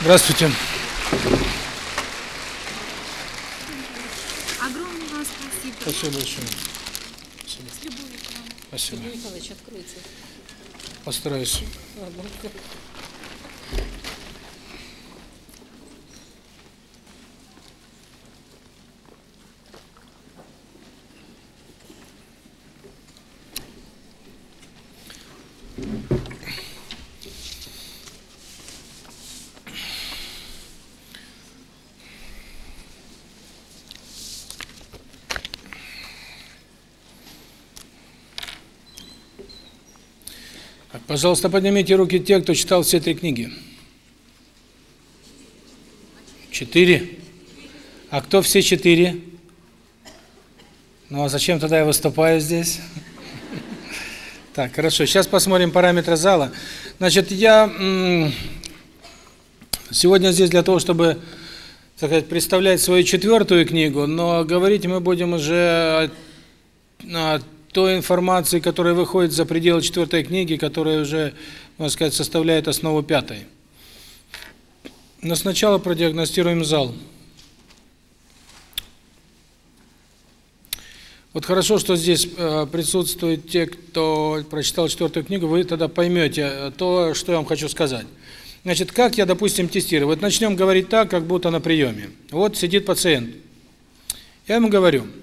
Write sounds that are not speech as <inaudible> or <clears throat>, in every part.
Здравствуйте. Огромное вам спасибо. Спасибо большое. Спасибо. С любовью Постараюсь. Пожалуйста, поднимите руки те, кто читал все три книги. Четыре. А кто все четыре? Ну а зачем тогда я выступаю здесь? <laughs> Так, хорошо. Сейчас посмотрим параметры зала. Значит, я сегодня здесь для того, чтобы так сказать, представлять свою четвертую книгу, но говорить мы будем уже о той информации, которая выходит за пределы четвертой книги, которая уже, можно сказать, составляет основу пятой. Но сначала продиагностируем зал. Вот хорошо, что здесь э, присутствуют те, кто прочитал четвертую книгу, вы тогда поймете э, то, что я вам хочу сказать. Значит, как я, допустим, тестирую? Вот начнем говорить так, как будто на приеме. Вот сидит пациент. Я ему говорю –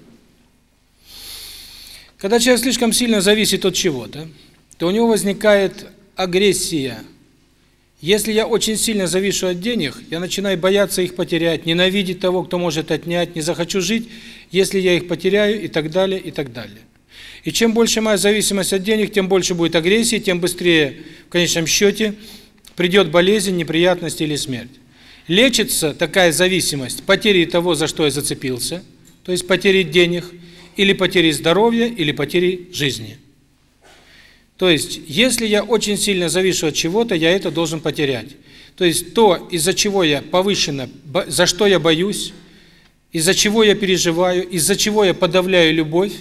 когда человек слишком сильно зависит от чего-то, то у него возникает агрессия. Если я очень сильно завишу от денег, я начинаю бояться их потерять, ненавидеть того, кто может отнять, не захочу жить, если я их потеряю и так далее, и так далее. И чем больше моя зависимость от денег, тем больше будет агрессии, тем быстрее, в конечном счете, придет болезнь, неприятность или смерть. Лечится такая зависимость потери того, за что я зацепился, то есть потери денег – или потери здоровья, или потери жизни. То есть, если я очень сильно завишу от чего-то, я это должен потерять. То есть, то, из-за чего я повышенно, за что я боюсь, из-за чего я переживаю, из-за чего я подавляю любовь,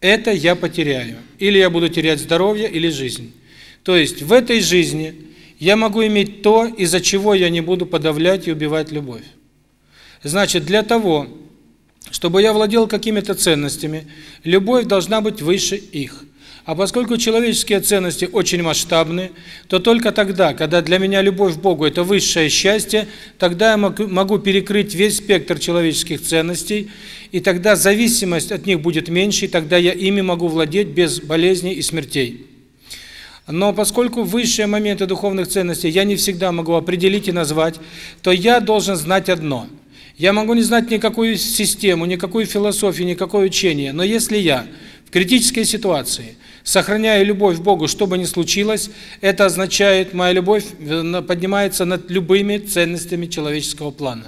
это я потеряю. Или я буду терять здоровье, или жизнь. То есть, в этой жизни я могу иметь то, из-за чего я не буду подавлять и убивать любовь. Значит, для того, чтобы я владел какими-то ценностями, любовь должна быть выше их. А поскольку человеческие ценности очень масштабны, то только тогда, когда для меня любовь к Богу – это высшее счастье, тогда я могу перекрыть весь спектр человеческих ценностей, и тогда зависимость от них будет меньше, и тогда я ими могу владеть без болезней и смертей. Но поскольку высшие моменты духовных ценностей я не всегда могу определить и назвать, то я должен знать одно – я могу не знать никакую систему, никакую философию, никакое учение, но если я в критической ситуации сохраняю любовь к Богу, что бы ни случилось, это означает, моя любовь э, поднимается над любыми ценностями человеческого плана.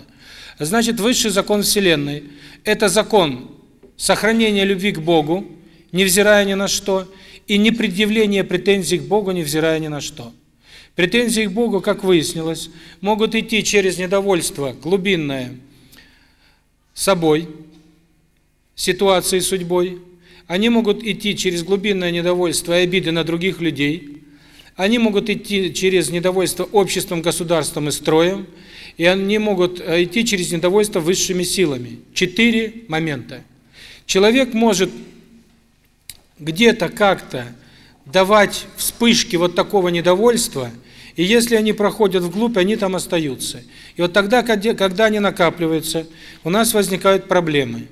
Значит, высший закон Вселенной – это закон сохранения любви к Богу, невзирая ни на что, и не предъявление претензий к Богу, невзирая ни на что. Претензии к Богу, как выяснилось, могут идти через недовольство глубинное – собой, ситуацией, судьбой. Они могут идти через глубинное недовольство и обиды на других людей. Они могут идти через недовольство обществом, государством и строем. И они могут идти через недовольство высшими силами. Четыре момента. Человек может где-то как-то давать вспышки вот такого недовольства – и если они проходят вглубь, они там остаются. И вот тогда, когда они накапливаются, у нас возникают проблемы.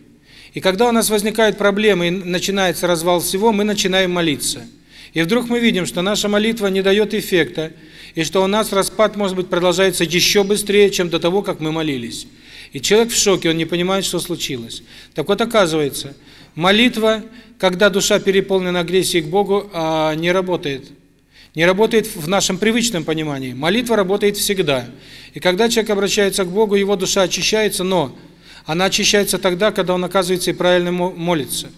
И когда у нас возникают проблемы и начинается развал всего, мы начинаем молиться. И вдруг мы видим, что наша молитва не дает эффекта, и что у нас распад, может быть, продолжается еще быстрее, чем до того, как мы молились. И человек в шоке, он не понимает, что случилось. Так вот, оказывается, молитва, когда душа переполнена агрессией к Богу, а, не работает не работает в нашем привычном понимании. Молитва работает всегда. И когда человек обращается к Богу, его душа очищается, но она очищается тогда, когда он оказывается и правильно молится.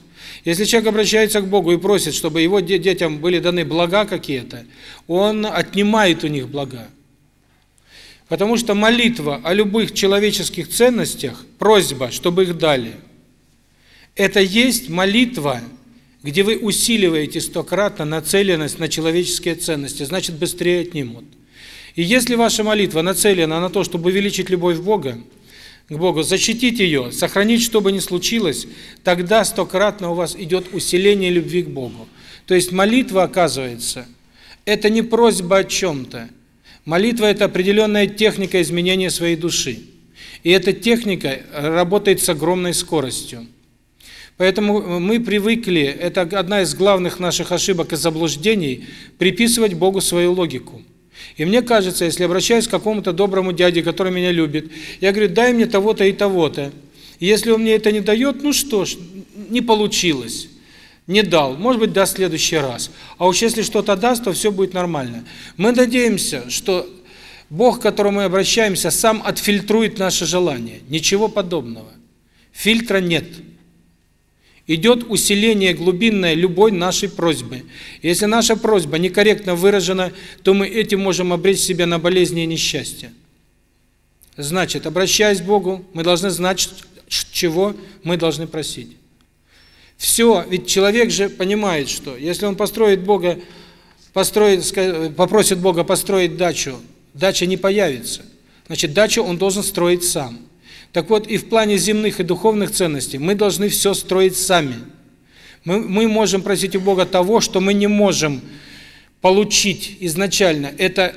Если человек обращается к Богу и просит, чтобы его детям были даны блага какие-то, он отнимает у них блага. Потому что молитва о любых человеческих ценностях, просьба, чтобы их дали, это есть молитва где вы усиливаете стократно нацеленность на человеческие ценности, значит быстрее отнимут. И если ваша молитва нацелена на то, чтобы увеличить любовь Бога, к Богу, защитить ее, сохранить, что бы ни случилось, тогда стократно у вас идет усиление любви к Богу. То есть молитва, оказывается, это не просьба о чем-то. Молитва – это определенная техника изменения своей души. И эта техника работает с огромной скоростью. Поэтому мы привыкли, это одна из главных наших ошибок и заблуждений, приписывать Богу свою логику. И мне кажется, если обращаюсь к какому-то доброму дяде, который меня любит, я говорю, дай мне того-то и того-то. Если он мне это не дает, ну что ж, не получилось. Не дал. Может быть, даст в следующий раз. А уж если что-то даст, то все будет нормально. Мы надеемся, что Бог, к которому мы обращаемся, сам отфильтрует наше желание. Ничего подобного. Фильтра нет. Нет идет усиление глубинное любой нашей просьбы. Если наша просьба некорректно выражена, то мы этим можем обречь себя на болезни и несчастье. Значит, обращаясь к Богу, мы должны знать, чего мы должны просить. Все, ведь человек же понимает, что если он построит Бога, построит, попросит Бога построить дачу, дача не появится. Значит, дачу он должен строить сам. Так вот, и в плане земных и духовных ценностей мы должны все строить сами. Мы, мы можем просить у Бога того, что мы не можем получить изначально. Это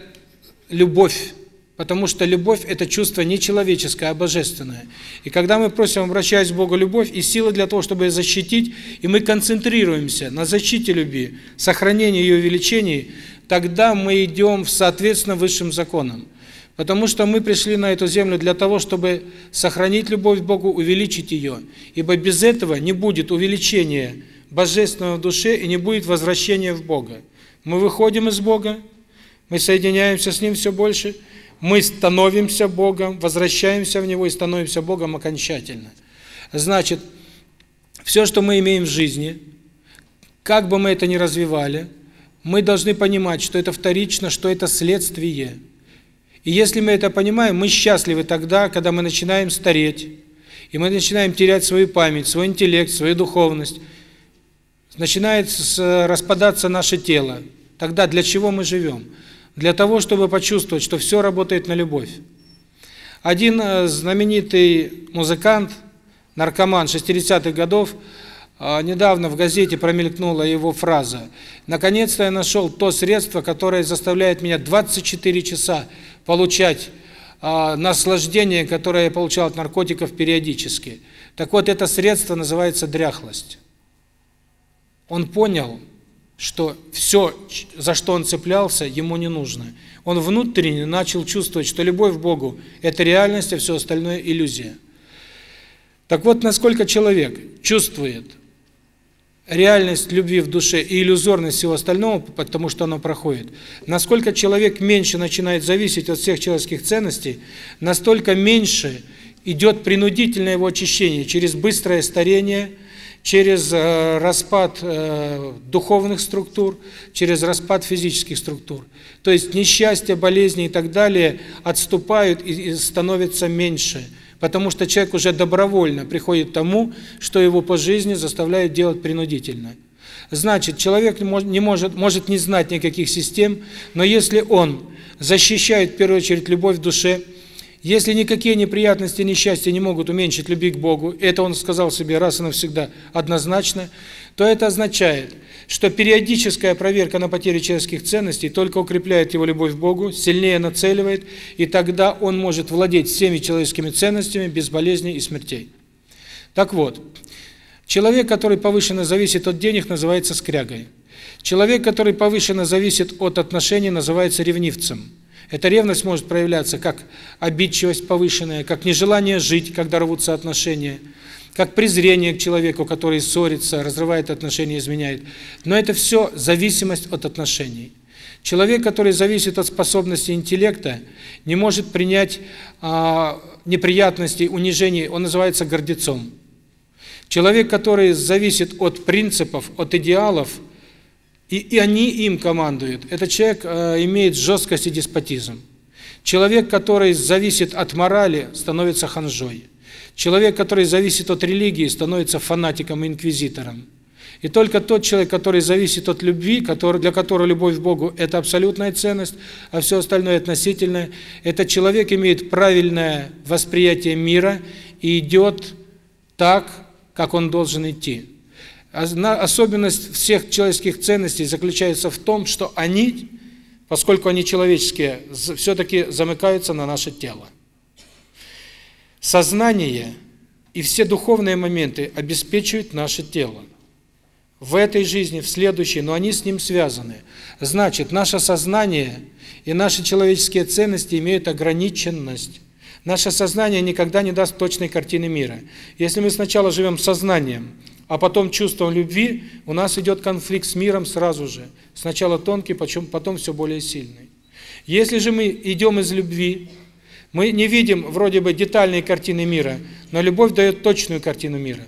любовь. Потому что любовь – это чувство не человеческое, а божественное. И когда мы просим, обращаясь к Богу, любовь и силы для того, чтобы ее защитить, и мы концентрируемся на защите любви, сохранении ее увеличении, тогда мы идем в соответственно высшим законам. Потому что мы пришли на эту землю для того, чтобы сохранить любовь к Богу, увеличить ее. Ибо без этого не будет увеличения божественного в душе и не будет возвращения в Бога. Мы выходим из Бога, мы соединяемся с Ним все больше, мы становимся Богом, возвращаемся в Него и становимся Богом окончательно. Значит, все, что мы имеем в жизни, как бы мы это ни развивали, мы должны понимать, что это вторично, что это следствие – и если мы это понимаем, мы счастливы тогда, когда мы начинаем стареть, и мы начинаем терять свою память, свой интеллект, свою духовность. Начинает э, распадаться наше тело. Тогда для чего мы живем? Для того, чтобы почувствовать, что все работает на любовь. Один э, знаменитый музыкант, наркоман 60-х годов, а, недавно в газете промелькнула его фраза. Наконец-то я нашел то средство которое заставляет меня 24 часа получать а, наслаждение которое я получал от наркотиков периодически так вот это средство называется дряхлость. Он понял что все за что он цеплялся ему не нужно. Он внутренне начал чувствовать что любовь к богу это реальность а все остальное иллюзия. Так вот насколько человек чувствует реальность любви в душе и иллюзорность всего остального, потому что оно проходит. Насколько человек меньше начинает зависеть от всех человеческих ценностей, настолько меньше идет принудительное его очищение через быстрое старение, через э, распад э, духовных структур, через распад физических структур. То есть несчастья, болезни и так далее отступают и, и становится меньше – потому что человек уже добровольно приходит тому, что его по жизни заставляют делать принудительно. Значит, человек не может может не знать никаких систем, но если он защищает в первую очередь любовь в душе, если никакие неприятности, несчастья не могут уменьшить любви к Богу, это он сказал себе раз и навсегда однозначно, то это означает, что периодическая проверка на потери человеческих ценностей только укрепляет его любовь к Богу, сильнее нацеливает, и тогда он может владеть всеми человеческими ценностями без болезней и смертей. Так вот, человек, который повышенно зависит от денег, называется скрягой. Человек, который повышенно зависит от отношений, называется ревнивцем. Эта ревность может проявляться как обидчивость повышенная, как нежелание жить, когда рвутся отношения – как презрение к человеку, который ссорится, разрывает отношения, изменяет. Но это все зависимость от отношений. Человек, который зависит от способности интеллекта, не может принять а, неприятностей, унижений, он называется гордецом. Человек, который зависит от принципов, от идеалов, и, и они им командуют, этот человек а, имеет жесткость и деспотизм. Человек, который зависит от морали, становится ханжой. Человек, который зависит от религии, становится фанатиком и инквизитором. И только тот человек, который зависит от любви, который для которого любовь к Богу это абсолютная ценность, а все остальное относительное, этот человек имеет правильное восприятие мира и идет так, как он должен идти. Особенность всех человеческих ценностей заключается в том, что они, поскольку они человеческие, все таки замыкаются на наше тело. Сознание и все духовные моменты обеспечивают наше тело. В этой жизни, в следующей, но они с ним связаны. Значит, наше сознание и наши человеческие ценности имеют ограниченность. Наше сознание никогда не даст точной картины мира. Если мы сначала живем сознанием, а потом чувством любви, у нас идет конфликт с миром сразу же. Сначала тонкий, потом все более сильный. Если же мы идем из любви, мы не видим вроде бы детальные картины мира, но любовь дает точную картину мира.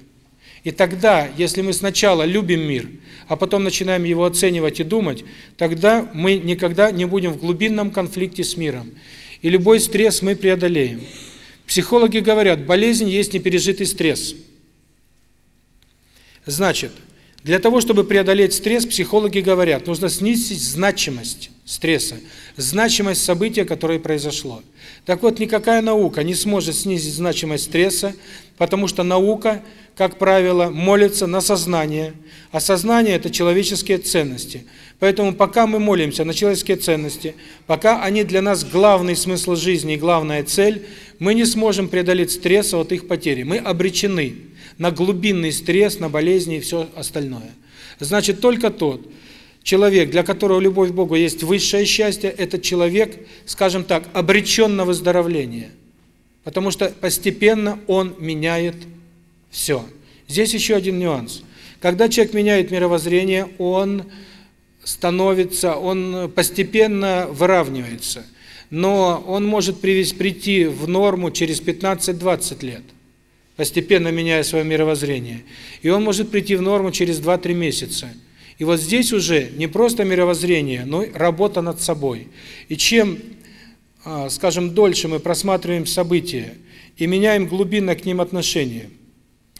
И тогда, если мы сначала любим мир, а потом начинаем его оценивать и думать, тогда мы никогда не будем в глубинном конфликте с миром. И любой стресс мы преодолеем. Психологи говорят, болезнь есть непережитый стресс. Значит, для того, чтобы преодолеть стресс, психологи говорят, нужно снизить значимость стресса, значимость события, которое произошло. Так вот, никакая наука не сможет снизить значимость стресса, потому что наука, как правило, молится на сознание, а сознание – это человеческие ценности. Поэтому пока мы молимся на человеческие ценности, пока они для нас главный смысл жизни и главная цель, мы не сможем преодолеть стресса от их потери. Мы обречены на глубинный стресс, на болезни и все остальное. Значит, только тот человек, для которого любовь к Богу есть высшее счастье, этот человек, скажем так, обречен на выздоровление. Потому что постепенно он меняет все. Здесь еще один нюанс. Когда человек меняет мировоззрение, он становится, он постепенно выравнивается. Но он может прийти в норму через 15-20 лет постепенно меняя свое мировоззрение. И он может прийти в норму через 2-3 месяца. И вот здесь уже не просто мировоззрение, но и работа над собой. И чем, а, скажем, дольше мы просматриваем события и меняем глубинно к ним отношение,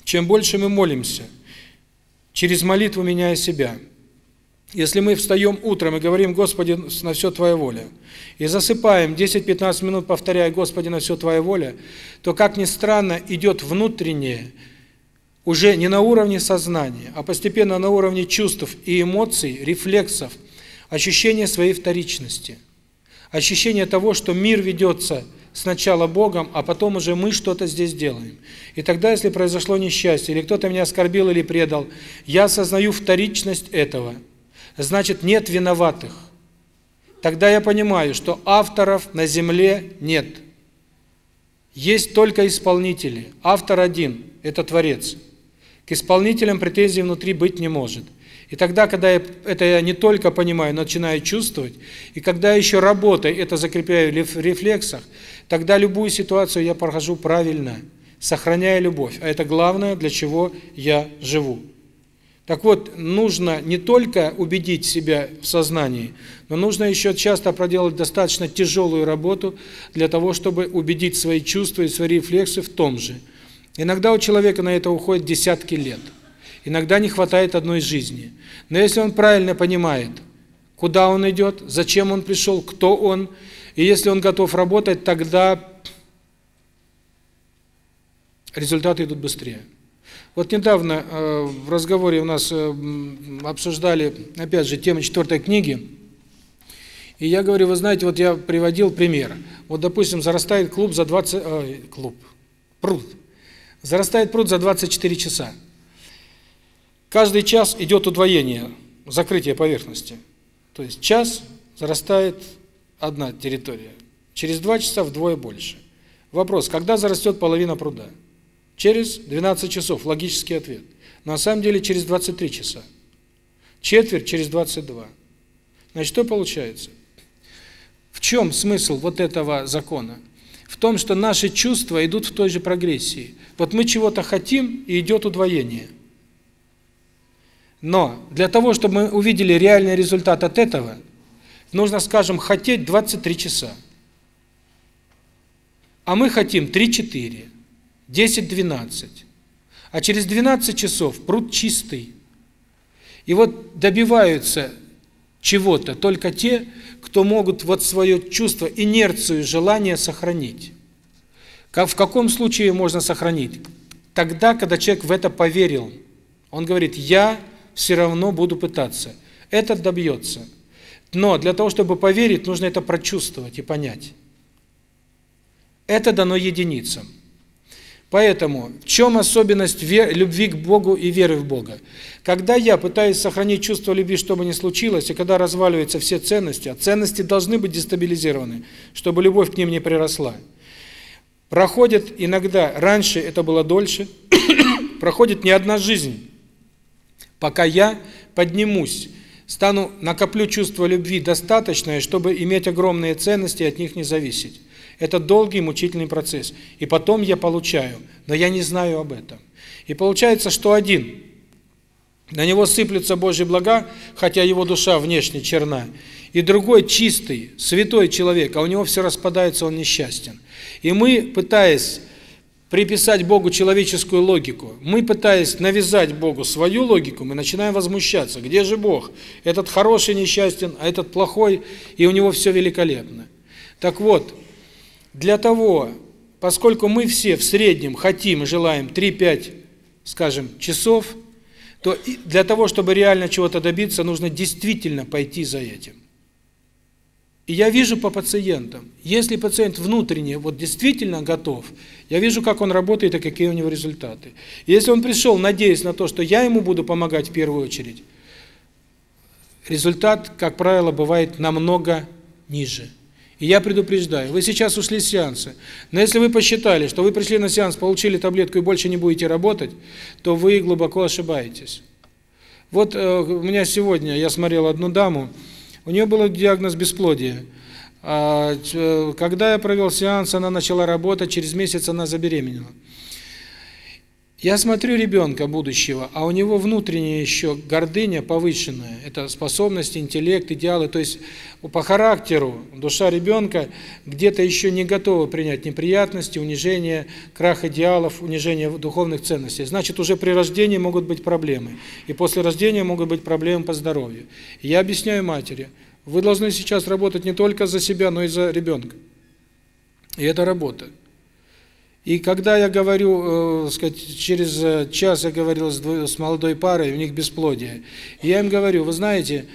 чем больше мы молимся, через молитву меняя себя – если мы встаем утром и говорим, Господи, на все Твоя воля, и засыпаем 10-15 минут, повторяя, Господи, на все Твоя воля, то, как ни странно, идет внутреннее, уже не на уровне сознания, а постепенно на уровне чувств и эмоций, рефлексов, ощущение своей вторичности, ощущение того, что мир ведется сначала Богом, а потом уже мы что-то здесь делаем. И тогда, если произошло несчастье, или кто-то меня оскорбил или предал, я осознаю вторичность этого – значит нет виноватых. Тогда я понимаю, что авторов на земле нет. Есть только исполнители. Автор один – это Творец. К исполнителям претензий внутри быть не может. И тогда, когда я это я не только понимаю, но начинаю чувствовать, и когда еще работой это закрепляю в рефлексах, тогда любую ситуацию я прохожу правильно, сохраняя любовь. А это главное, для чего я живу. Так вот, нужно не только убедить себя в сознании, но нужно еще часто проделать достаточно тяжелую работу для того, чтобы убедить свои чувства и свои рефлексы в том же. Иногда у человека на это уходит десятки лет. Иногда не хватает одной жизни. Но если он правильно понимает, куда он идет, зачем он пришел, кто он, и если он готов работать, тогда результаты идут быстрее. Вот недавно э, в разговоре у нас э, обсуждали, опять же, тему четвертой книги. И я говорю, вы знаете, вот я приводил пример. Вот, допустим, зарастает клуб за 20... Э, клуб. Пруд. Зарастает пруд за 24 часа. Каждый час идет удвоение, закрытие поверхности. То есть час зарастает одна территория. Через два часа вдвое больше. Вопрос, когда зарастет половина пруда? Пруда. Через 12 часов логический ответ. На самом деле через 23 часа. Четверть через 22. Значит, что получается? В чем смысл вот этого закона? В том, что наши чувства идут в той же прогрессии. Вот мы чего-то хотим, и идет удвоение. Но для того, чтобы мы увидели реальный результат от этого, нужно, скажем, хотеть 23 часа. А мы хотим 3-4. 10-12. А через 12 часов пруд чистый. И вот добиваются чего-то только те, кто могут вот свое чувство, инерцию, желание сохранить. Как в каком случае можно сохранить? Тогда, когда человек в это поверил. Он говорит: "Я все равно буду пытаться. это добьется. Но для того, чтобы поверить, нужно это прочувствовать и понять. Это дано единицам. Поэтому, в чем особенность вер... любви к Богу и веры в Бога? Когда я пытаюсь сохранить чувство любви, что бы ни случилось, и когда разваливаются все ценности, а ценности должны быть дестабилизированы, чтобы любовь к ним не приросла. Проходит иногда, раньше это было дольше, <coughs> проходит не одна жизнь, пока я поднимусь стану накоплю чувство любви достаточное, чтобы иметь огромные ценности и от них не зависеть. Это долгий мучительный процесс. И потом я получаю, но я не знаю об этом. И получается, что один, на него сыплются Божьи блага, хотя его душа внешне черна, и другой чистый, святой человек, а у него все распадается, он несчастен. И мы, пытаясь приписать Богу человеческую логику. Мы, пытаясь навязать Богу свою логику, мы начинаем возмущаться. Где же Бог? Этот хороший несчастен, а этот плохой, и у него все великолепно. Так вот, для того, поскольку мы все в среднем хотим и желаем 3-5, скажем, часов, то для того, чтобы реально чего-то добиться, нужно действительно пойти за этим. И я вижу по пациентам, если пациент внутренне вот действительно готов, я вижу, как он работает и какие у него результаты. Если он пришел, надеясь на то, что я ему буду помогать в первую очередь, результат, как правило, бывает намного ниже. И я предупреждаю, вы сейчас ушли с сеанса, но если вы посчитали, что вы пришли на сеанс, получили таблетку и больше не будете работать, то вы глубоко ошибаетесь. Вот э, у меня сегодня, я смотрел одну даму, у нее был диагноз бесплодия. А, когда я провел сеанс, она начала работать, через месяц она забеременела. Я смотрю ребенка будущего, а у него внутренняя еще гордыня повышенная. Это способность, интеллект, идеалы. То есть по характеру душа ребенка где-то еще не готова принять неприятности, унижение, крах идеалов, унижение духовных ценностей. Значит, уже при рождении могут быть проблемы. И после рождения могут быть проблемы по здоровью. Я объясняю матери, вы должны сейчас работать не только за себя, но и за ребенка. И это работа. И когда я говорю, э, сказать, через э, час я говорил с, с молодой парой, у них бесплодие. Я им говорю, вы знаете,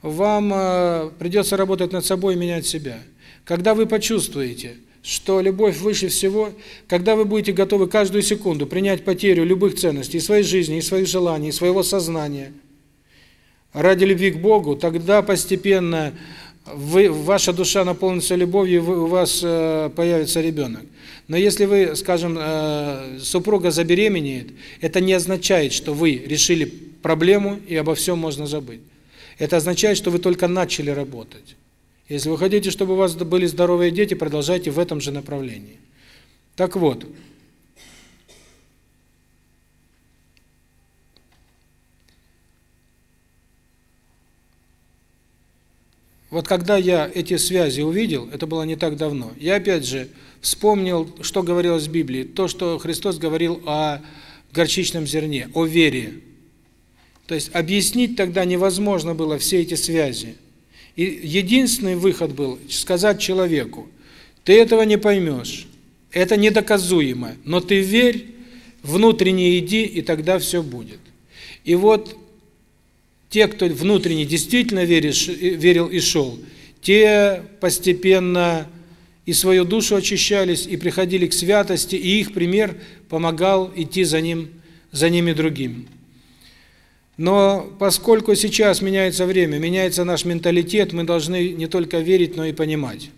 вам э, придется работать над собой и менять себя. Когда вы почувствуете, что любовь выше всего, когда вы будете готовы каждую секунду принять потерю любых ценностей, своей жизни, и своих желаний, и своего сознания, ради любви к Богу, тогда постепенно вы, ваша душа наполнится любовью, и у вас э, появится ребенок. Но если вы, скажем, э, супруга забеременеет, это не означает, что вы решили проблему и обо всем можно забыть. Это означает, что вы только начали работать. Если вы хотите, чтобы у вас были здоровые дети, продолжайте в этом же направлении. Так вот, Вот когда я эти связи увидел, это было не так давно, я опять же вспомнил, что говорилось в Библии, то, что Христос говорил о горчичном зерне, о вере. То есть объяснить тогда невозможно было все эти связи. И единственный выход был сказать человеку, ты этого не поймешь, это недоказуемо, но ты верь, внутренне иди, и тогда все будет. И вот те, кто внутренне действительно веришь, верил и шел, те постепенно и свою душу очищались, и приходили к святости, и их пример помогал идти за ним, за ними другим. Но поскольку сейчас меняется время, меняется наш менталитет, мы должны не только верить, но и понимать.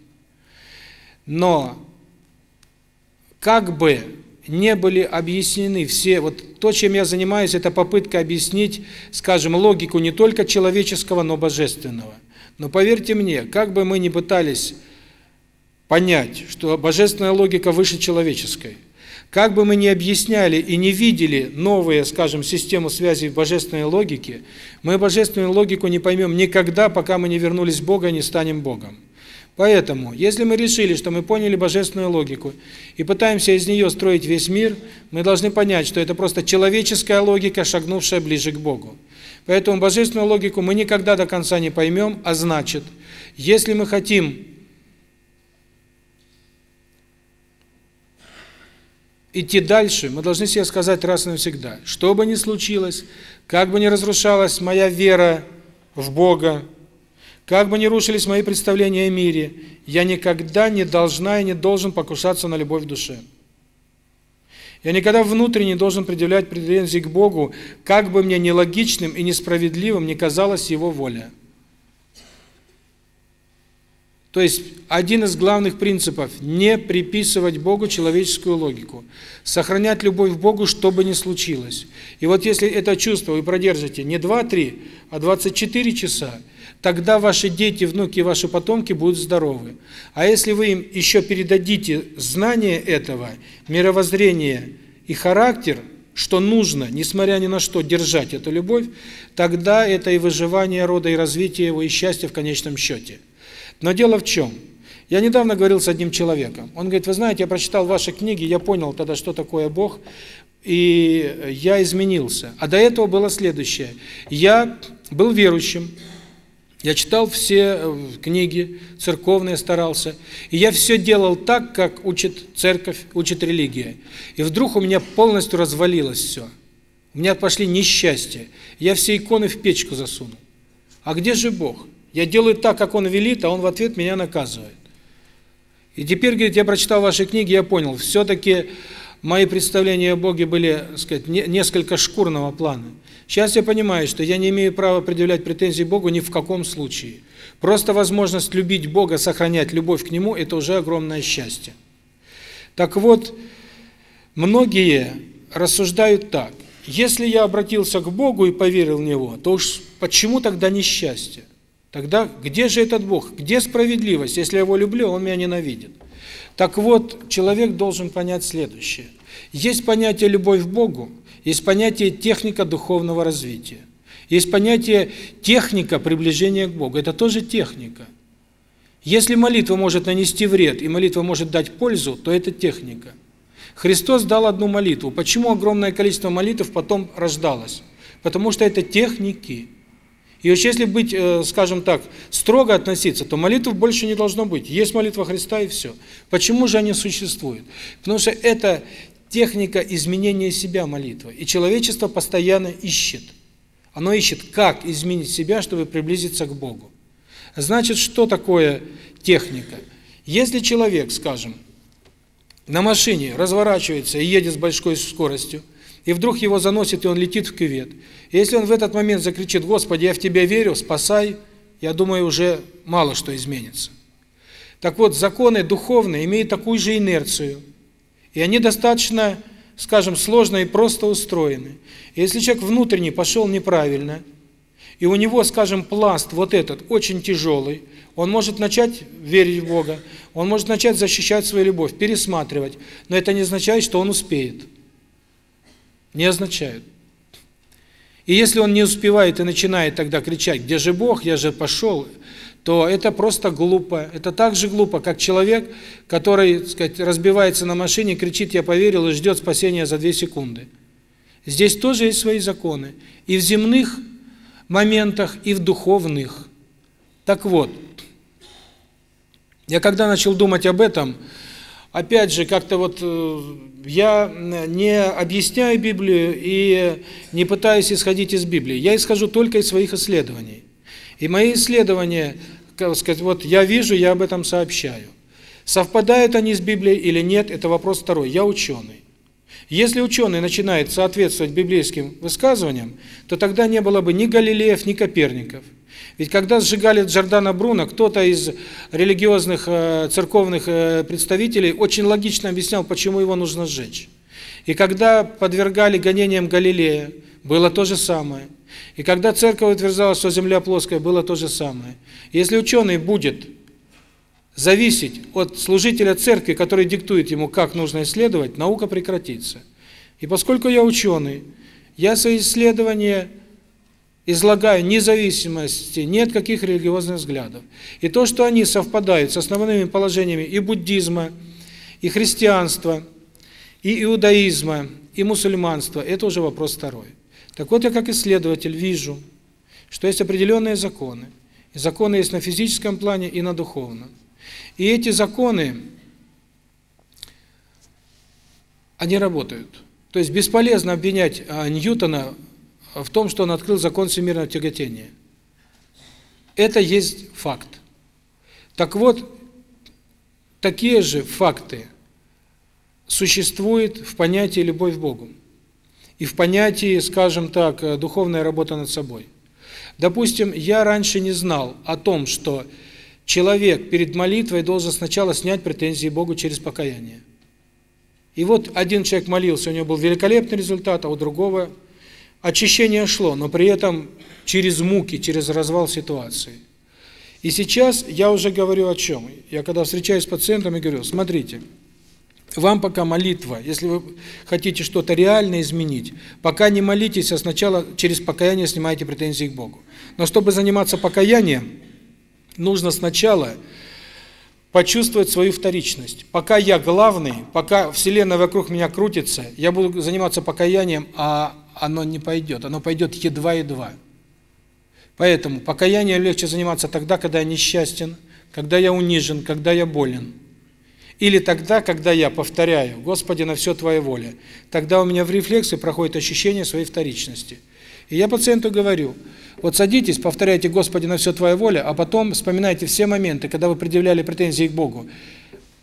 Но как бы не были объяснены все. Вот то, чем я занимаюсь, это попытка объяснить, скажем, логику не только человеческого, но божественного. Но поверьте мне, как бы мы ни пытались понять, что божественная логика выше человеческой, как бы мы ни объясняли и не видели новые, скажем, систему связей в божественной логике, мы божественную логику не поймем никогда, пока мы не вернулись Бога и не станем Богом. Поэтому, если мы решили, что мы поняли божественную логику и пытаемся из нее строить весь мир, мы должны понять, что это просто человеческая логика, шагнувшая ближе к Богу. Поэтому божественную логику мы никогда до конца не поймем, а значит, если мы хотим идти дальше, мы должны себе сказать раз и навсегда, что бы ни случилось, как бы ни разрушалась моя вера в Бога, как бы ни рушились мои представления о мире, я никогда не должна и не должен покусаться на любовь в душе. Я никогда внутренне не должен предъявлять претензии к Богу, как бы мне нелогичным и несправедливым не казалась Его воля. То есть, один из главных принципов – не приписывать Богу человеческую логику. Сохранять любовь к Богу, что бы ни случилось. И вот если это чувство вы продержите не 2-3, а 24 часа, тогда ваши дети, внуки, и ваши потомки будут здоровы. А если вы им еще передадите знание этого, мировоззрение и характер, что нужно, несмотря ни на что, держать эту любовь, тогда это и выживание рода, и развитие его, и счастье в конечном счете. Но дело в чем? Я недавно говорил с одним человеком. Он говорит, вы знаете, я прочитал ваши книги, я понял тогда, что такое Бог, и я изменился. А до этого было следующее. Я был верующим. Я читал все э, книги церковные, старался. И я все делал так, как учит церковь, учит религия. И вдруг у меня полностью развалилось все. У меня пошли несчастья. Я все иконы в печку засунул. А где же Бог? Я делаю так, как Он велит, а Он в ответ меня наказывает. И теперь, говорит, я прочитал ваши книги, я понял, все-таки мои представления о Боге были, так сказать, не, несколько шкурного плана. Сейчас я понимаю, что я не имею права предъявлять претензии Богу ни в каком случае. Просто возможность любить Бога, сохранять любовь к Нему – это уже огромное счастье. Так вот, многие рассуждают так. Если я обратился к Богу и поверил в Него, то уж почему тогда несчастье? Тогда где же этот Бог? Где справедливость? Если я его люблю, он меня ненавидит. Так вот, человек должен понять следующее. Есть понятие «любовь к Богу», есть понятие «техника духовного развития». Есть понятие техника приближения к Богу. Это тоже техника. Если молитва может нанести вред и молитва может дать пользу, то это техника. Христос дал одну молитву. Почему огромное количество молитв потом рождалось? Потому что это техники. И уж если быть, э, скажем так, строго относиться, то молитв больше не должно быть. Есть молитва Христа и все. Почему же они существуют? Потому что это техника изменения себя молитва. И человечество постоянно ищет. Оно ищет, как изменить себя, чтобы приблизиться к Богу. Значит, что такое техника? Если человек, скажем, на машине разворачивается и едет с большой скоростью, и вдруг его заносит, и он летит в кювет. Если он в этот момент закричит, «Господи, я в Тебя верю, спасай», я думаю, уже мало что изменится. Так вот, законы духовные имеют такую же инерцию – и они достаточно, скажем, сложно и просто устроены. Если человек внутренний пошел неправильно, и у него, скажем, пласт вот этот очень тяжелый, он может начать верить в Бога, он может начать защищать свою любовь, пересматривать, но это не означает, что он успеет. Не означает. И если он не успевает и начинает тогда кричать, где же Бог, я же пошел, то это просто глупо. Это так же глупо, как человек, который, сказать, разбивается на машине, кричит «я поверил» и ждет спасения за две секунды. Здесь тоже есть свои законы. И в земных моментах, и в духовных. Так вот, я когда начал думать об этом, опять же, как-то вот э, я не объясняю Библию и не пытаюсь исходить из Библии. Я исхожу только из своих исследований. И мои исследования – сказать, вот я вижу, я об этом сообщаю. Совпадают они с Библией или нет, это вопрос второй. Я ученый. Если ученый начинает соответствовать библейским высказываниям, то тогда не было бы ни Галилеев, ни Коперников. Ведь когда сжигали Джордана Бруно, кто-то из религиозных э, церковных э, представителей очень логично объяснял, почему его нужно сжечь. И когда подвергали гонениям Галилея, было то же самое. И когда церковь утверждала, что земля плоская, было то же самое. Если ученый будет зависеть от служителя церкви, который диктует ему, как нужно исследовать, наука прекратится. И поскольку я ученый, я свои исследования излагаю независимости нет от каких религиозных взглядов. И то, что они совпадают с основными положениями и буддизма, и христианства, и иудаизма, и мусульманства, это уже вопрос второй. Так вот я как исследователь вижу, что есть определенные законы. И законы есть на физическом плане и на духовном. И эти законы, они работают. То есть бесполезно обвинять а, Ньютона в том, что он открыл закон всемирного тяготения. Это есть факт. Так вот, такие же факты существуют в понятии «любовь к Богу» и в понятии, скажем так, э, духовная работа над собой. Допустим, я раньше не знал о том, что человек перед молитвой должен сначала снять претензии Богу через покаяние. И вот один человек молился, у него был великолепный результат, а у другого очищение шло, но при этом через муки, через развал ситуации. И сейчас я уже говорю о чем. Я когда встречаюсь с пациентом и говорю, смотрите, вам пока молитва, если вы хотите что-то реально изменить, пока не молитесь, а сначала через покаяние снимайте претензии к Богу. Но чтобы заниматься покаянием, нужно сначала почувствовать свою вторичность. Пока я главный, пока Вселенная вокруг меня крутится, я буду заниматься покаянием, а оно не пойдет, оно пойдет едва-едва. Поэтому покаяние легче заниматься тогда, когда я несчастен, когда я унижен, когда я болен. Или тогда, когда я повторяю «Господи, на все Твоя воля», тогда у меня в рефлексе проходит ощущение своей вторичности. И я пациенту говорю, вот садитесь, повторяйте «Господи, на все Твоя воля», а потом вспоминайте все моменты, когда вы предъявляли претензии к Богу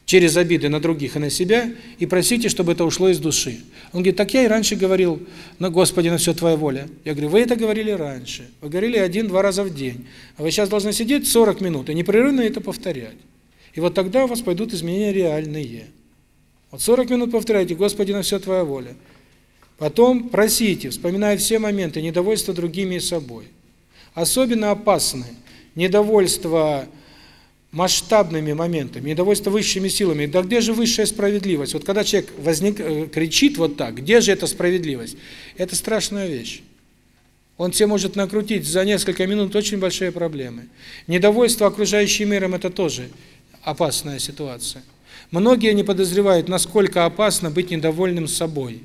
через обиды на других и на себя, и просите, чтобы это ушло из души. Он говорит, так я и раньше говорил, на Господи, на все Твоя воля. Я говорю, вы это говорили раньше, вы говорили один-два раза в день, а вы сейчас должны сидеть 40 минут и непрерывно это повторять. И вот тогда у вас пойдут изменения реальные. Вот 40 минут повторяйте, Господи, на все Твоя воля. Потом просите, вспоминая все моменты недовольства другими и собой. Особенно опасны недовольство масштабными моментами, недовольство высшими силами. Да где же высшая справедливость? Вот когда человек возник, э, кричит вот так, где же эта справедливость? Это страшная вещь. Он все может накрутить за несколько минут очень большие проблемы. Недовольство окружающим миром – это тоже опасная ситуация. Многие не подозревают, насколько опасно быть недовольным собой.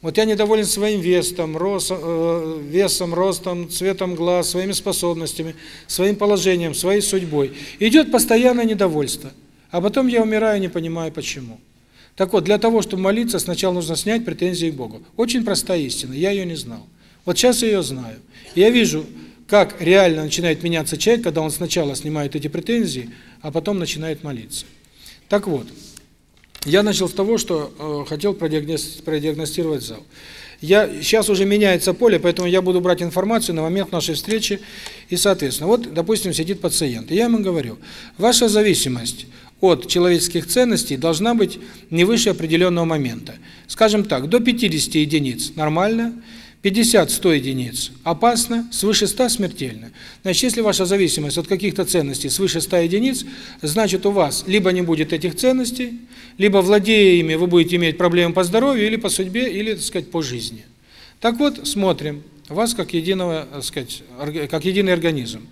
Вот я недоволен своим весом, рос, э, весом, ростом, цветом глаз, своими способностями, своим положением, своей судьбой. Идет постоянное недовольство, а потом я умираю, не понимая почему. Так вот, для того, чтобы молиться, сначала нужно снять претензии к Богу. Очень простая истина, я ее не знал. Вот сейчас я ее знаю. Я вижу, как реально начинает меняться человек, когда он сначала снимает эти претензии, а потом начинает молиться. Так вот, я начал с того, что э, хотел продиагностировать зал. Я сейчас уже меняется поле, поэтому я буду брать информацию на момент нашей встречи и, соответственно, вот, допустим, сидит пациент, и я ему говорю: "Ваша зависимость от человеческих ценностей должна быть не выше определенного момента. Скажем так, до 50 единиц нормально, 50 100 единиц опасно, свыше 100 смертельно. Значит, если ваша зависимость от каких-то ценностей свыше 100 единиц, значит у вас либо не будет этих ценностей, либо владея ими вы будете иметь проблемы по здоровью или по судьбе, или, так сказать, по жизни. Так вот, смотрим вас как единого, так сказать, как единый организм.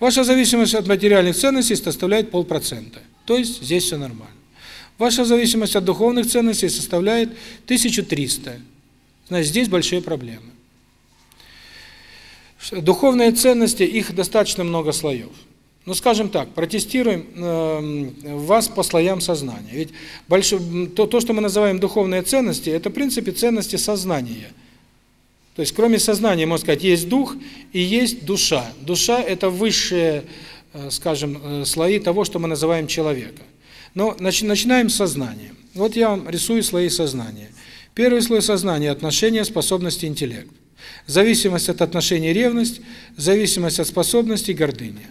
Ваша зависимость от материальных ценностей составляет полпроцента. То есть здесь все нормально. Ваша зависимость от духовных ценностей составляет 1300 Значит, здесь большие проблемы. Духовные ценности, их достаточно много слоев. Ну, скажем так, протестируем э, вас по слоям сознания. Ведь больше то, то, что мы называем духовные ценности, это, в принципе, ценности сознания. То есть, кроме сознания, можно сказать, есть дух и есть душа. Душа – это высшие, э, скажем, э, слои того, что мы называем человека. Но начи начинаем с сознания. Вот я вам рисую слои сознания – Первый слой сознания – отношения, способности, интеллект. Зависимость от отношений – ревность, зависимость от способностей – гордыня.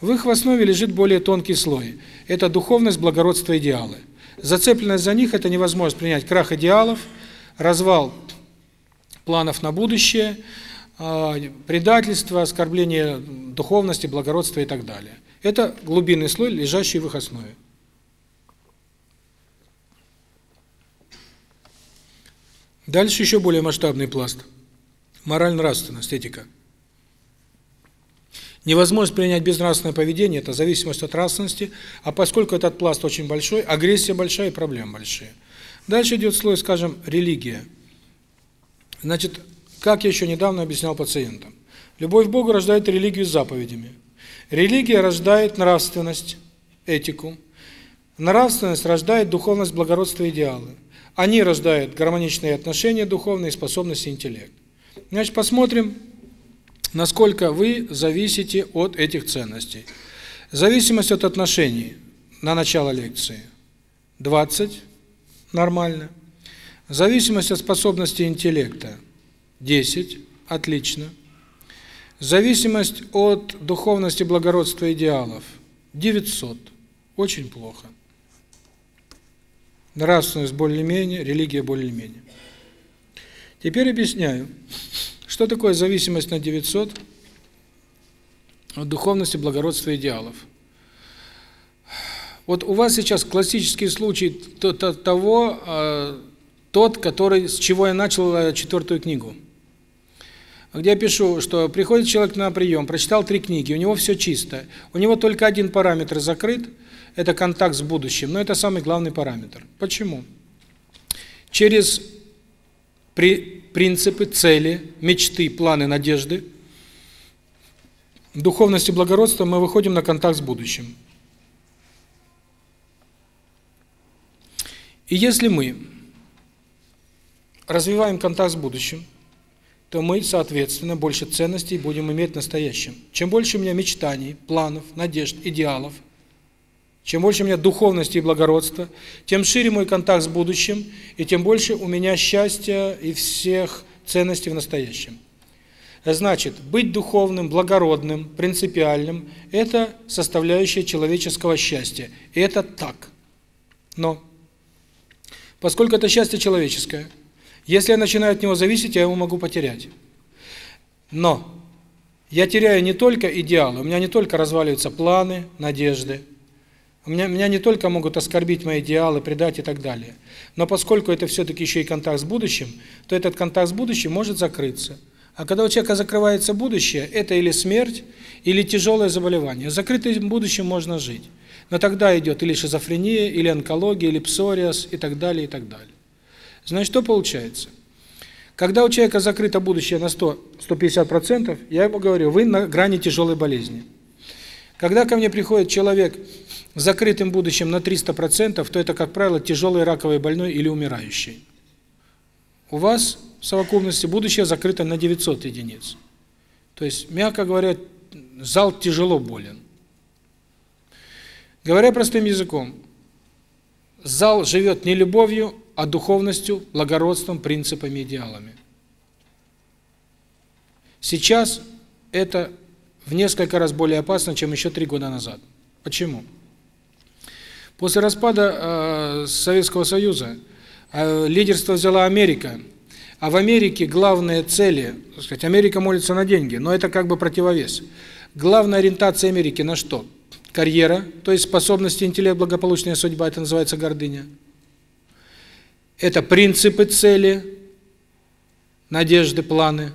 В их основе лежит более тонкий слой – это духовность, благородство, идеалы. Зацепленность за них – это невозможность принять крах идеалов, развал планов на будущее, а, предательство, оскорбление духовности, благородства и так далее. Это глубинный слой, лежащий в их основе. Дальше еще более масштабный пласт. Морально-нравственная эстетика. Невозможность принять безнравственное поведение – это зависимость от нравственности, а поскольку этот пласт очень большой, агрессия большая и проблемы большие. Дальше идет слой, скажем, религия. Значит, как я еще недавно объяснял пациентам, любовь к Богу рождает религию с заповедями. Религия рождает нравственность, этику. Нравственность рождает духовность, благородство, идеалы. Они рождают гармоничные отношения духовные, способности, интеллект. Значит, посмотрим, насколько вы зависите от этих ценностей. Зависимость от отношений на начало лекции 20 нормально. Зависимость от способности интеллекта 10 отлично. Зависимость от духовности, благородства идеалов 900 очень плохо. Нравственность более-менее, религия более-менее. Теперь объясняю, что такое зависимость на 900 от духовности, благородства идеалов. Вот у вас сейчас классический случай того, э, тот, который с чего я начал э, четвертую книгу. Где я пишу, что приходит человек на прием, прочитал три книги, у него все чисто, у него только один параметр закрыт – это контакт с будущим, но это самый главный параметр. Почему? Через при принципы, цели, мечты, планы, надежды, духовность и благородство мы выходим на контакт с будущим. И если мы развиваем контакт с будущим, то мы, соответственно, больше ценностей будем иметь в настоящем. Чем больше у меня мечтаний, планов, надежд, идеалов – чем больше у меня духовности и благородства, тем шире мой контакт с будущим, и тем больше у меня счастья и всех ценностей в настоящем. Значит, быть духовным, благородным, принципиальным – это составляющая человеческого счастья. И это так. Но, поскольку это счастье человеческое, если я начинаю от него зависеть, я его могу потерять. Но я теряю не только идеалы, у меня не только разваливаются планы, надежды – меня, меня не только могут оскорбить мои идеалы, предать и так далее, но поскольку это все-таки еще и контакт с будущим, то этот контакт с будущим может закрыться. А когда у человека закрывается будущее, это или смерть, или тяжелое заболевание. Закрытым будущим можно жить. Но тогда идет или шизофрения, или онкология, или псориаз и так далее, и так далее. Значит, что получается? Когда у человека закрыто будущее на 100-150%, я ему говорю, вы на грани тяжелой болезни. Когда ко мне приходит человек в закрытым будущем на 300%, то это, как правило, тяжелый раковый больной или умирающий. У вас в совокупности будущее закрыто на 900 единиц. То есть, мягко говоря, зал тяжело болен. Говоря простым языком, зал живет не любовью, а духовностью, благородством, принципами, идеалами. Сейчас это в несколько раз более опасно, чем еще три года назад. Почему? Почему? После распада Советского Союза лидерство взяла Америка. А в Америке главные цели, так сказать, Америка молится на деньги, но это как бы противовес. Главная ориентация Америки на что? Карьера, то есть способности, интеллект, благополучная судьба, это называется гордыня. Это принципы, цели, надежды, планы.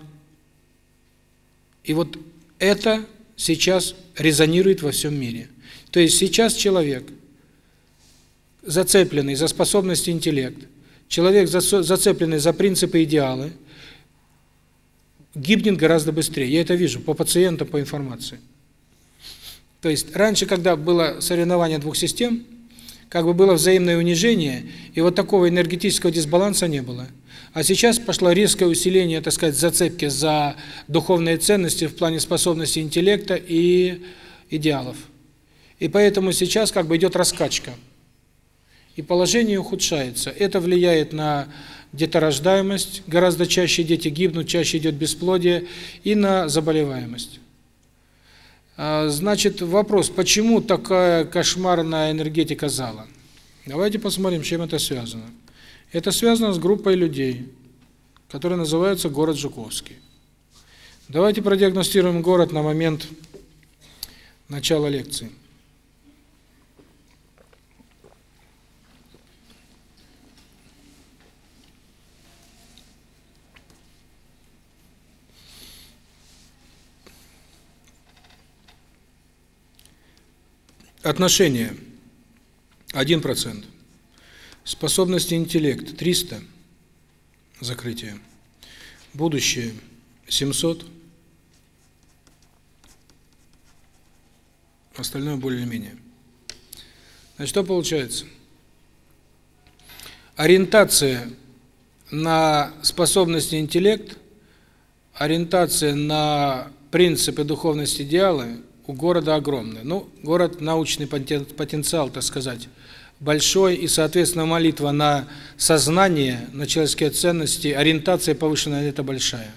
И вот это сейчас резонирует во всем мире. То есть сейчас человек – зацепленный за способности интеллект, человек зацепленный за принципы идеалы, гибнет гораздо быстрее. Я это вижу по пациентам, по информации. То есть раньше, когда было соревнование двух систем, как бы было взаимное унижение, и вот такого энергетического дисбаланса не было. А сейчас пошло резкое усиление, так сказать, зацепки за духовные ценности в плане способности интеллекта и идеалов. И поэтому сейчас как бы идет раскачка и положение ухудшается. Это влияет на деторождаемость, гораздо чаще дети гибнут, чаще идет бесплодие и на заболеваемость. А, значит, вопрос, почему такая кошмарная энергетика зала? Давайте посмотрим, с чем это связано. Это связано с группой людей, которые называются город Жуковский. Давайте продиагностируем город на момент начала лекции. Отношения 1%. Способности интеллект 300. Закрытие. Будущее 700. Остальное более-менее. Значит, что получается? Ориентация на способности интеллект, ориентация на принципы духовности идеалы – у города огромный. Ну, город научный потенциал, так сказать, большой, и, соответственно, молитва на сознание, на человеческие ценности, ориентация повышенная – это большая.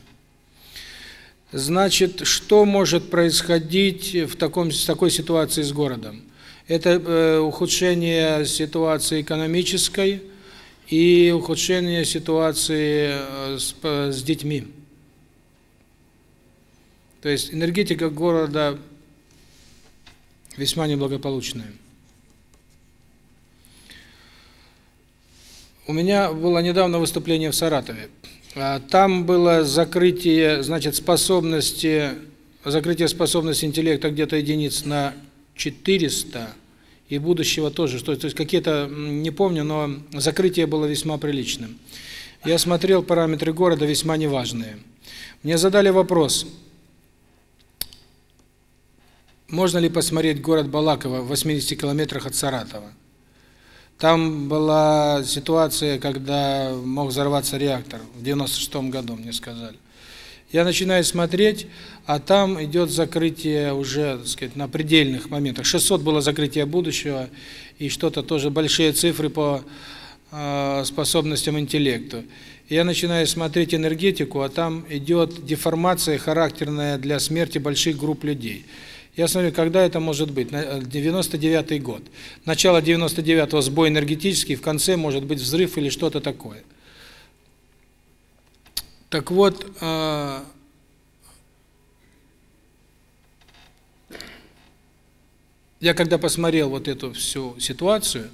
Значит, что может происходить в таком в такой ситуации с городом? Это э, ухудшение ситуации экономической и ухудшение ситуации э, с, э, с детьми. То есть энергетика города весьма неблагополучное. У меня было недавно выступление в Саратове. А, там было закрытие, значит, способности, закрытие способности интеллекта где-то единиц на 400 и будущего тоже, что то есть какие-то, не помню, но закрытие было весьма приличным. Я смотрел параметры города, весьма неважные. Мне задали вопрос, можно ли посмотреть город Балаково в 80 километрах от Саратова? Там была ситуация, когда мог взорваться реактор в 96 году, мне сказали. Я начинаю смотреть, а там идет закрытие уже, так сказать, на предельных моментах. 600 было закрытие будущего и что-то тоже большие цифры по э, способностям интеллекту. Я начинаю смотреть энергетику, а там идет деформация, характерная для смерти больших групп людей. Я смотрю, когда это может быть? 99 э, год. Начало 99-го сбой энергетический, в конце может быть взрыв или что-то такое. Так вот, э, я когда посмотрел вот эту всю ситуацию,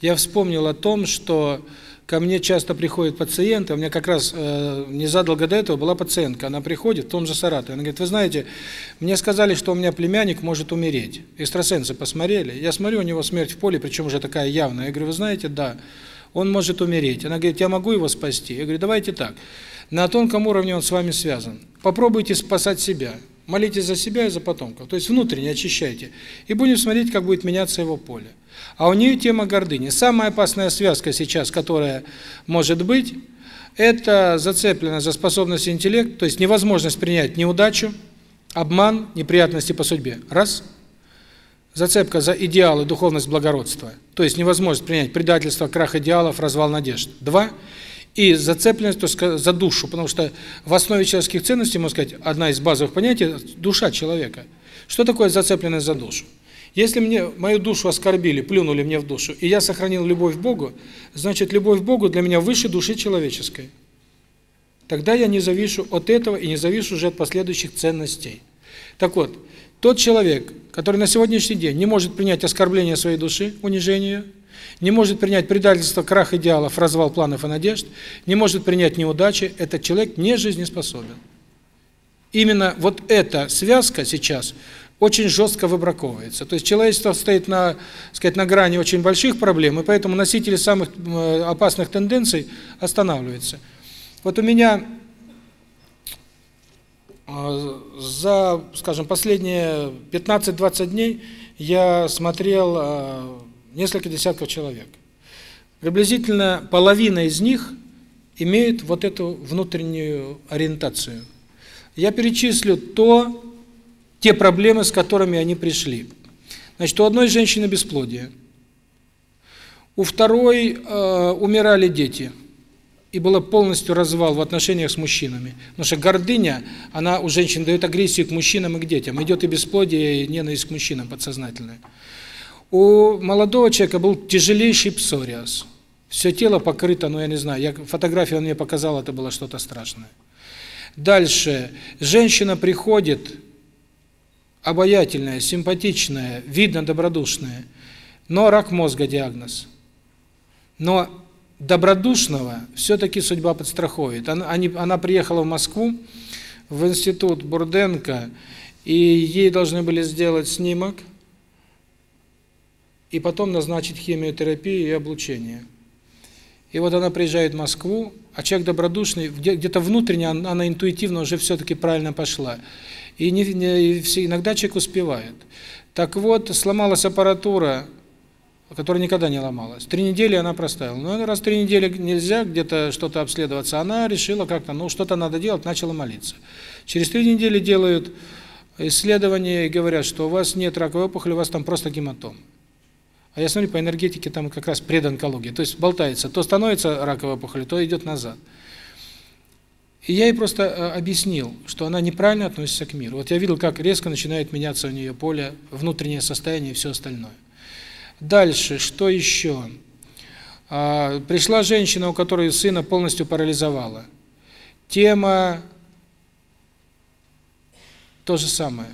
я вспомнил о том, что ко мне часто приходит пациент, а у меня как раз э, незадолго до этого была пациентка, она приходит в том же Саратове, она говорит, вы знаете, мне сказали, что у меня племянник может умереть, экстрасенсы посмотрели, я смотрю, у него смерть в поле, причем уже такая явная, я говорю, вы знаете, да, он может умереть, она говорит, я могу его спасти, я говорю, давайте так, на тонком уровне он с вами связан, попробуйте спасать себя, молитесь за себя и за потомков, то есть внутренне очищайте, и будем смотреть, как будет меняться его поле. А у нее тема гордыни. Самая опасная связка сейчас, которая может быть, это зацеплено за способность интеллект, то есть невозможность принять неудачу, обман, неприятности по судьбе. Раз. Зацепка за идеалы, духовность, благородство. То есть невозможность принять предательство, крах идеалов, развал надежд. Два. И зацепленность то есть, за душу, потому что в основе человеческих ценностей, можно сказать, одна из базовых понятий – душа человека. Что такое зацепленность за душу? Если мне мою душу оскорбили, плюнули мне в душу, и я сохранил любовь к Богу, значит, любовь к Богу для меня выше души человеческой. Тогда я не завишу от этого и не завишу уже от последующих ценностей. Так вот, тот человек, который на сегодняшний день не может принять оскорбление своей души, унижение, не может принять предательство, крах идеалов, развал планов и надежд, не может принять неудачи, этот человек не жизнеспособен. Именно вот эта связка сейчас – очень жестко выбраковывается. То есть человечество стоит на, сказать, на грани очень больших проблем, и поэтому носители самых опасных тенденций останавливаются. Вот у меня а, за, скажем, последние 15-20 дней я смотрел а, несколько десятков человек. Приблизительно половина из них имеют вот эту внутреннюю ориентацию. Я перечислю то, те проблемы, с которыми они пришли. Значит, у одной женщины бесплодие, у второй э, умирали дети, и было полностью развал в отношениях с мужчинами. Потому что гордыня, она у женщин дает агрессию к мужчинам и к детям. Идет и бесплодие, и ненависть к мужчинам подсознательная. У молодого человека был тяжелейший псориаз. Все тело покрыто, ну я не знаю, я фотографию он мне показал, это было что-то страшное. Дальше женщина приходит обаятельная, симпатичная, видно добродушная, но рак мозга диагноз. Но добродушного все-таки судьба подстраховывает. Она, она приехала в Москву, в институт Бурденко, и ей должны были сделать снимок, и потом назначить химиотерапию и облучение. И вот она приезжает в Москву, а человек добродушный, где-то внутренне она интуитивно уже все-таки правильно пошла и не, не иногда человек успевает. Так вот, сломалась аппаратура, которая никогда не ломалась. Три недели она простаяла. Но раз три недели нельзя где-то что-то обследоваться, она решила как-то, ну что-то надо делать, начала молиться. Через три недели делают исследование и говорят, что у вас нет раковой опухоли, у вас там просто гематом. А я смотрю, по энергетике там как раз предонкология. То есть болтается, то становится раковая опухоль, то идет назад. И я ей просто объяснил, что она неправильно относится к миру. Вот я видел, как резко начинает меняться у нее поле, внутреннее состояние и все остальное. Дальше, что еще? Пришла женщина, у которой сына полностью парализовала. Тема то же самое.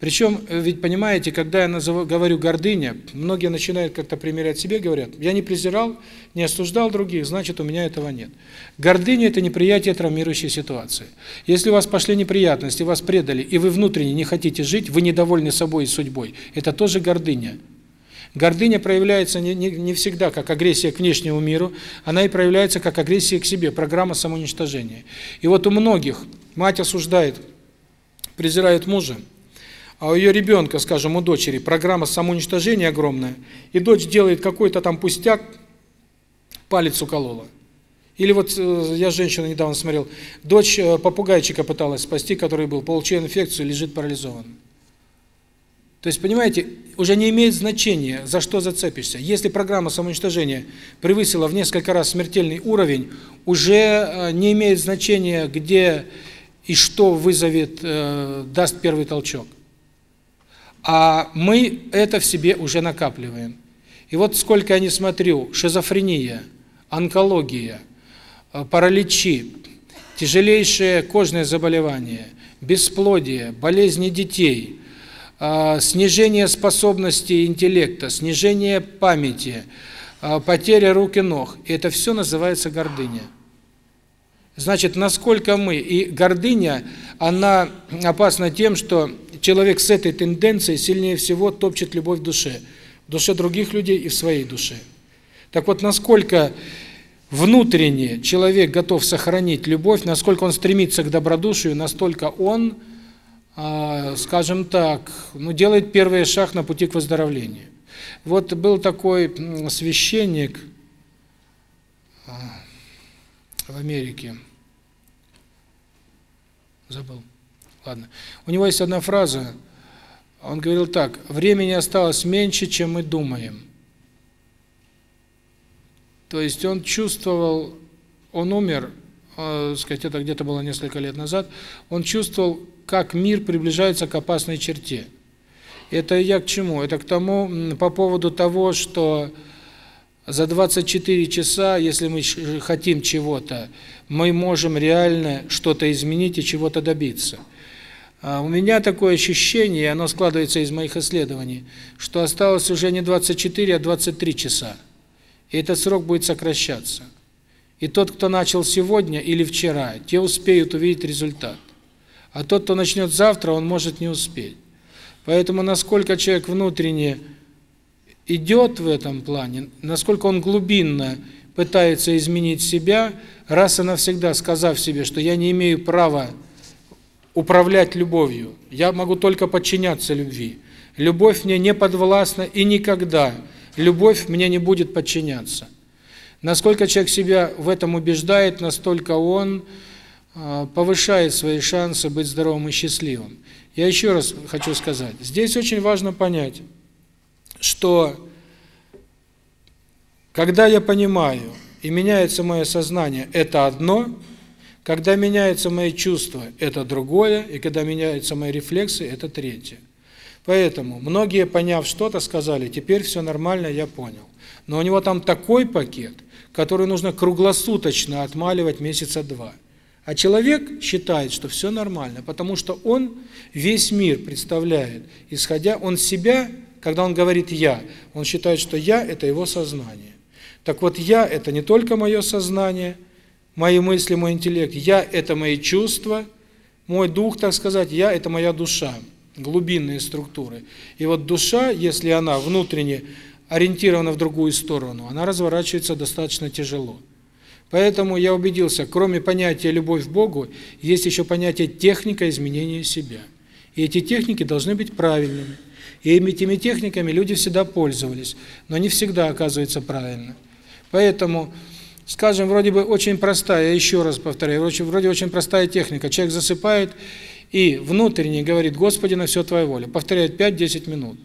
Причем, ведь понимаете, когда я назову, говорю гордыня, многие начинают как-то примерять себе, говорят, я не презирал, не осуждал других, значит, у меня этого нет. Гордыня – это неприятие травмирующей ситуации. Если у вас пошли неприятности, вас предали, и вы внутренне не хотите жить, вы недовольны собой и судьбой, это тоже гордыня. Гордыня проявляется не, не, не всегда как агрессия к внешнему миру, она и проявляется как агрессия к себе, программа самоуничтожения. И вот у многих мать осуждает, презирает мужа, а у ее ребенка, скажем, у дочери, программа самоуничтожения огромная, и дочь делает какой-то там пустяк, палец уколола. Или вот э, я женщину недавно смотрел, дочь э, попугайчика пыталась спасти, который был, получил инфекцию, лежит парализован. То есть, понимаете, уже не имеет значения, за что зацепишься. Если программа самоуничтожения превысила в несколько раз смертельный уровень, уже э, не имеет значения, где и что вызовет, даст первый толчок а мы это в себе уже накапливаем. И вот сколько я не смотрю, шизофрения, онкология, э, параличи, тяжелейшие кожные заболевания, бесплодие, болезни детей, э, снижение способности интеллекта, снижение памяти, э, потеря рук и ног. И это все называется гордыня. Значит, насколько мы... И гордыня, она опасна тем, что человек с этой тенденцией сильнее всего топчет любовь в душе, в душе других людей и в своей душе. Так вот, насколько внутренне человек готов сохранить любовь, насколько он стремится к добродушию, настолько он, а, скажем так, ну делает первый шаг на пути к выздоровлению. Вот был такой священник а, в Америке. Забыл. Ладно. У него есть одна фраза. Он говорил так: "Времени осталось меньше, чем мы думаем". То есть он чувствовал, он умер, э, сказать, это где-то было несколько лет назад. Он чувствовал, как мир приближается к опасной черте. Это я к чему? Это к тому по поводу того, что за 24 часа, если мы хотим чего-то, мы можем реально что-то изменить и чего-то добиться. А, у меня такое ощущение, оно складывается из моих исследований, что осталось уже не 24, а 23 часа. И этот срок будет сокращаться. И тот, кто начал сегодня или вчера, те успеют увидеть результат. А тот, кто начнет завтра, он может не успеть. Поэтому насколько человек внутренне идет в этом плане, насколько он глубинно пытается изменить себя, раз и навсегда сказав себе, что я не имею права управлять любовью. Я могу только подчиняться любви. Любовь мне не подвластна и никогда любовь мне не будет подчиняться. Насколько человек себя в этом убеждает, настолько он а, повышает свои шансы быть здоровым и счастливым. Я еще раз хочу сказать, здесь очень важно понять, что когда я понимаю и меняется мое сознание, это одно – когда меняются мои чувства, это другое, и когда меняются мои рефлексы, это третье. Поэтому многие, поняв что-то, сказали, теперь все нормально, я понял. Но у него там такой пакет, который нужно круглосуточно отмаливать месяца два. А человек считает, что все нормально, потому что он весь мир представляет, исходя он себя, когда он говорит «я», он считает, что «я» – это его сознание. Так вот, «я» – это не только мое сознание – мои мысли, мой интеллект, я – это мои чувства, мой дух, так сказать, я – это моя душа, глубинные структуры. И вот душа, если она внутренне ориентирована в другую сторону, она разворачивается достаточно тяжело. Поэтому я убедился, кроме понятия «любовь к Богу», есть еще понятие «техника изменения себя». И эти техники должны быть правильными. И этими техниками люди всегда пользовались, но не всегда оказывается правильно. Поэтому Скажем, вроде бы очень простая, я еще раз повторяю, вроде, вроде очень простая техника. Человек засыпает и внутренне говорит, Господи, на все Твоя воля. Повторяет 5-10 минут.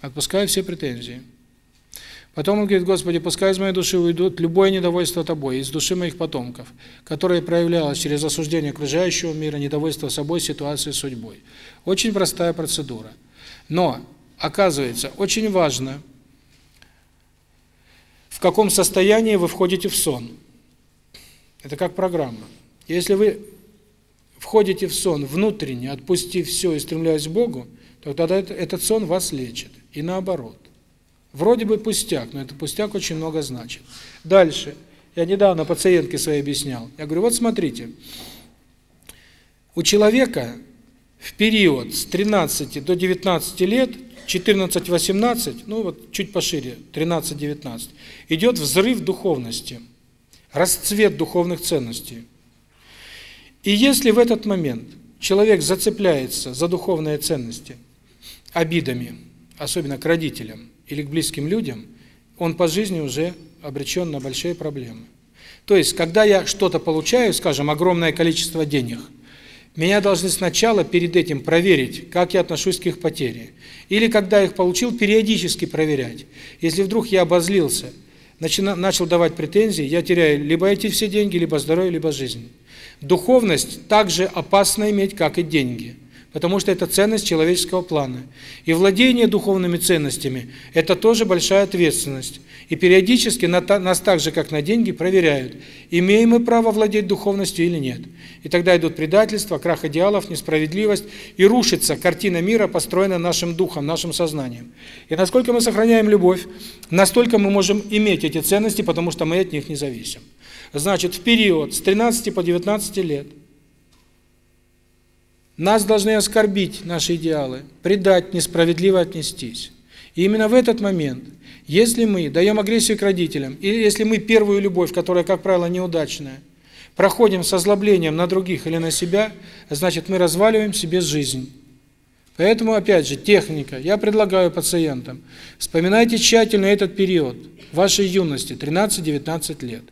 Отпуская все претензии. Потом он говорит, Господи, пускай из моей души уйдут любое недовольство Тобой, из души моих потомков, которое проявлялось через осуждение окружающего мира, недовольство собой, ситуации, судьбой. Очень простая процедура. Но, оказывается, очень важно – в каком состоянии вы входите в сон. Это как программа. Если вы входите в сон внутренне, отпустив все и стремляясь к Богу, то тогда этот сон вас лечит. И наоборот. Вроде бы пустяк, но это пустяк очень много значит. Дальше. Я недавно пациентке своей объяснял. Я говорю, вот смотрите. У человека в период с 13 до 19 лет 14-18, ну вот чуть пошире, 13-19, идет взрыв духовности, расцвет духовных ценностей. И если в этот момент человек зацепляется за духовные ценности обидами, особенно к родителям или к близким людям, он по жизни уже обречен на большие проблемы. То есть, когда я что-то получаю, скажем, огромное количество денег – меня должны сначала перед этим проверить, как я отношусь к их потере. Или когда их получил, периодически проверять. Если вдруг я обозлился, начина, начал давать претензии, я теряю либо эти все деньги, либо здоровье, либо жизнь. Духовность также опасно иметь, как и деньги потому что это ценность человеческого плана. И владение духовными ценностями – это тоже большая ответственность. И периодически нас так же, как на деньги, проверяют, имеем мы право владеть духовностью или нет. И тогда идут предательства, крах идеалов, несправедливость, и рушится картина мира, построенная нашим духом, нашим сознанием. И насколько мы сохраняем любовь, настолько мы можем иметь эти ценности, потому что мы от них не зависим. Значит, в период с 13 по 19 лет – нас должны оскорбить наши идеалы, предать, несправедливо отнестись. И именно в этот момент, если мы даем агрессию к родителям, или если мы первую любовь, которая, как правило, неудачная, проходим с озлоблением на других или на себя, значит, мы разваливаем себе жизнь. Поэтому, опять же, техника. Я предлагаю пациентам, вспоминайте тщательно этот период вашей юности, 13-19 лет.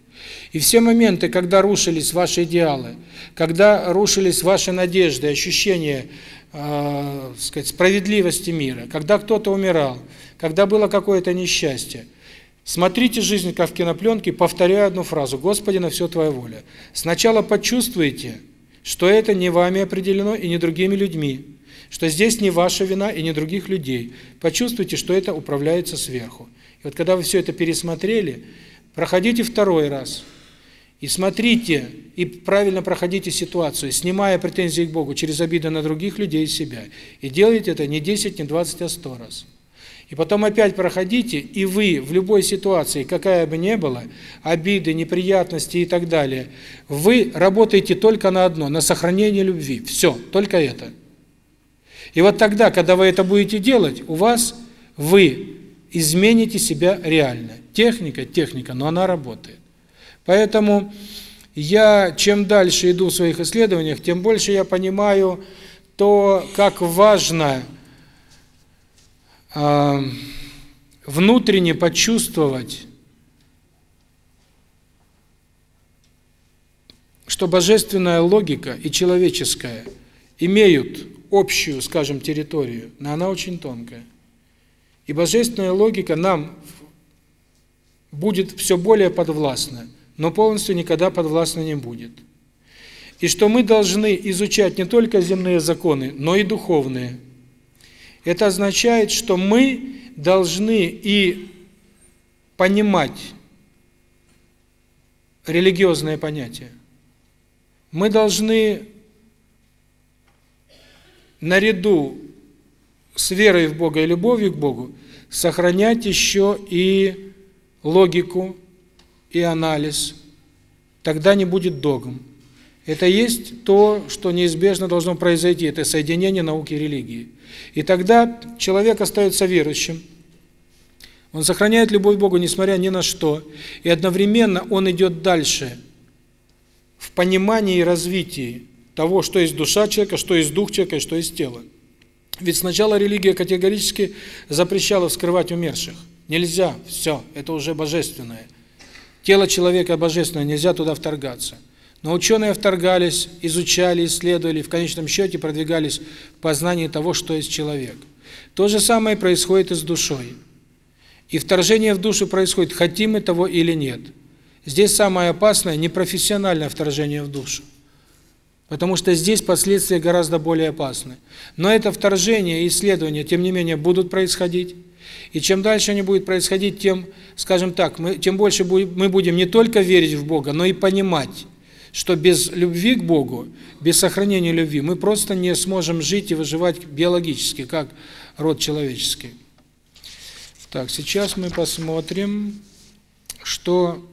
И все моменты, когда рушились ваши идеалы, когда рушились ваши надежды, ощущения э, сказать, справедливости мира, когда кто-то умирал, когда было какое-то несчастье, смотрите жизнь, как в кинопленке, повторяю одну фразу «Господи, на все Твоя воля». Сначала почувствуйте, что это не вами определено и не другими людьми, что здесь не ваша вина и не других людей. Почувствуйте, что это управляется сверху. И вот когда вы все это пересмотрели – Проходите второй раз. И смотрите, и правильно проходите ситуацию, снимая претензии к Богу через обиды на других людей и себя. И делайте это не 10, не 20, а 100 раз. И потом опять проходите, и вы в любой ситуации, какая бы ни была, обиды, неприятности и так далее, вы работаете только на одно, на сохранение любви. Все, только это. И вот тогда, когда вы это будете делать, у вас вы измените себя реально. Техника, техника, но она работает. Поэтому я чем дальше иду в своих исследованиях, тем больше я понимаю то, как важно э, внутренне почувствовать, что божественная логика и человеческая имеют общую, скажем, территорию, но она очень тонкая. И божественная логика нам будет все более подвластна, но полностью никогда подвластна не будет. И что мы должны изучать не только земные законы, но и духовные. Это означает, что мы должны и понимать религиозное понятие. Мы должны наряду с верой в Бога и любовью к Богу сохранять еще и логику, и анализ. Тогда не будет догм. Это есть то, что неизбежно должно произойти, это соединение науки и религии. И тогда человек остается верующим, он сохраняет любовь к Богу, несмотря ни на что, и одновременно он идет дальше в понимании и развитии того, что есть душа человека, что есть дух человека что есть тело. Ведь сначала религия категорически запрещала вскрывать умерших. Нельзя, все, это уже божественное. Тело человека божественное, нельзя туда вторгаться. Но ученые вторгались, изучали, исследовали, в конечном счете продвигались в познании того, что есть человек. То же самое происходит и с душой. И вторжение в душу происходит, хотим мы того или нет. Здесь самое опасное – непрофессиональное вторжение в душу. Потому что здесь последствия гораздо более опасны. Но это вторжение и исследования, тем не менее, будут происходить. И чем дальше они будут происходить, тем, скажем так, мы, тем больше мы будем не только верить в Бога, но и понимать, что без любви к Богу, без сохранения любви, мы просто не сможем жить и выживать биологически, как род человеческий. Так, сейчас мы посмотрим, что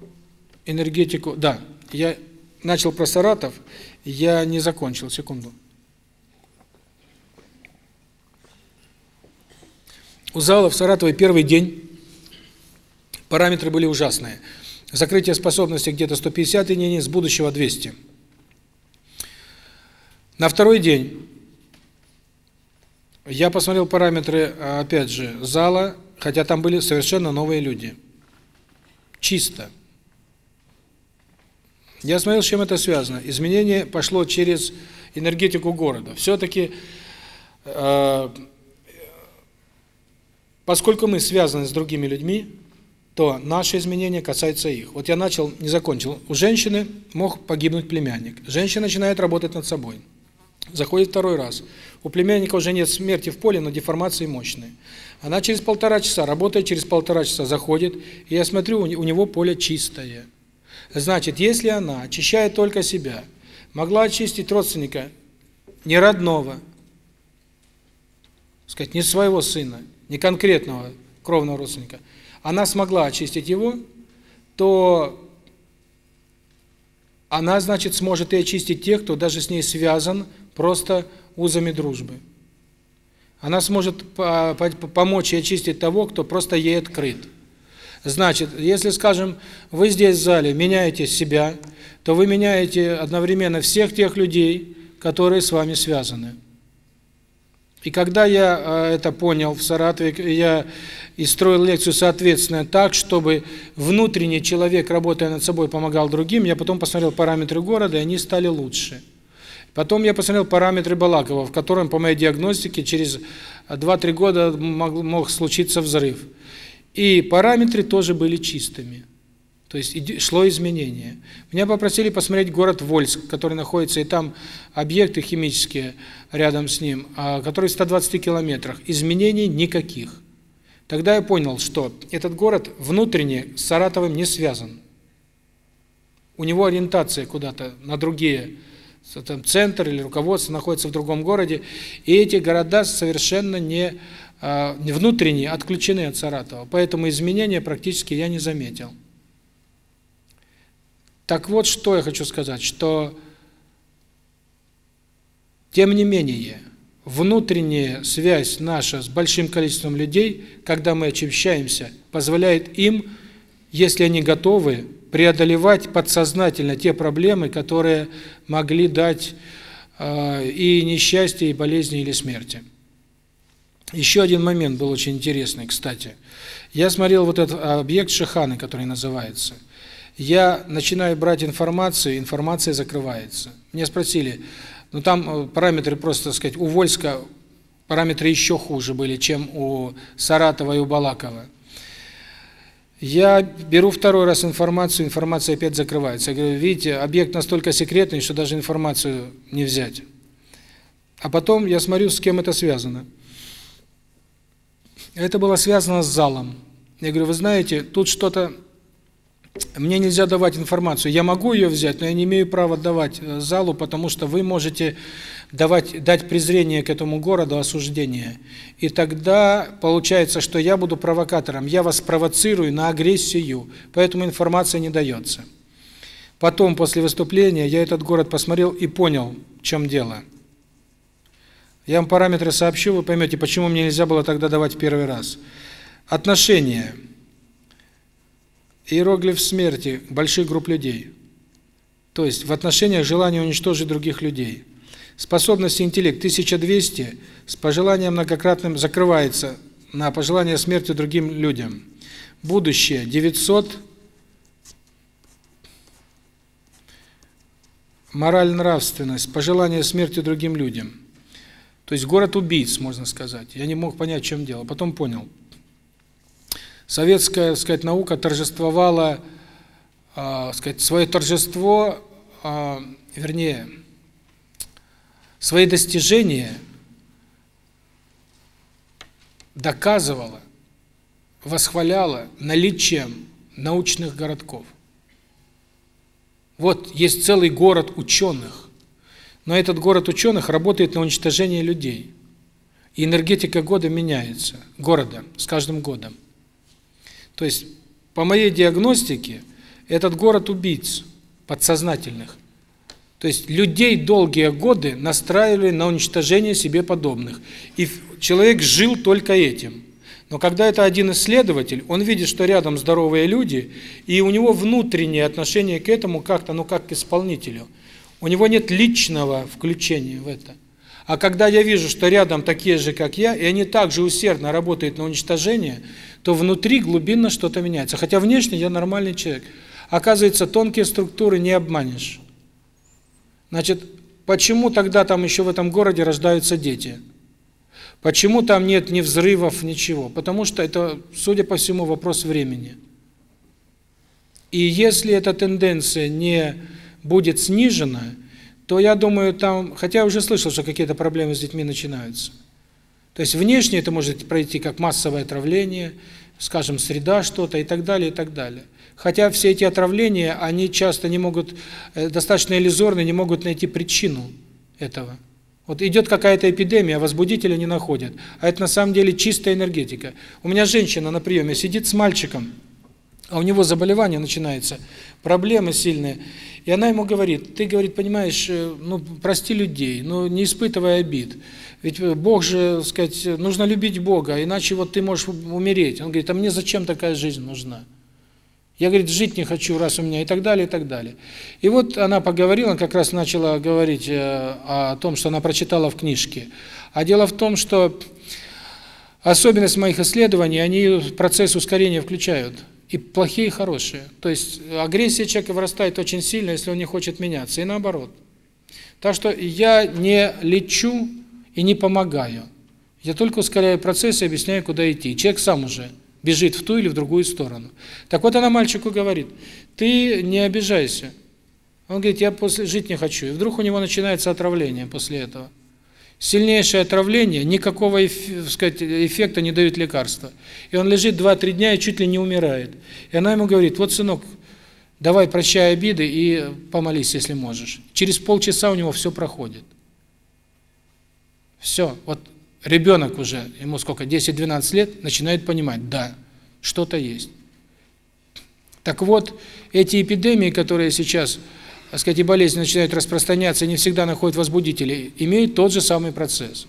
энергетику... Да, я начал про Саратов. Я не закончил, секунду. У зала в Саратове первый день параметры были ужасные. Закрытие способности где-то 150 и не с будущего 200. На второй день я посмотрел параметры, опять же, зала, хотя там были совершенно новые люди. Чисто. Я смотрел, с чем это связано. Изменение пошло через энергетику города. Все-таки, э, поскольку мы связаны с другими людьми, то наши изменения касаются их. Вот я начал, не закончил. У женщины мог погибнуть племянник. Женщина начинает работать над собой. Заходит второй раз. У племянника уже нет смерти в поле, но деформации мощные. Она через полтора часа, работает через полтора часа, заходит, и я смотрю, у него поле чистое. Значит, если она очищает только себя, могла очистить родственника не родного, сказать, не своего сына, не конкретного кровного родственника, она смогла очистить его, то она, значит, сможет и очистить тех, кто даже с ней связан просто узами дружбы. Она сможет помочь и очистить того, кто просто ей открыт. Значит, если, скажем, вы здесь в зале меняете себя, то вы меняете одновременно всех тех людей, которые с вами связаны. И когда я э, это понял в Саратове, я и строил лекцию соответственно так, чтобы внутренний человек, работая над собой, помогал другим, я потом посмотрел параметры города, и они стали лучше. Потом я посмотрел параметры Балакова, в котором, по моей диагностике, через 2-3 года мог, мог случиться взрыв. И параметры тоже были чистыми. То есть шло изменение. Меня попросили посмотреть город Вольск, который находится, и там объекты химические рядом с ним, а, которые в 120 километрах. Изменений никаких. Тогда я понял, что этот город внутренне с Саратовым не связан. У него ориентация куда-то на другие там центр или руководство находится в другом городе, и эти города совершенно не а, внутренние отключены от Саратова, поэтому изменения практически я не заметил. Так вот, что я хочу сказать, что тем не менее внутренняя связь наша с большим количеством людей, когда мы очищаемся, позволяет им, если они готовы, преодолевать подсознательно те проблемы, которые могли дать э, и несчастье, и болезни, или смерти. Еще один момент был очень интересный, кстати. Я смотрел вот этот а, объект Шихана, который называется. Я начинаю брать информацию, информация закрывается. Меня спросили, ну там э, параметры просто, так сказать, у Вольска параметры еще хуже были, чем у Саратова и у Балакова. Я беру второй раз информацию, информация опять закрывается. Я говорю, видите, объект настолько секретный, что даже информацию не взять. А потом я смотрю, с кем это связано. Это было связано с залом. Я говорю, вы знаете, тут что-то... Мне нельзя давать информацию. Я могу ее взять, но я не имею права давать э, залу, потому что вы можете давать дать презрение к этому городу, осуждение. И тогда получается, что я буду провокатором. Я вас провоцирую на агрессию, поэтому информация не дается. Потом, после выступления, я этот город посмотрел и понял, в чем дело. Я вам параметры сообщу, вы поймете, почему мне нельзя было тогда давать первый раз. Отношения. Иероглиф смерти больших групп людей. То есть в отношениях желание уничтожить других людей. Способность интеллект 1200 с пожеланием многократным закрывается на пожелание смерти другим людям. Будущее 900 Мораль нравственность, пожелание смерти другим людям. То есть город убийц, можно сказать. Я не мог понять, в чем дело. Потом понял. Советская, так сказать, наука торжествовала, э, сказать, свое торжество, э, вернее, свои достижения доказывала, восхваляла наличием научных городков. Вот есть целый город ученых, но этот город ученых работает на уничтожение людей. И энергетика года меняется, города, с каждым годом. То есть, по моей диагностике, этот город убийц подсознательных. То есть, людей долгие годы настраивали на уничтожение себе подобных. И человек жил только этим. Но когда это один исследователь, он видит, что рядом здоровые люди, и у него внутреннее отношение к этому как-то, ну как к исполнителю – у него нет личного включения в это. А когда я вижу, что рядом такие же, как я, и они также усердно работают на уничтожение, то внутри глубинно что-то меняется. Хотя внешне я нормальный человек. Оказывается, тонкие структуры не обманешь. Значит, почему тогда там еще в этом городе рождаются дети? Почему там нет ни взрывов, ничего? Потому что это, судя по всему, вопрос времени. И если эта тенденция не будет снижена, то я думаю, там, хотя я уже слышал, что какие-то проблемы с детьми начинаются. То есть внешне это может пройти как массовое отравление, скажем, среда что-то и так далее, и так далее. Хотя все эти отравления, они часто не могут, э, достаточно иллюзорно, не могут найти причину этого. Вот идет какая-то эпидемия, возбудителя не находят. А это на самом деле чистая энергетика. У меня женщина на приеме сидит с мальчиком, а у него заболевание начинается, проблемы сильные. И она ему говорит, ты, говорит, понимаешь, э, ну, прости людей, но не испытывай обид. Ведь э, Бог же, сказать, нужно любить Бога, иначе вот ты можешь умереть. Он говорит, а мне зачем такая жизнь нужна? Я, говорит, жить не хочу, раз у меня, и так далее, и так далее. И вот она поговорила, как раз начала говорить э, о том, что она прочитала в книжке. А дело в том, что особенность моих исследований, они процесс ускорения включают и плохие и хорошие. То есть агрессия человека вырастает очень сильно, если он не хочет меняться, и наоборот. Так что я не лечу и не помогаю. Я только ускоряю процесс и объясняю, куда идти. Человек сам уже бежит в ту или в другую сторону. Так вот она мальчику говорит, ты не обижайся. Он говорит, я после жить не хочу. И вдруг у него начинается отравление после этого сильнейшее отравление, никакого э, сказать, эффекта не дают лекарства. И он лежит 2-3 дня и чуть ли не умирает. И она ему говорит, вот, сынок, давай прощай обиды и помолись, если можешь. Через полчаса у него все проходит. Все, вот ребенок уже, ему сколько, 10-12 лет, начинает понимать, да, что-то есть. Так вот, эти эпидемии, которые сейчас так сказать, болезни начинают распространяться, не всегда находят возбудителей, имеют тот же самый процесс.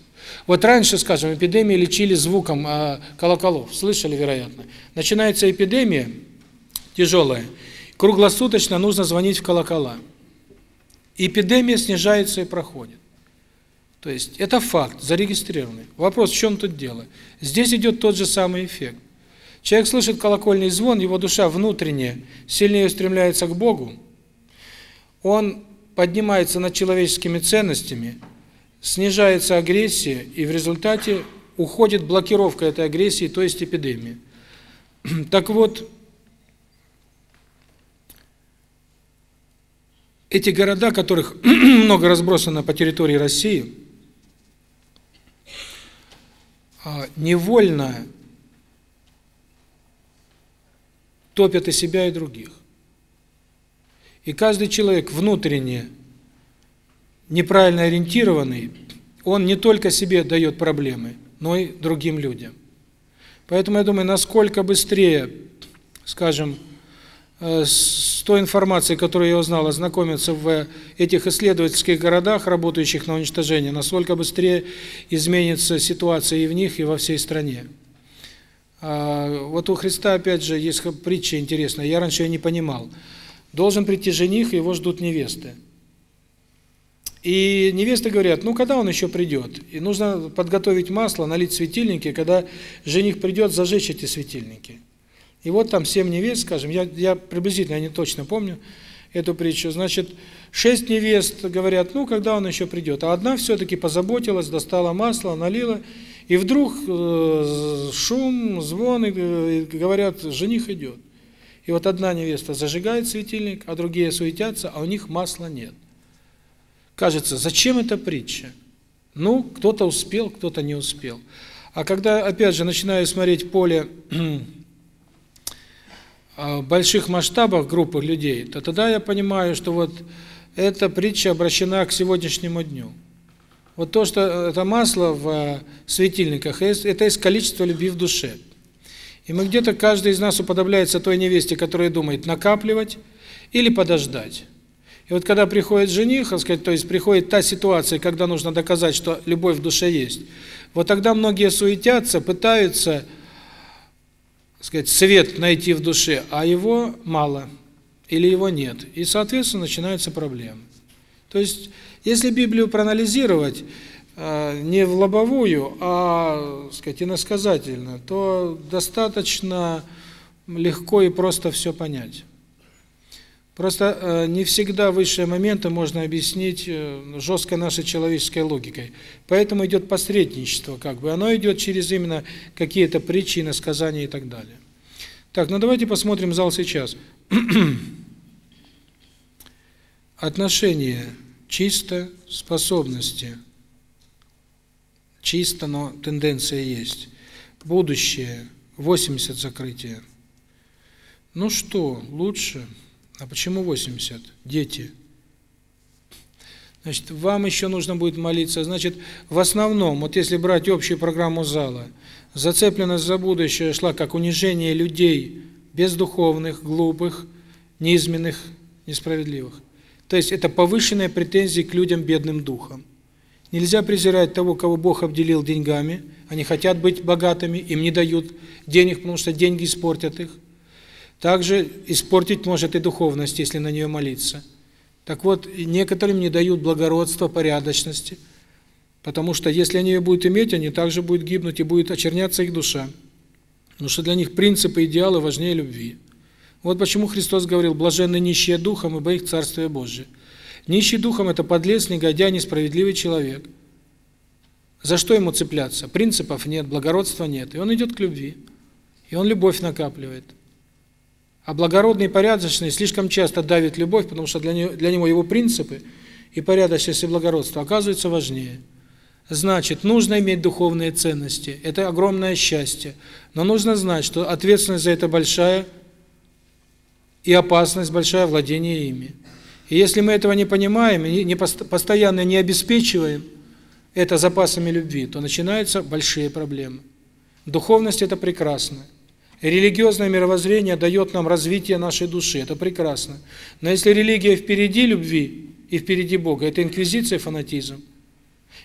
Вот раньше, скажем, эпидемии лечили звуком э, колоколов, слышали, вероятно. Начинается эпидемия тяжелая, круглосуточно нужно звонить в колокола. Эпидемия снижается и проходит. То есть это факт, зарегистрированный. Вопрос, в чем тут дело? Здесь идет тот же самый эффект. Человек слышит колокольный звон, его душа внутренне сильнее устремляется к Богу, он поднимается над человеческими ценностями, снижается агрессия, и в результате уходит блокировка этой агрессии, то есть эпидемии. <clears throat> Так вот, эти города, которых <clears throat> много разбросано по территории России, а, невольно топят и себя, и других. И каждый человек внутренне неправильно ориентированный, он не только себе дает проблемы, но и другим людям. Поэтому я думаю, насколько быстрее, скажем, э, с той информацией, которую я узнал, ознакомиться в этих исследовательских городах, работающих на уничтожение, насколько быстрее изменится ситуация и в них, и во всей стране. А, вот у Христа, опять же, есть притча интересная, я раньше ее не понимал должен прийти жених, его ждут невесты. И невесты говорят, ну когда он еще придет? И нужно подготовить масло, налить светильники, когда жених придет, зажечь эти светильники. И вот там семь невест, скажем, я, я приблизительно, я не точно помню эту притчу. Значит, шесть невест говорят, ну когда он еще придет? А одна все-таки позаботилась, достала масло, налила. И вдруг э, шум, звон, и, э, говорят, жених идет. И вот одна невеста зажигает светильник, а другие суетятся, а у них масла нет. Кажется, зачем эта притча? Ну, кто-то успел, кто-то не успел. А когда, опять же, начинаю смотреть поле <clears throat> а, больших масштабах группы людей, то тогда я понимаю, что вот эта притча обращена к сегодняшнему дню. Вот то, что э, это масло в э, светильниках, это из количества любви в душе. И мы где-то каждый из нас уподобляется той невесте, которая думает накапливать или подождать. И вот когда приходит жених, сказать, то есть приходит та ситуация, когда нужно доказать, что любовь в душе есть, вот тогда многие суетятся, пытаются, сказать, свет найти в душе, а его мало или его нет. И, соответственно, начинаются проблемы. То есть, если Библию проанализировать, не в лобовую, а сказать, иносказательно, то достаточно легко и просто все понять. Просто э, не всегда высшие моменты можно объяснить э, жесткой нашей человеческой логикой. Поэтому идет посредничество, как бы. Оно идет через именно какие-то причины, сказания и так далее. Так, ну давайте посмотрим зал сейчас. <clears throat> Отношение чисто способности – чисто, но тенденция есть. Будущее 80 закрытия. Ну что, лучше? А почему 80? Дети. Значит, вам еще нужно будет молиться. Значит, в основном, вот если брать общую программу зала, зацепленность за будущее шла как унижение людей бездуховных, глупых, неизменных, несправедливых. То есть это повышенные претензии к людям бедным духом. Нельзя презирать того, кого Бог обделил деньгами. Они хотят быть богатыми, им не дают денег, потому что деньги испортят их. Также испортить может и духовность, если на нее молиться. Так вот, некоторым не дают благородства, порядочности, потому что если они ее будут иметь, они также будут гибнуть и будет очерняться их душа. Потому что для них принципы, идеалы важнее любви. Вот почему Христос говорил, блаженны нищие духом, ибо их Царствие Божие. Нищий духом – это подлец, негодяй, несправедливый человек. За что ему цепляться? Принципов нет, благородства нет. И он идет к любви. И он любовь накапливает. А благородный и порядочный слишком часто давит любовь, потому что для него, для него его принципы и порядочность, и благородство оказываются важнее. Значит, нужно иметь духовные ценности. Это огромное счастье. Но нужно знать, что ответственность за это большая, и опасность большая владения ими. И если мы этого не понимаем, и не постоянно не обеспечиваем это запасами любви, то начинаются большие проблемы. Духовность – это прекрасно. Религиозное мировоззрение дает нам развитие нашей души, это прекрасно. Но если религия впереди любви и впереди Бога, это инквизиция фанатизм.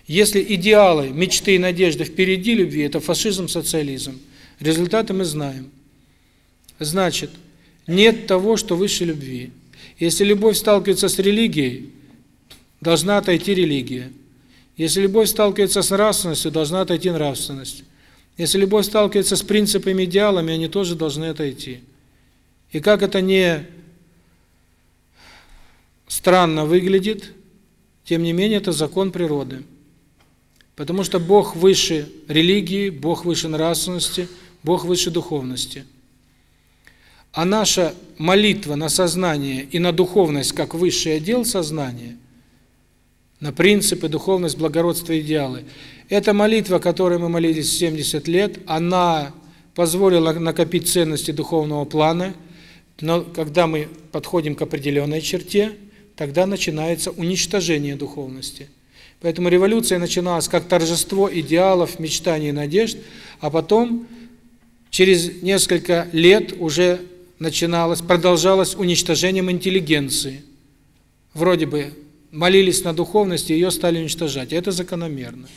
Если идеалы, мечты и надежды впереди любви, это фашизм, социализм. Результаты мы знаем. Значит, нет того, что выше любви. Если любовь сталкивается с религией, должна отойти религия. Если любовь сталкивается с нравственностью, должна отойти нравственность. Если любовь сталкивается с принципами, идеалами, они тоже должны отойти. И как это не странно выглядит, тем не менее это закон природы. Потому что Бог выше религии, Бог выше нравственности, Бог выше духовности. А наша молитва на сознание и на духовность как высший отдел сознания, на принципы, духовность, благородство, идеалы, эта молитва, которой мы молились 70 лет, она позволила накопить ценности духовного плана, но когда мы подходим к определенной черте, тогда начинается уничтожение духовности. Поэтому революция начиналась как торжество идеалов, мечтаний и надежд, а потом через несколько лет уже начиналось, продолжалось уничтожением интеллигенции. Вроде бы молились на духовность, и ее стали уничтожать. Это закономерно.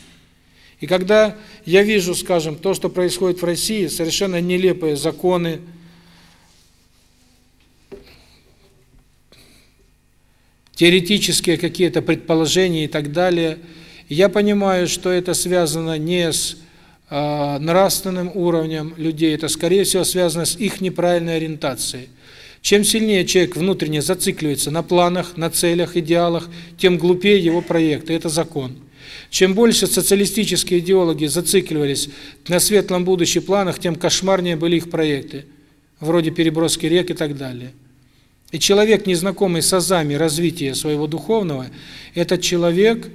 И когда я вижу, скажем, то, что происходит в России, совершенно нелепые законы, теоретические какие-то предположения и так далее, я понимаю, что это связано не с нравственным уровнем людей, это, скорее всего, связано с их неправильной ориентацией. Чем сильнее человек внутренне зацикливается на планах, на целях, идеалах, тем глупее его проекты. Это закон. Чем больше социалистические идеологи зацикливались на светлом будущем планах, тем кошмарнее были их проекты, вроде переброски рек и так далее. И человек, незнакомый с азами развития своего духовного, этот человек,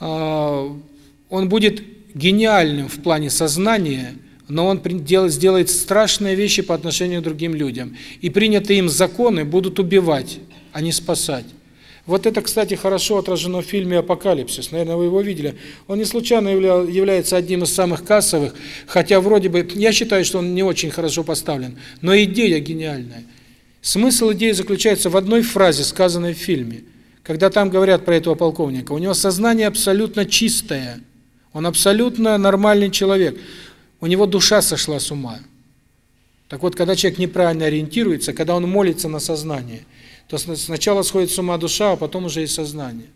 он будет гениальным в плане сознания, но он делает, сделает страшные вещи по отношению к другим людям. И принятые им законы будут убивать, а не спасать. Вот это, кстати, хорошо отражено в фильме «Апокалипсис». Наверное, вы его видели. Он не случайно является одним из самых кассовых, хотя вроде бы, я считаю, что он не очень хорошо поставлен, но идея гениальная. Смысл идеи заключается в одной фразе, сказанной в фильме. Когда там говорят про этого полковника, у него сознание абсолютно чистое – он абсолютно нормальный человек. У него душа сошла с ума. Так вот, когда человек неправильно ориентируется, когда он молится на сознание, то сначала сходит с ума душа, а потом уже и сознание.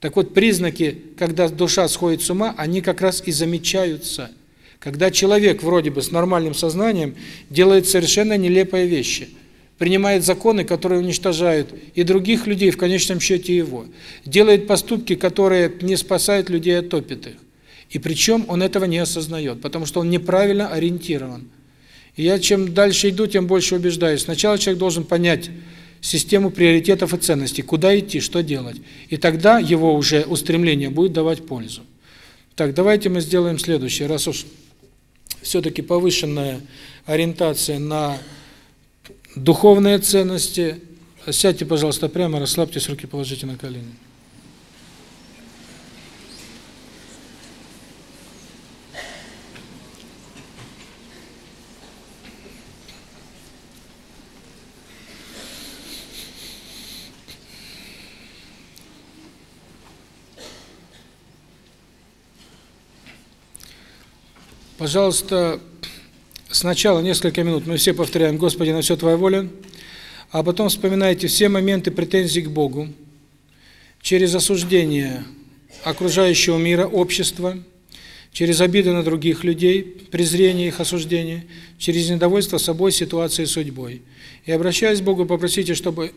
Так вот, признаки, когда душа сходит с ума, они как раз и замечаются. Когда человек вроде бы с нормальным сознанием делает совершенно нелепые вещи – принимает законы, которые уничтожают и других людей, в конечном счете его, делает поступки, которые не спасают людей, от топит их. И причем он этого не осознает, потому что он неправильно ориентирован. И я чем дальше иду, тем больше убеждаюсь. Сначала человек должен понять систему приоритетов и ценностей, куда идти, что делать. И тогда его уже устремление будет давать пользу. Так, давайте мы сделаем следующее. Раз уж все-таки повышенная ориентация на духовные ценности, сядьте, пожалуйста, прямо, расслабьтесь, руки положите на колени. Пожалуйста, сначала несколько минут мы все повторяем «Господи, на все Твоя воля», а потом вспоминайте все моменты претензий к Богу через осуждение окружающего мира, общества, через обиды на других людей, презрение их осуждение, через недовольство собой, ситуацией, судьбой. И обращаясь к Богу, попросите, чтобы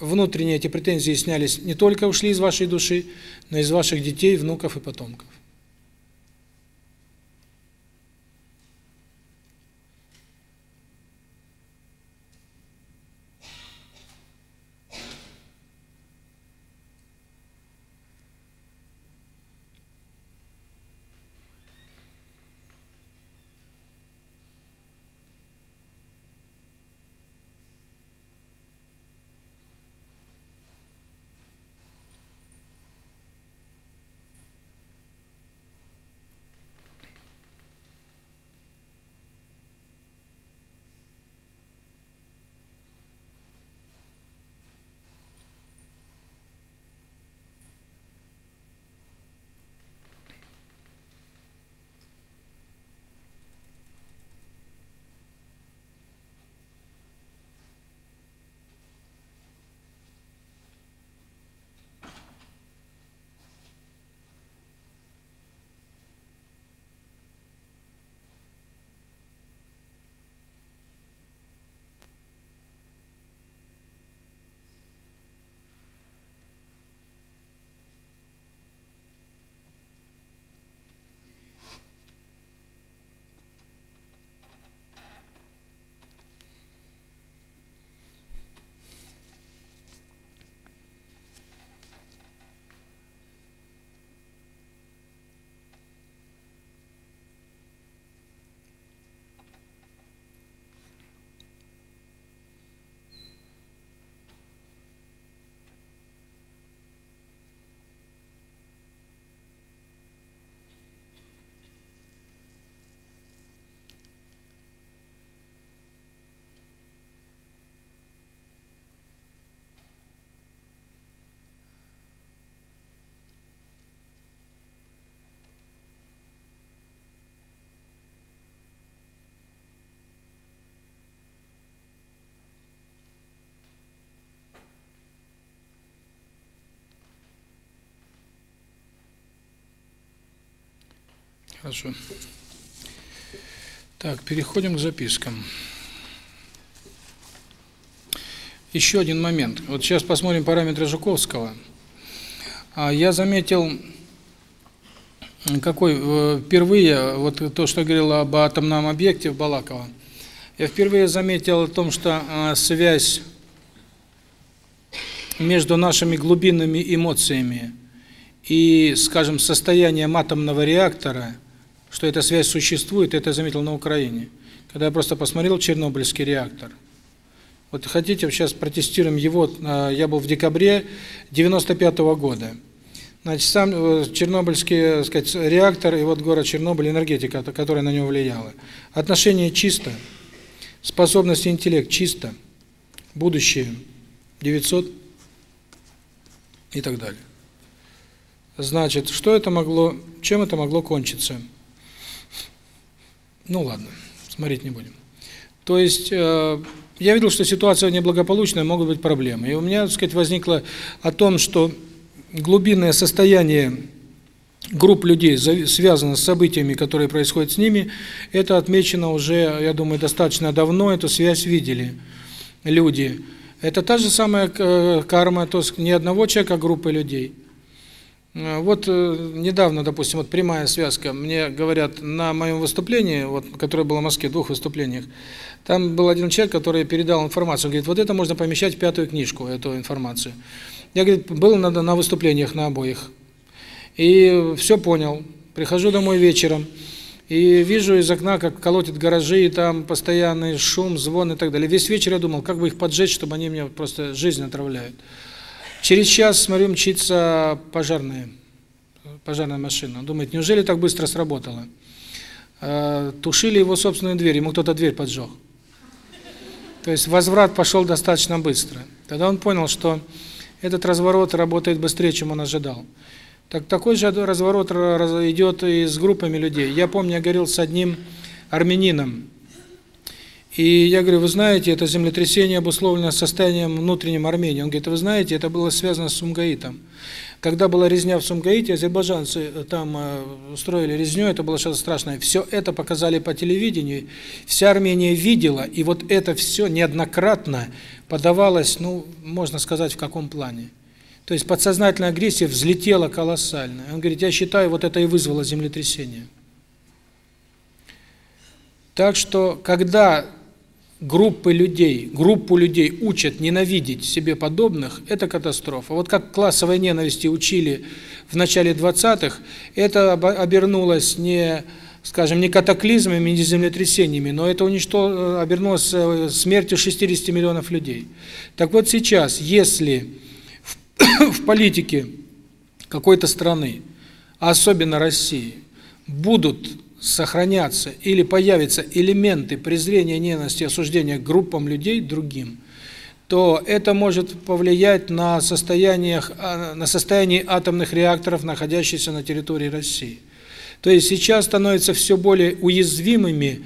внутренние эти претензии снялись, не только ушли из вашей души, но и из ваших детей, внуков и потомков. Хорошо. Так, переходим к запискам. Еще один момент. Вот сейчас посмотрим параметры Жуковского. Я заметил, какой впервые, вот то, что говорил об атомном объекте в Балаково, я впервые заметил о том, что связь между нашими глубинными эмоциями и, скажем, состоянием атомного реактора – что эта связь существует, это заметил на Украине. Когда я просто посмотрел Чернобыльский реактор. Вот хотите, сейчас протестируем его, а, я был в декабре 95 -го года. Значит, сам э, Чернобыльский, так сказать, реактор и вот город Чернобыль, энергетика, которая на него влияла. Отношение чисто, способность интеллект чисто, будущее 900 и так далее. Значит, что это могло, чем это могло кончиться? Ну ладно, смотреть не будем. То есть э, я видел, что ситуация неблагополучная, могут быть проблемы. И у меня, так сказать, возникло о том, что глубинное состояние групп людей связано с событиями, которые происходят с ними, это отмечено уже, я думаю, достаточно давно, эту связь видели люди. Это та же самая э, карма, то есть не одного человека, а группы людей. Вот э, недавно, допустим, вот прямая связка. Мне говорят на моем выступлении, вот, которое было в Москве, двух выступлениях, там был один человек, который передал информацию. Он говорит, вот это можно помещать в пятую книжку, эту информацию. Я, говорит, был на, на выступлениях на обоих. И все понял. Прихожу домой вечером. И вижу из окна, как колотят гаражи, и там постоянный шум, звон и так далее. Весь вечер я думал, как бы их поджечь, чтобы они мне просто жизнь отравляют. Через час смотрю, мчится пожарная, пожарная машина. Он думает, неужели так быстро сработало? Э, тушили его собственную дверь, ему кто-то дверь поджег. То есть возврат пошел достаточно быстро. Тогда он понял, что этот разворот работает быстрее, чем он ожидал. Так такой же разворот идет и с группами людей. Я помню, я говорил с одним армянином, и я говорю, вы знаете, это землетрясение обусловлено состоянием внутренним Армении. Он говорит, вы знаете, это было связано с Сумгаитом. Когда была резня в Сумгаите, азербайджанцы э, там э, устроили резню, это было что-то страшное. Все это показали по телевидению, вся Армения видела, и вот это все неоднократно подавалось, ну, можно сказать, в каком плане. То есть подсознательная агрессия взлетела колоссально. Он говорит, я считаю, вот это и вызвало землетрясение. Так что, когда группы людей, группу людей учат ненавидеть себе подобных, это катастрофа. Вот как классовой ненависти учили в начале 20-х, это обернулось не, скажем, не катаклизмами, не землетрясениями, но это уничтожило, э, обернулось э, смертью 60 миллионов людей. Так вот сейчас, если в, <coughs> в политике какой-то страны, особенно России, будут сохраняться или появятся элементы презрения, ненависти, осуждения группам людей другим, то это может повлиять на состояниях э, на состояние атомных реакторов, находящихся на территории России. То есть сейчас становятся все более уязвимыми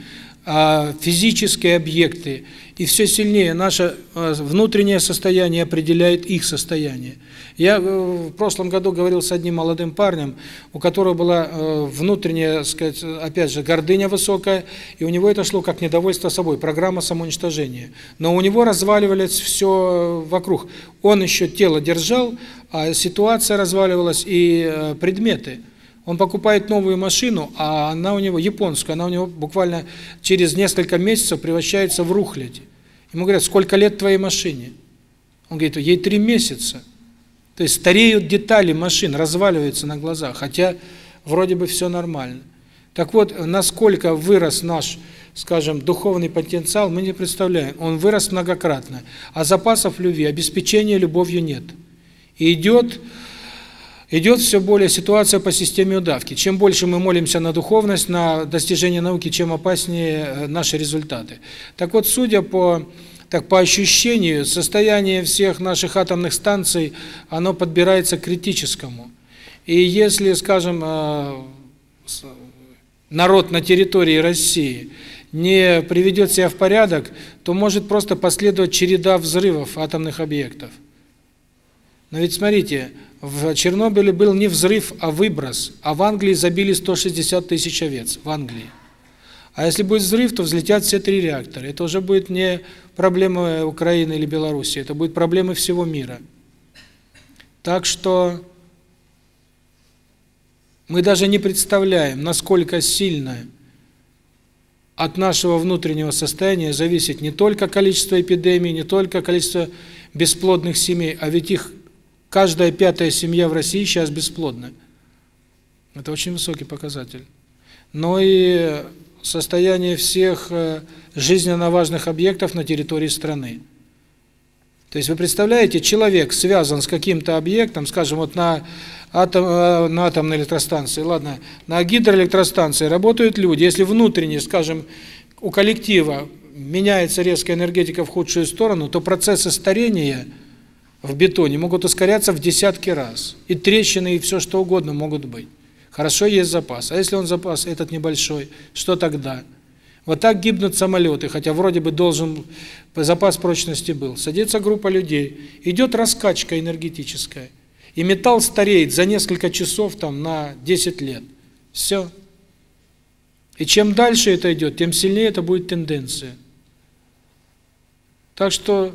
а, физические объекты. И все сильнее наше э, внутреннее состояние определяет их состояние. Я э, в прошлом году говорил с одним молодым парнем, у которого была э, внутренняя, сказать, опять же, гордыня высокая, и у него это шло как недовольство собой, программа самоуничтожения. Но у него разваливалось все вокруг. Он еще тело держал, а ситуация разваливалась и предметы – он покупает новую машину, а она у него японская, она у него буквально через несколько месяцев превращается в рухлядь. Ему говорят, сколько лет твоей машине? Он говорит, ей три месяца. То есть стареют детали машин, разваливаются на глазах, хотя вроде бы все нормально. Так вот, насколько вырос наш, скажем, духовный потенциал, мы не представляем. Он вырос многократно. А запасов любви, обеспечения любовью нет. И идет идет все более ситуация по системе удавки. Чем больше мы молимся на духовность, на достижение науки, чем опаснее э, наши результаты. Так вот, судя по так по ощущению, состояние всех наших атомных станций, оно подбирается к критическому. И если, скажем, э, народ на территории России не приведет себя в порядок, то может просто последовать череда взрывов атомных объектов. Но ведь смотрите, в Чернобыле был не взрыв, а выброс, а в Англии забили 160 тысяч овец, в Англии. А если будет взрыв, то взлетят все три реактора. Это уже будет не проблема Украины или Беларуси, это будет проблема всего мира. Так что мы даже не представляем, насколько сильно от нашего внутреннего состояния зависит не только количество эпидемий, не только количество бесплодных семей, а ведь их Каждая пятая семья в России сейчас бесплодна. Это очень высокий показатель. Но и состояние всех э, жизненно важных объектов на территории страны. То есть вы представляете, человек связан с каким-то объектом, скажем, вот на атом э, на атомной электростанции, ладно, на гидроэлектростанции работают люди. Если внутренне, скажем, у коллектива меняется резкая энергетика в худшую сторону, то процессы старения – в бетоне могут ускоряться в десятки раз. И трещины, и все что угодно могут быть. Хорошо есть запас. А если он запас этот небольшой, что тогда? Вот так гибнут самолеты, хотя вроде бы должен запас прочности был. Садится группа людей, идет раскачка энергетическая. И металл стареет за несколько часов там на 10 лет. Все. И чем дальше это идет, тем сильнее это будет тенденция. Так что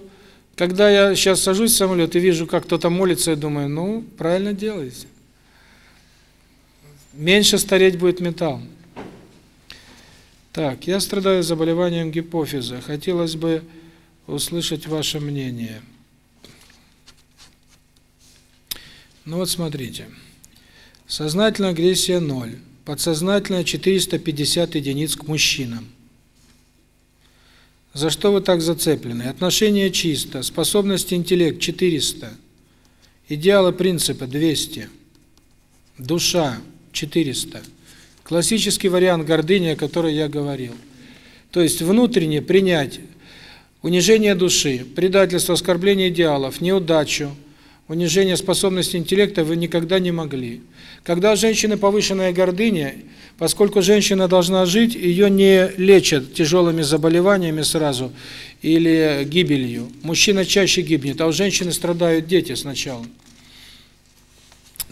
когда я сейчас сажусь в самолет и вижу, как кто-то молится, я думаю, ну, правильно делаете. Меньше стареть будет металл. Так, я страдаю заболеванием гипофиза. Хотелось бы услышать ваше мнение. Ну вот смотрите. Сознательная агрессия 0, подсознательная 450 единиц к мужчинам. За что вы так зацеплены? Отношение чисто, способность интеллект 400, идеалы принципа 200, душа 400. Классический вариант гордыни, о которой я говорил. То есть внутренне принять унижение души, предательство, оскорбление идеалов, неудачу, унижение способности интеллекта вы никогда не могли. Когда у женщины повышенная гордыня, поскольку женщина должна жить, ее не лечат тяжелыми заболеваниями сразу или гибелью. Мужчина чаще гибнет, а у женщины страдают дети сначала.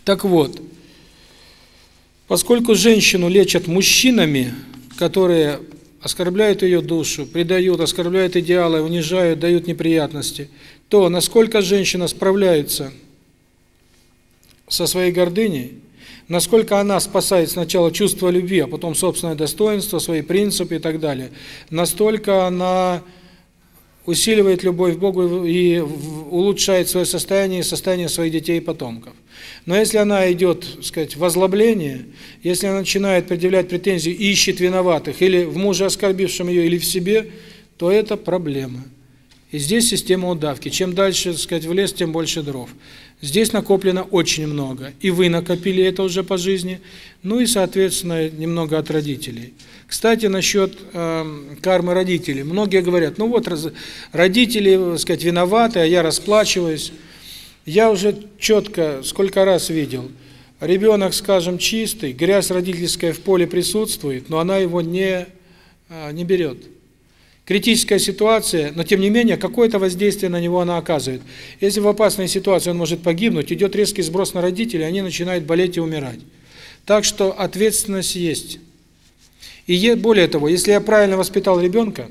Так вот, поскольку женщину лечат мужчинами, которые оскорбляют ее душу, предают, оскорбляют идеалы, унижают, дают неприятности – то насколько женщина справляется со своей гордыней, насколько она спасает сначала чувство любви, а потом собственное достоинство, свои принципы и так далее, настолько она усиливает любовь к Богу и улучшает свое состояние и состояние своих детей и потомков. Но если она идет, так сказать, в озлобление, если она начинает предъявлять претензии ищет виноватых или в муже оскорбившем ее, или в себе, то это проблема. И здесь система удавки. Чем дальше, сказать, в лес, тем больше дров. Здесь накоплено очень много. И вы накопили это уже по жизни. Ну и, соответственно, немного от родителей. Кстати, насчет э, кармы родителей. Многие говорят, ну вот, раз, родители, так сказать, виноваты, а я расплачиваюсь. Я уже четко, сколько раз видел, ребенок, скажем, чистый, грязь родительская в поле присутствует, но она его не, э, не берет критическая ситуация, но тем не менее какое-то воздействие на него она оказывает. Если в опасной ситуации он может погибнуть, идет резкий сброс на родителей, они начинают болеть и умирать. Так что ответственность есть. И более того, если я правильно воспитал ребенка,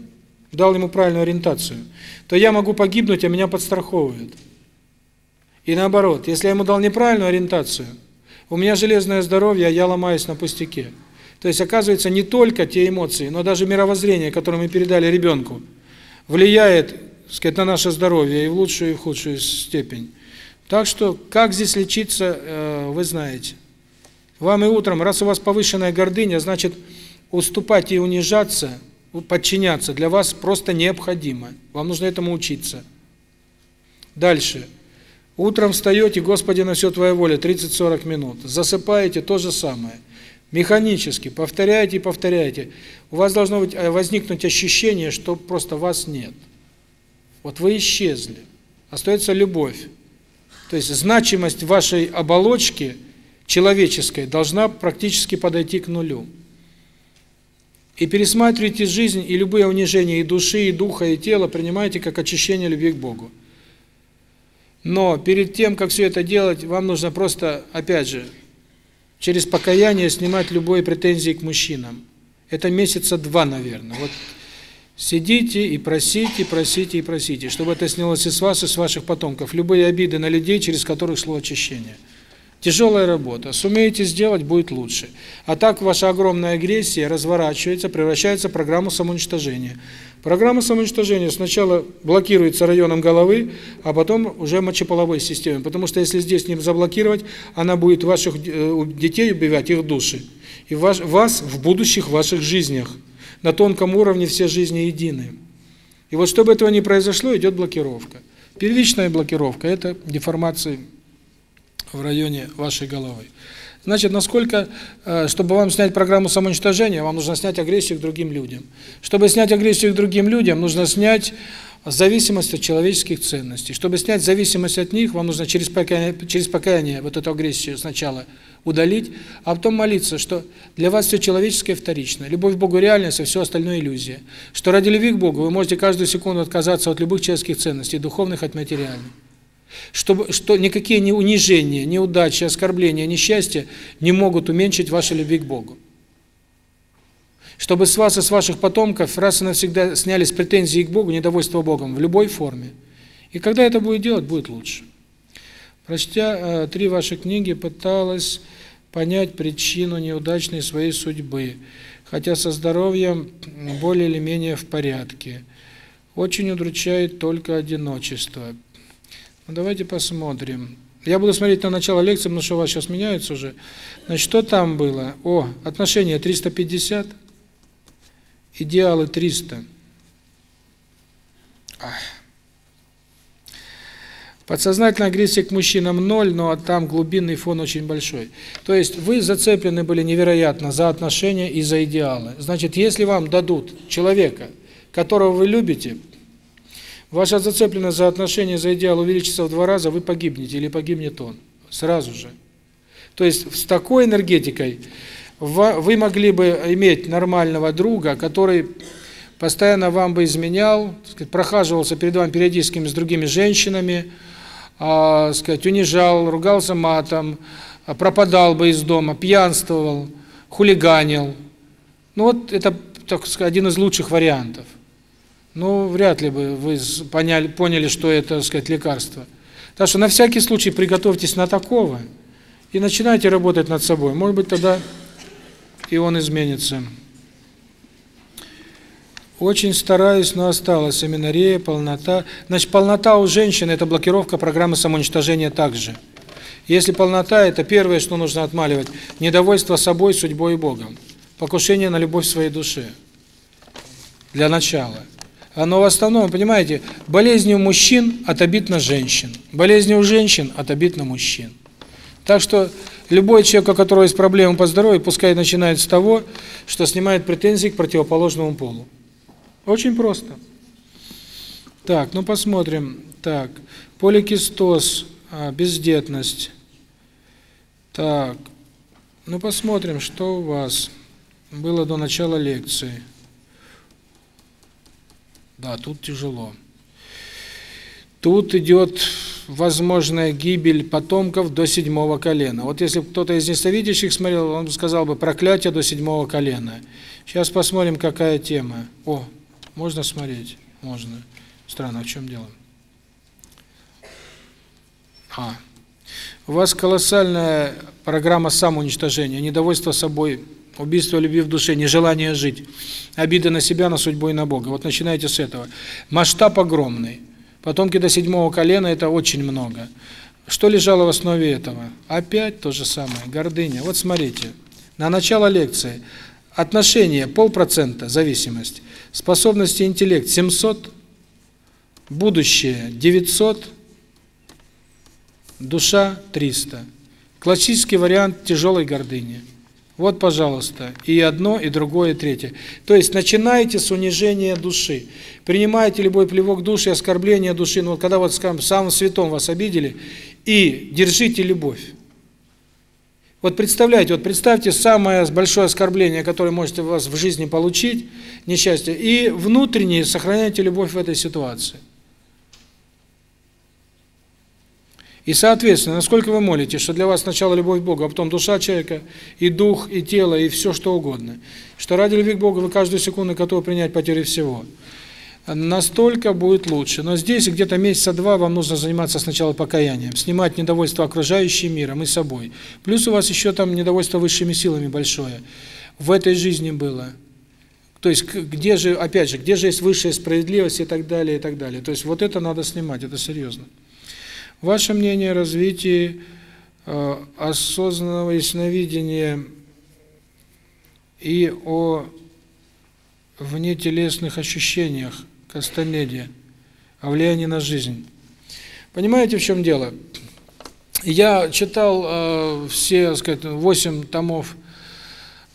дал ему правильную ориентацию, то я могу погибнуть, а меня подстраховывают. И наоборот, если я ему дал неправильную ориентацию, у меня железное здоровье, а я ломаюсь на пустяке. То есть оказывается не только те эмоции, но даже мировоззрение, которое мы передали ребенку, влияет, сказать, на наше здоровье и в лучшую и в худшую степень. Так что как здесь лечиться, э, вы знаете. Вам и утром, раз у вас повышенная гордыня, значит, уступать и унижаться, подчиняться для вас просто необходимо. Вам нужно этому учиться. Дальше. Утром встаете, Господи, на все Твоя воля, 30-40 минут. Засыпаете, то же самое механически повторяете и повторяете. У вас должно быть э, возникнуть ощущение, что просто вас нет. Вот вы исчезли. Остается любовь. То есть значимость вашей оболочки человеческой должна практически подойти к нулю. И пересматривайте жизнь и любые унижения и души, и духа, и тела принимайте как очищение любви к Богу. Но перед тем, как все это делать, вам нужно просто, опять же, через покаяние снимать любые претензии к мужчинам. Это месяца два, наверное. Вот сидите и просите, просите и просите, чтобы это снялось и с вас, и с ваших потомков. Любые обиды на людей, через которых шло очищения. Тяжелая работа. Сумеете сделать, будет лучше. А так ваша огромная агрессия разворачивается, превращается в программу самоуничтожения. Программа самоуничтожения сначала блокируется районом головы, а потом уже мочеполовой системой. Потому что если здесь не заблокировать, она будет ваших э, детей убивать, их души. И ваш, вас в будущих ваших жизнях. На тонком уровне все жизни едины. И вот чтобы этого не произошло, идет блокировка. Первичная блокировка – это деформация в районе вашей головы. Значит, насколько, э, чтобы вам снять программу самоуничтожения, вам нужно снять агрессию к другим людям. Чтобы снять агрессию к другим людям, нужно снять зависимость от человеческих ценностей. Чтобы снять зависимость от них, вам нужно через покаяние, через покаяние вот эту агрессию сначала удалить, а потом молиться, что для вас все человеческое вторично, любовь к Богу реальность, а все остальное иллюзия. Что ради любви к Богу вы можете каждую секунду отказаться от любых человеческих ценностей, духовных от материальных чтобы что никакие не унижения, неудачи, оскорбления, несчастья не могут уменьшить вашей любви к Богу. Чтобы с вас и с ваших потомков раз и навсегда снялись претензии к Богу, недовольство Богом в любой форме. И когда это будет делать, будет лучше. Прочтя э, три ваши книги, пыталась понять причину неудачной своей судьбы, хотя со здоровьем более или менее в порядке. Очень удручает только одиночество. Ну, давайте посмотрим. Я буду смотреть на начало лекции, потому что у вас сейчас меняется уже. Значит, что там было? О, отношения 350, идеалы 300. Ах. Подсознательная агрессия к мужчинам ноль, но а там глубинный фон очень большой. То есть вы зацеплены были невероятно за отношения и за идеалы. Значит, если вам дадут человека, которого вы любите, Ваша зацеплена за отношения, за идеал увеличится в два раза, вы погибнете или погибнет он. Сразу же. То есть с такой энергетикой вы могли бы иметь нормального друга, который постоянно вам бы изменял, сказать, прохаживался перед вами периодическими с другими женщинами, а, сказать, унижал, ругался матом, а, пропадал бы из дома, пьянствовал, хулиганил. Ну вот это, так сказать, один из лучших вариантов ну, вряд ли бы вы поняли, поняли, что это, так сказать, лекарство. Так что на всякий случай приготовьтесь на такого и начинайте работать над собой. Может быть, тогда и он изменится. Очень стараюсь, но осталась аминорея, полнота. Значит, полнота у женщины – это блокировка программы самоуничтожения также. Если полнота – это первое, что нужно отмаливать – недовольство собой, судьбой и Богом. Покушение на любовь своей души. Для начала оно в основном, понимаете, болезни у мужчин отобит на женщин, у женщин отобит на мужчин. Так что любой человек, у которого есть проблемы по здоровью, пускай начинает с того, что снимает претензии к противоположному полу. Очень просто. Так, ну посмотрим. Так, поликистоз, а, бездетность. Так, ну посмотрим, что у вас было до начала лекции. Да, тут тяжело. Тут идет возможная гибель потомков до седьмого колена. Вот если кто-то из нестовидящих смотрел, он сказал бы проклятие до седьмого колена. Сейчас посмотрим, какая тема. О, можно смотреть? Можно. Странно, а в чем дело? А. У вас колоссальная программа самоуничтожения, недовольство собой убийство любви в душе, нежелание жить, обида на себя, на судьбу и на Бога. Вот начинайте с этого. Масштаб огромный. Потомки до седьмого колена – это очень много. Что лежало в основе этого? Опять то же самое, гордыня. Вот смотрите, на начало лекции. Отношение – полпроцента, зависимость. Способности интеллект – 700. Будущее – 900. Душа – 300. Классический вариант тяжелой гордыни – вот, пожалуйста, и одно, и другое, и третье. То есть начинаете с унижения души. Принимаете любой плевок души, оскорбление души. Ну, когда вот, скажем, самым святом вас обидели, и держите любовь. Вот представляете, вот представьте самое большое оскорбление, которое можете у вас в жизни получить, несчастье, и внутренне сохраняйте любовь в этой ситуации. И, соответственно, насколько вы молитесь, что для вас сначала любовь к Богу, а потом душа человека, и дух, и тело, и все что угодно, что ради любви к Богу вы каждую секунду готовы принять потери всего, настолько будет лучше. Но здесь где-то месяца два вам нужно заниматься сначала покаянием, снимать недовольство окружающим миром и собой. Плюс у вас еще там недовольство высшими силами большое. В этой жизни было. То есть где же, опять же, где же есть высшая справедливость и так далее, и так далее. То есть вот это надо снимать, это серьезно. Ваше мнение о развитии э, осознанного ясновидения и о внетелесных ощущениях Кастанеде, о влиянии на жизнь. Понимаете, в чем дело? Я читал э, все, так сказать, 8 томов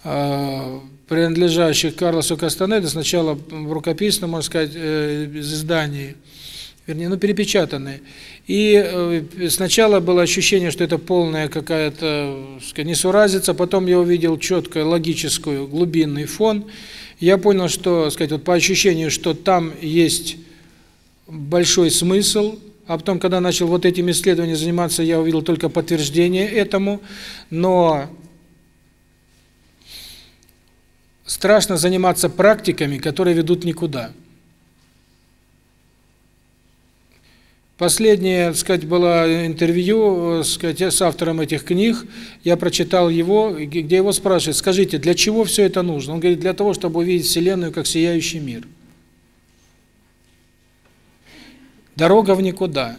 э, принадлежащих Карлосу Кастанеде, сначала в рукописном, можно сказать, э, издании, вернее, ну, перепечатанные. И э, сначала было ощущение, что это полная какая-то э, несуразица, потом я увидел четко логическую, глубинный фон. Я понял, что, сказать, вот по ощущению, что там есть большой смысл, а потом, когда начал вот этим исследованием заниматься, я увидел только подтверждение этому, но страшно заниматься практиками, которые ведут никуда. Последнее, так сказать, было интервью э, сказать, с автором этих книг. Я прочитал его, где его спрашивают, скажите, для чего все это нужно? Он говорит, для того, чтобы увидеть Вселенную как сияющий мир. Дорога в никуда.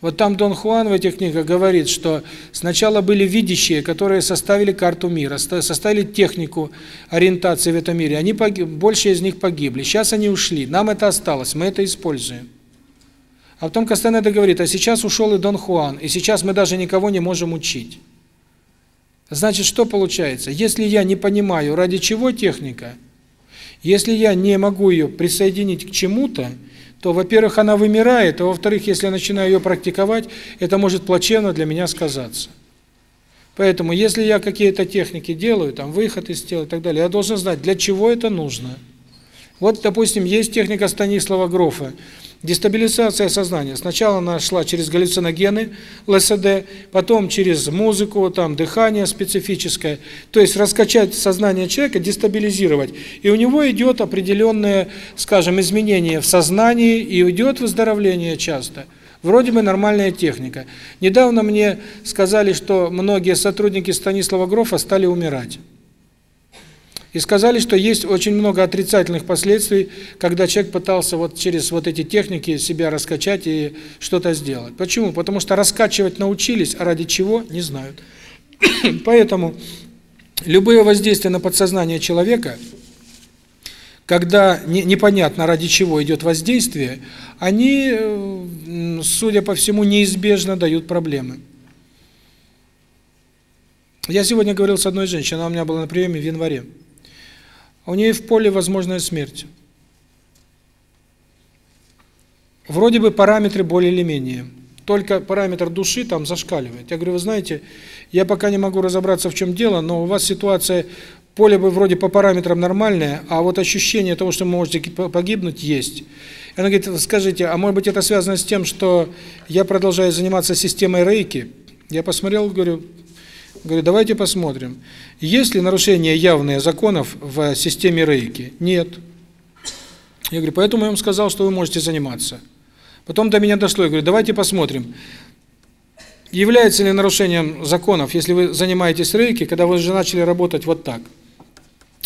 Вот там Дон Хуан в этих книгах говорит, что сначала были видящие, которые составили карту мира, составили технику ориентации в этом мире. Они погиб, больше из них погибли. Сейчас они ушли. Нам это осталось, мы это используем. А потом Кастанеда говорит, а сейчас ушел и Дон Хуан, и сейчас мы даже никого не можем учить. Значит, что получается? Если я не понимаю, ради чего техника, если я не могу ее присоединить к чему-то, то, во-первых, она вымирает, а во-вторых, если я начинаю ее практиковать, это может плачевно для меня сказаться. Поэтому, если я какие-то техники делаю, там выход из тела и так далее, я должен знать, для чего это нужно. Вот, допустим, есть техника Станислава Грофа. Дестабилизация сознания. Сначала она шла через галлюциногены, ЛСД, потом через музыку, там дыхание специфическое. То есть раскачать сознание человека, дестабилизировать. И у него идет определенное, скажем, изменение в сознании и идет выздоровление часто. Вроде бы нормальная техника. Недавно мне сказали, что многие сотрудники Станислава Грофа стали умирать и сказали, что есть очень много отрицательных последствий, когда человек пытался вот через вот эти техники себя раскачать и что-то сделать. Почему? Потому что раскачивать научились, а ради чего – не знают. <coughs> Поэтому любые воздействия на подсознание человека, когда не, непонятно ради чего идет воздействие, они, э, судя по всему, неизбежно дают проблемы. Я сегодня говорил с одной женщиной, она у меня была на приеме в январе. А у нее в поле возможная смерть. Вроде бы параметры более или менее. Только параметр души там зашкаливает. Я говорю, вы знаете, я пока не могу разобраться, в чем дело, но у вас ситуация, поле бы вроде по параметрам нормальное, а вот ощущение того, что вы можете погибнуть, есть. И она говорит, скажите, а может быть это связано с тем, что я продолжаю заниматься системой рейки? Я посмотрел, говорю, Говорю, давайте посмотрим. Есть ли нарушение явные законов в системе рейки? Нет. Я говорю, поэтому я вам сказал, что вы можете заниматься. Потом до меня дошло, я говорю, давайте посмотрим. Является ли нарушением законов, если вы занимаетесь рейки, когда вы уже начали работать вот так?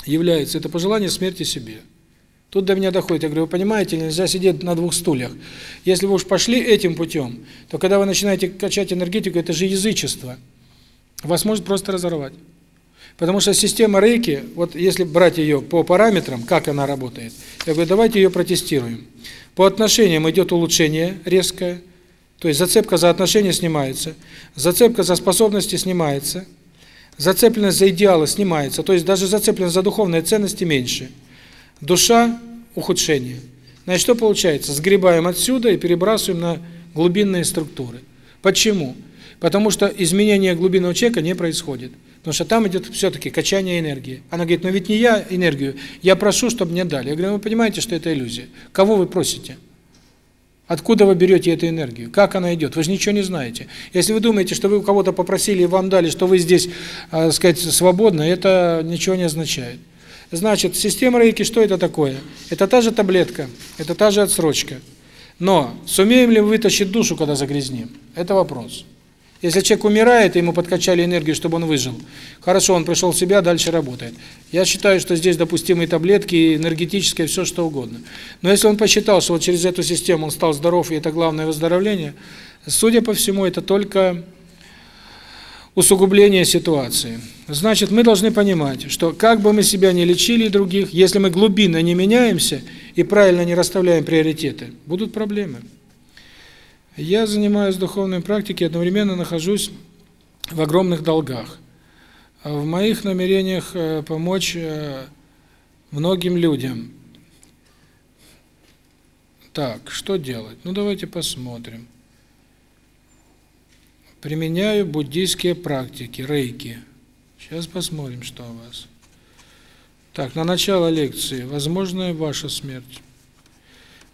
Является. Это пожелание смерти себе. Тут до меня доходит, я говорю, вы понимаете, нельзя сидеть на двух стульях. Если вы уж пошли этим путем, то когда вы начинаете качать энергетику, это же язычество вас может просто разорвать. Потому что система Рейки, вот если брать ее по параметрам, как она работает, я говорю, давайте ее протестируем. По отношениям идет улучшение резкое, то есть зацепка за отношения снимается, зацепка за способности снимается, зацепленность за идеалы снимается, то есть даже зацепленность за духовные ценности меньше. Душа – ухудшение. Значит, что получается? Сгребаем отсюда и перебрасываем на глубинные структуры. Почему? Почему? потому что изменение глубинного человека не происходит. Потому что там идет все-таки качание энергии. Она говорит, но ведь не я энергию, я прошу, чтобы мне дали. Я говорю, «Ну, вы понимаете, что это иллюзия. Кого вы просите? Откуда вы берете эту энергию? Как она идет? Вы же ничего не знаете. Если вы думаете, что вы у кого-то попросили и вам дали, что вы здесь, э, сказать, свободны, это ничего не означает. Значит, система рейки, что это такое? Это та же таблетка, это та же отсрочка. Но сумеем ли вытащить душу, когда загрязним? Это вопрос. Вопрос. Если человек умирает, ему подкачали энергию, чтобы он выжил. Хорошо, он пришел в себя, дальше работает. Я считаю, что здесь допустимые таблетки, энергетическое, все что угодно. Но если он посчитал, что вот через эту систему он стал здоров, и это главное выздоровление, судя по всему, это только усугубление ситуации. Значит, мы должны понимать, что как бы мы себя не лечили и других, если мы глубинно не меняемся и правильно не расставляем приоритеты, будут проблемы. Я занимаюсь духовной практикой, одновременно нахожусь в огромных долгах. В моих намерениях э, помочь э, многим людям. Так, что делать? Ну давайте посмотрим. Применяю буддийские практики, рейки. Сейчас посмотрим, что у вас. Так, на начало лекции. Возможная ваша смерть.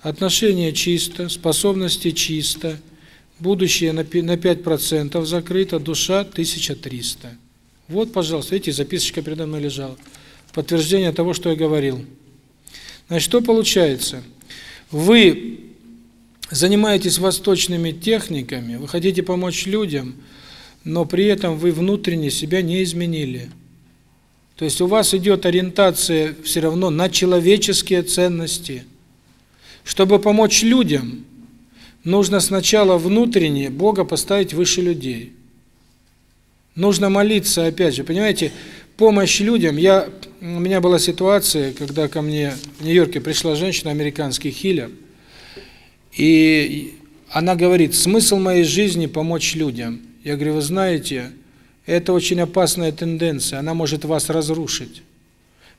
Отношение чисто, способности чисто, будущее на 5% закрыто, душа 1300. Вот, пожалуйста, видите, записочка передо мной лежала. Подтверждение того, что я говорил. Значит, что получается? Вы занимаетесь восточными техниками, вы хотите помочь людям, но при этом вы внутренне себя не изменили. То есть у вас идет ориентация все равно на человеческие ценности – чтобы помочь людям, нужно сначала внутренне Бога поставить выше людей. Нужно молиться, опять же, понимаете, помощь людям. Я, у меня была ситуация, когда ко мне в Нью-Йорке пришла женщина, американский хилер, и она говорит, смысл моей жизни – помочь людям. Я говорю, вы знаете, это очень опасная тенденция, она может вас разрушить.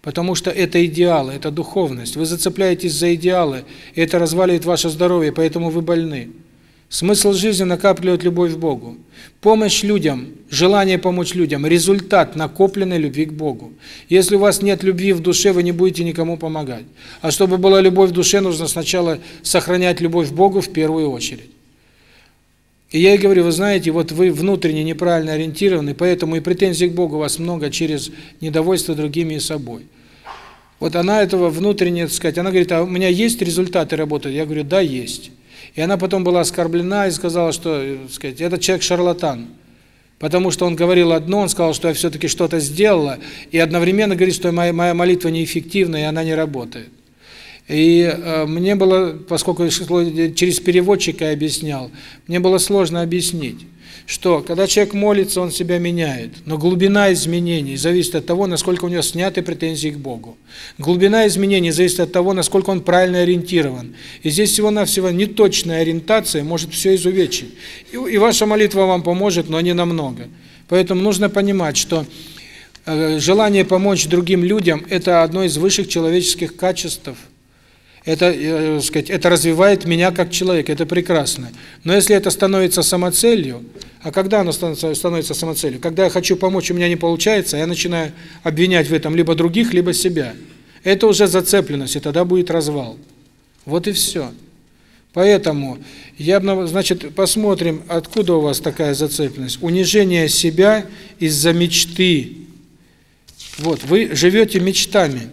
Потому что это идеалы, это духовность. Вы зацепляетесь за идеалы, и это разваливает ваше здоровье, поэтому вы больны. Смысл жизни накапливает любовь к Богу. Помощь людям, желание помочь людям – результат накопленной любви к Богу. Если у вас нет любви в душе, вы не будете никому помогать. А чтобы была любовь в душе, нужно сначала сохранять любовь к Богу в первую очередь. И я и говорю, вы знаете, вот вы внутренне неправильно ориентированы, поэтому и претензий к Богу у вас много через недовольство другими и собой. Вот она этого внутренне, сказать, она говорит, а у меня есть результаты работы? Я говорю, да, есть. И она потом была оскорблена и сказала, что, э, сказать, этот человек шарлатан. Потому что он говорил одно, он сказал, что я все-таки что-то сделала, и одновременно говорит, что моя, моя молитва неэффективна, и она не работает. И э, мне было, поскольку через переводчика я объяснял, мне было сложно объяснить что когда человек молится, он себя меняет, но глубина изменений зависит от того, насколько у него сняты претензии к Богу. Глубина изменений зависит от того, насколько он правильно ориентирован. И здесь всего-навсего неточная ориентация может все изувечить. И, и ваша молитва вам поможет, но не намного. Поэтому нужно понимать, что э, желание помочь другим людям – это одно из высших человеческих качеств – это, э, э, сказать, это развивает меня как человека, это прекрасно. Но если это становится самоцелью, а когда оно становится, становится самоцелью? Когда я хочу помочь, у меня не получается, а я начинаю обвинять в этом либо других, либо себя. Это уже зацепленность, и тогда будет развал. Вот и все. Поэтому, я, ну, значит, посмотрим, откуда у вас такая зацепленность. Унижение себя из-за мечты. Вот, вы живете мечтами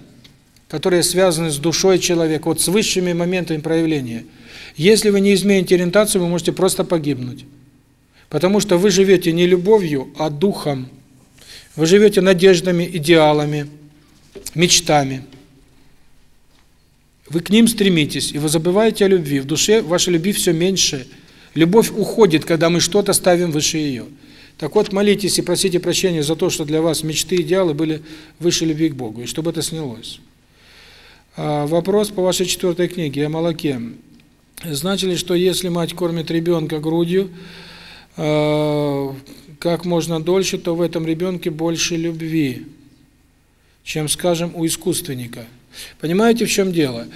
которые связаны с душой человека, вот с высшими моментами проявления. Если вы не измените ориентацию, вы можете просто погибнуть. Потому что вы живете не любовью, а духом. Вы живете надеждами, идеалами, мечтами. Вы к ним стремитесь, и вы забываете о любви. В душе вашей любви все меньше. Любовь уходит, когда мы что-то ставим выше ее. Так вот, молитесь и просите прощения за то, что для вас мечты, идеалы были выше любви к Богу, и чтобы это снялось. Э, вопрос по вашей четвертой книге о молоке. Значили, что если мать кормит ребенка грудью, э, как можно дольше, то в этом ребенке больше любви, чем, скажем, у искусственника. Понимаете, в чем дело?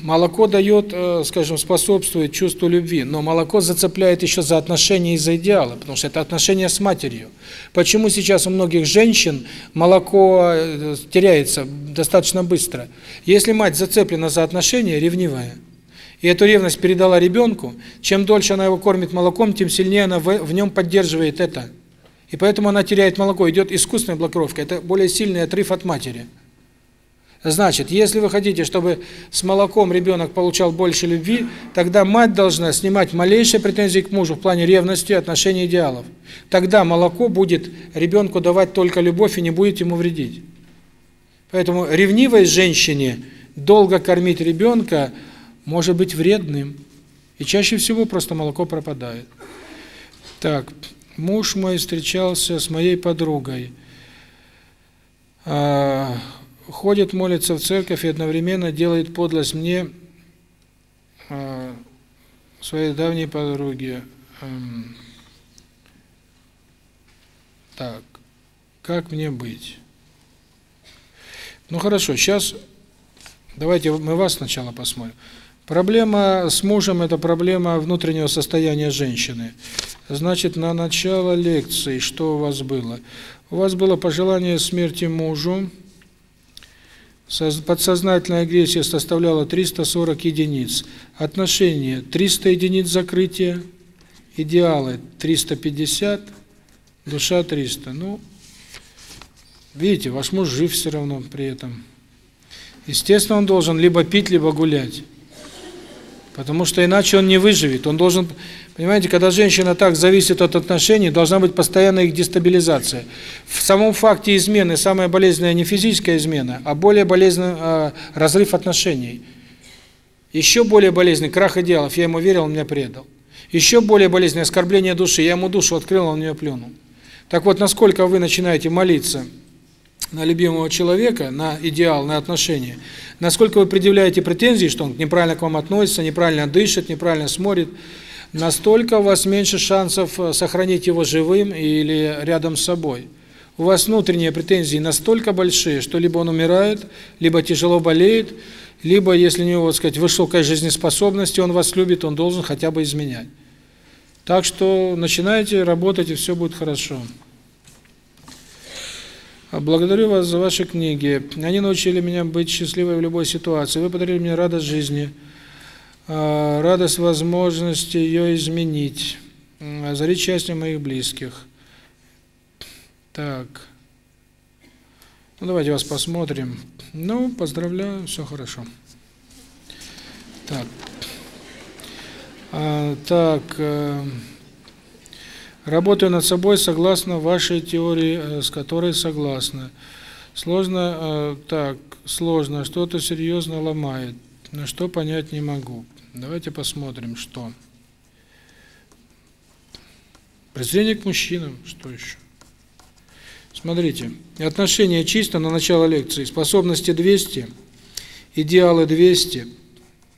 молоко дает, э, скажем, способствует чувству любви, но молоко зацепляет еще за отношения и за идеалы, потому что это отношения с матерью. Почему сейчас у многих женщин молоко э, теряется достаточно быстро? Если мать зацеплена за отношения, ревнивая, и эту ревность передала ребенку, чем дольше она его кормит молоком, тем сильнее она в, нем поддерживает это. И поэтому она теряет молоко, идет искусственная блокировка, это более сильный отрыв от матери. Значит, если вы хотите, чтобы с молоком ребенок получал больше любви, тогда мать должна снимать малейшие претензии к мужу в плане ревности и отношений идеалов. Тогда молоко будет ребенку давать только любовь и не будет ему вредить. Поэтому ревнивой женщине долго кормить ребенка может быть вредным. И чаще всего просто молоко пропадает. Так, муж мой встречался с моей подругой. А, ходит, молится в церковь и одновременно делает подлость мне, своей давней подруге. Так, как мне быть? Ну хорошо, сейчас давайте мы вас сначала посмотрим. Проблема с мужем – это проблема внутреннего состояния женщины. Значит, на начало лекции что у вас было? У вас было пожелание смерти мужу, Подсознательная агрессия составляла 340 единиц. Отношение 300 единиц закрытия, идеалы 350, душа 300. Ну, видите, ваш муж жив все равно при этом. Естественно, он должен либо пить, либо гулять. Потому что иначе он не выживет. Он должен Понимаете, когда женщина так зависит от отношений, должна быть постоянная их дестабилизация. В самом факте измены самая болезненная не физическая измена, а более болезненный э, разрыв отношений. Еще более болезненный крах идеалов. Я ему верил, он меня предал. Еще более болезненное оскорбление души. Я ему душу открыл, он мне плюнул. Так вот, насколько вы начинаете молиться на любимого человека, на идеал, на отношения, насколько вы предъявляете претензии, что он неправильно к вам относится, неправильно дышит, неправильно смотрит – настолько у вас меньше шансов э, сохранить его живым или рядом с собой. У вас внутренние претензии настолько большие, что либо он умирает, либо тяжело болеет, либо, если у него, так сказать, высокая жизнеспособность, он вас любит, он должен хотя бы изменять. Так что начинайте работать, и все будет хорошо. Благодарю вас за ваши книги. Они научили меня быть счастливой в любой ситуации. Вы подарили мне радость жизни. Э, радость возможности ее изменить, э, озарить счастье моих близких. Так. Ну, давайте вас посмотрим. Ну, поздравляю, все хорошо. Так. А, так. Работаю над собой согласно вашей теории, с которой согласна. Сложно, так, сложно, что-то серьезно ломает, но что понять не могу. Давайте посмотрим, что. Презрение к мужчинам, что еще? Смотрите, отношение чисто на начало лекции. Способности 200, идеалы 200,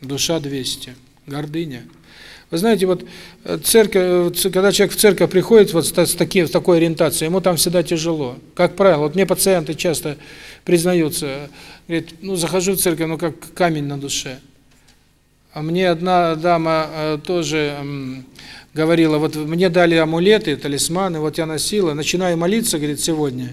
душа 200, гордыня. Вы знаете, вот э, церковь, э, когда человек в церковь приходит вот с, с, таки, с такой ориентацией, ему там всегда тяжело. Как правило, вот мне пациенты часто признаются, э, говорят, ну захожу в церковь, но как камень на душе мне одна дама э, тоже говорила, вот мне дали амулеты, талисманы, вот я носила, начинаю молиться, говорит, сегодня.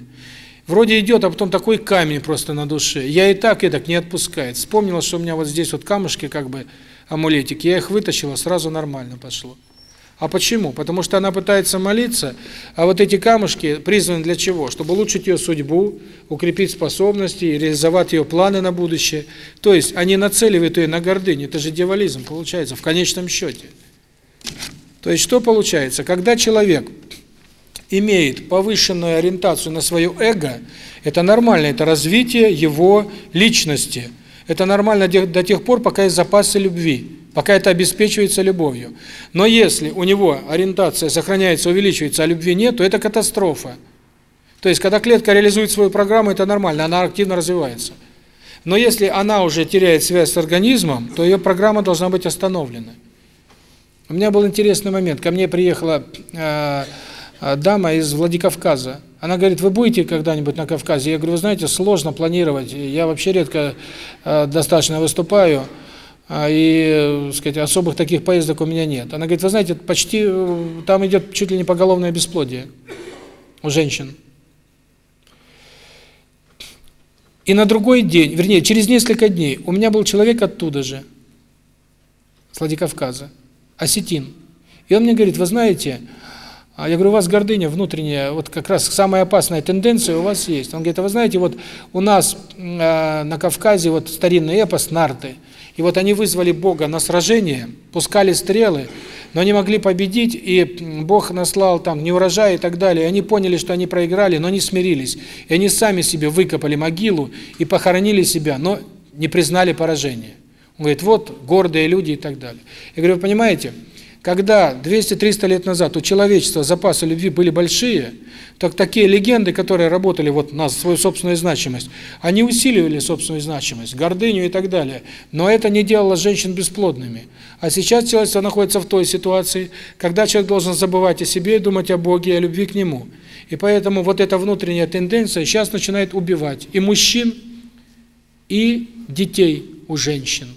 Вроде идет, а потом такой камень просто на душе. Я и так, и так не отпускает. Вспомнила, что у меня вот здесь вот камушки, как бы амулетик. Я их вытащила, сразу нормально пошло. А почему? Потому что она пытается молиться, а вот эти камушки призваны для чего? Чтобы улучшить ее судьбу, укрепить способности, реализовать ее планы на будущее. То есть они нацеливают ее на гордыню. Это же дьяволизм получается в конечном счете. То есть что получается? Когда человек имеет повышенную ориентацию на свое эго, это нормально, это развитие его личности. Это нормально до тех пор, пока есть запасы любви. Пока это обеспечивается любовью. Но если у него ориентация сохраняется, увеличивается, а любви нет, то это катастрофа. То есть, когда клетка реализует свою программу, это нормально, она активно развивается. Но если она уже теряет связь с организмом, то ее программа должна быть остановлена. У меня был интересный момент. Ко мне приехала э, э, дама из Владикавказа. Она говорит, вы будете когда-нибудь на Кавказе? Я говорю, вы знаете, сложно планировать. Я вообще редко э, достаточно выступаю и сказать, особых таких поездок у меня нет. Она говорит, вы знаете, почти там идет чуть ли не поголовное бесплодие у женщин. И на другой день, вернее, через несколько дней у меня был человек оттуда же, с Владикавказа, осетин. И он мне говорит, вы знаете, я говорю, у вас гордыня внутренняя, вот как раз самая опасная тенденция у вас есть. Он говорит, а вы знаете, вот у нас э, на Кавказе вот старинный эпос «Нарты», и вот они вызвали Бога на сражение, пускали стрелы, но не могли победить, и Бог наслал там неурожай и так далее. И они поняли, что они проиграли, но не смирились. И они сами себе выкопали могилу и похоронили себя, но не признали поражение. Он говорит, вот гордые люди и так далее. Я говорю, вы понимаете, когда 200-300 лет назад у человечества запасы любви были большие, так такие легенды, которые работали вот на свою собственную значимость, они усиливали собственную значимость, гордыню и так далее. Но это не делало женщин бесплодными. А сейчас человечество находится в той ситуации, когда человек должен забывать о себе и думать о Боге, и о любви к Нему. И поэтому вот эта внутренняя тенденция сейчас начинает убивать и мужчин, и детей у женщин.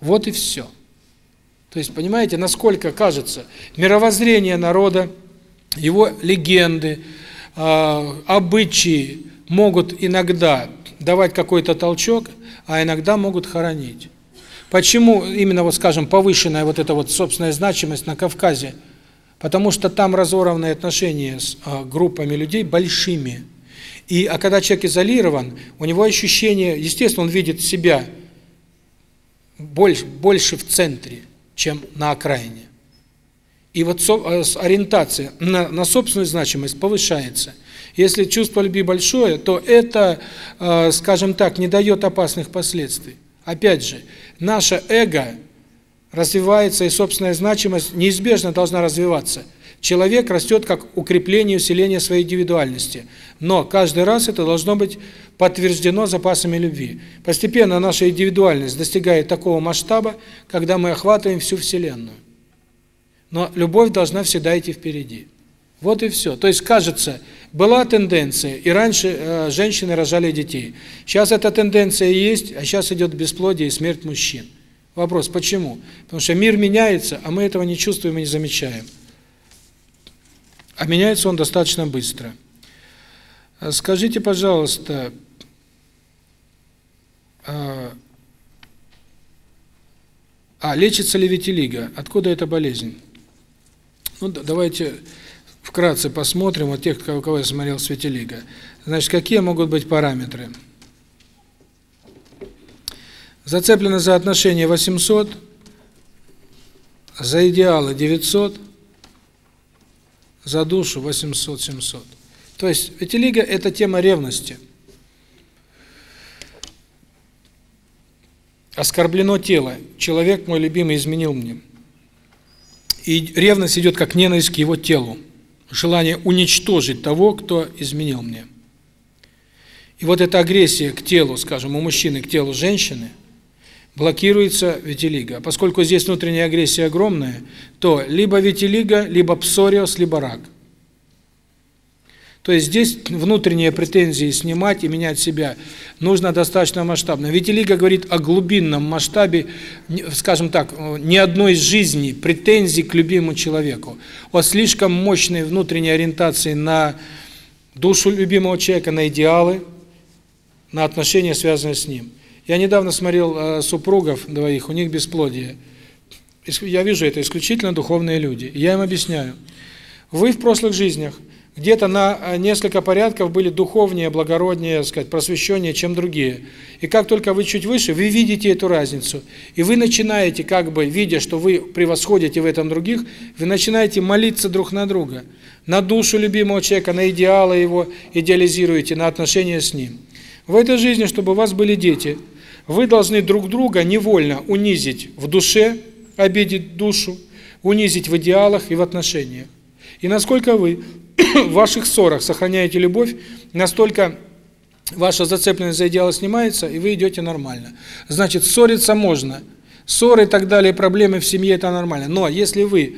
Вот и все. То есть понимаете, насколько кажется мировоззрение народа, его легенды, а, обычаи могут иногда давать какой-то толчок, а иногда могут хоронить. Почему именно, вот скажем, повышенная вот эта вот собственная значимость на Кавказе? Потому что там разорванные отношения с а, группами людей большими. И а когда человек изолирован, у него ощущение, естественно, он видит себя больше, больше в центре чем на окраине. И вот э, ориентация на, на собственную значимость повышается. Если чувство любви большое, то это, э, скажем так, не дает опасных последствий. Опять же, наше эго развивается, и собственная значимость неизбежно должна развиваться – Человек растет как укрепление и усиление своей индивидуальности. Но каждый раз это должно быть подтверждено запасами любви. Постепенно наша индивидуальность достигает такого масштаба, когда мы охватываем всю Вселенную. Но любовь должна всегда идти впереди. Вот и все. То есть, кажется, была тенденция, и раньше э, женщины рожали детей. Сейчас эта тенденция есть, а сейчас идет бесплодие и смерть мужчин. Вопрос, почему? Потому что мир меняется, а мы этого не чувствуем и не замечаем. А меняется он достаточно быстро. Э, скажите, пожалуйста, э, а лечится ли витилиго? Откуда эта болезнь? Ну давайте вкратце посмотрим вот тех, у кого я смотрел с витилиго. Значит, какие могут быть параметры? Зацеплено за отношение 800, за идеалы 900, за душу 800-700. То есть эти лига – это тема ревности. Оскорблено тело. Человек, мой любимый, изменил мне. И ревность идет как ненависть к его телу. Желание уничтожить того, кто изменил мне. И вот эта агрессия к телу, скажем, у мужчины к телу женщины – блокируется витилиго. Поскольку здесь внутренняя агрессия огромная, то либо витилиго, либо псориоз, либо рак. То есть здесь внутренние претензии снимать и менять себя нужно достаточно масштабно. Витилиго говорит о глубинном масштабе, скажем так, э, ни одной из жизни претензий к любимому человеку. О слишком мощной внутренней ориентации на душу любимого человека, на идеалы, на отношения, связанные с ним. Я недавно смотрел э, супругов двоих, у них бесплодие. Я вижу это исключительно духовные люди. Я им объясняю. Вы в прошлых жизнях где-то на э, несколько порядков были духовнее, благороднее, сказать, просвещеннее, чем другие. И как только вы чуть выше, вы видите эту разницу. И вы начинаете, как бы, видя, что вы превосходите в этом других, вы начинаете молиться друг на друга. На душу любимого человека, на идеалы его идеализируете, на отношения с ним. В этой жизни, чтобы у вас были дети – вы должны друг друга невольно унизить в душе, обидеть душу, унизить в идеалах и в отношениях. И насколько вы <coughs> в ваших ссорах сохраняете любовь, настолько ваша зацепленность за идеалы снимается, и вы идете нормально. Значит, ссориться можно. Ссоры и так далее, проблемы в семье – это нормально. Но если вы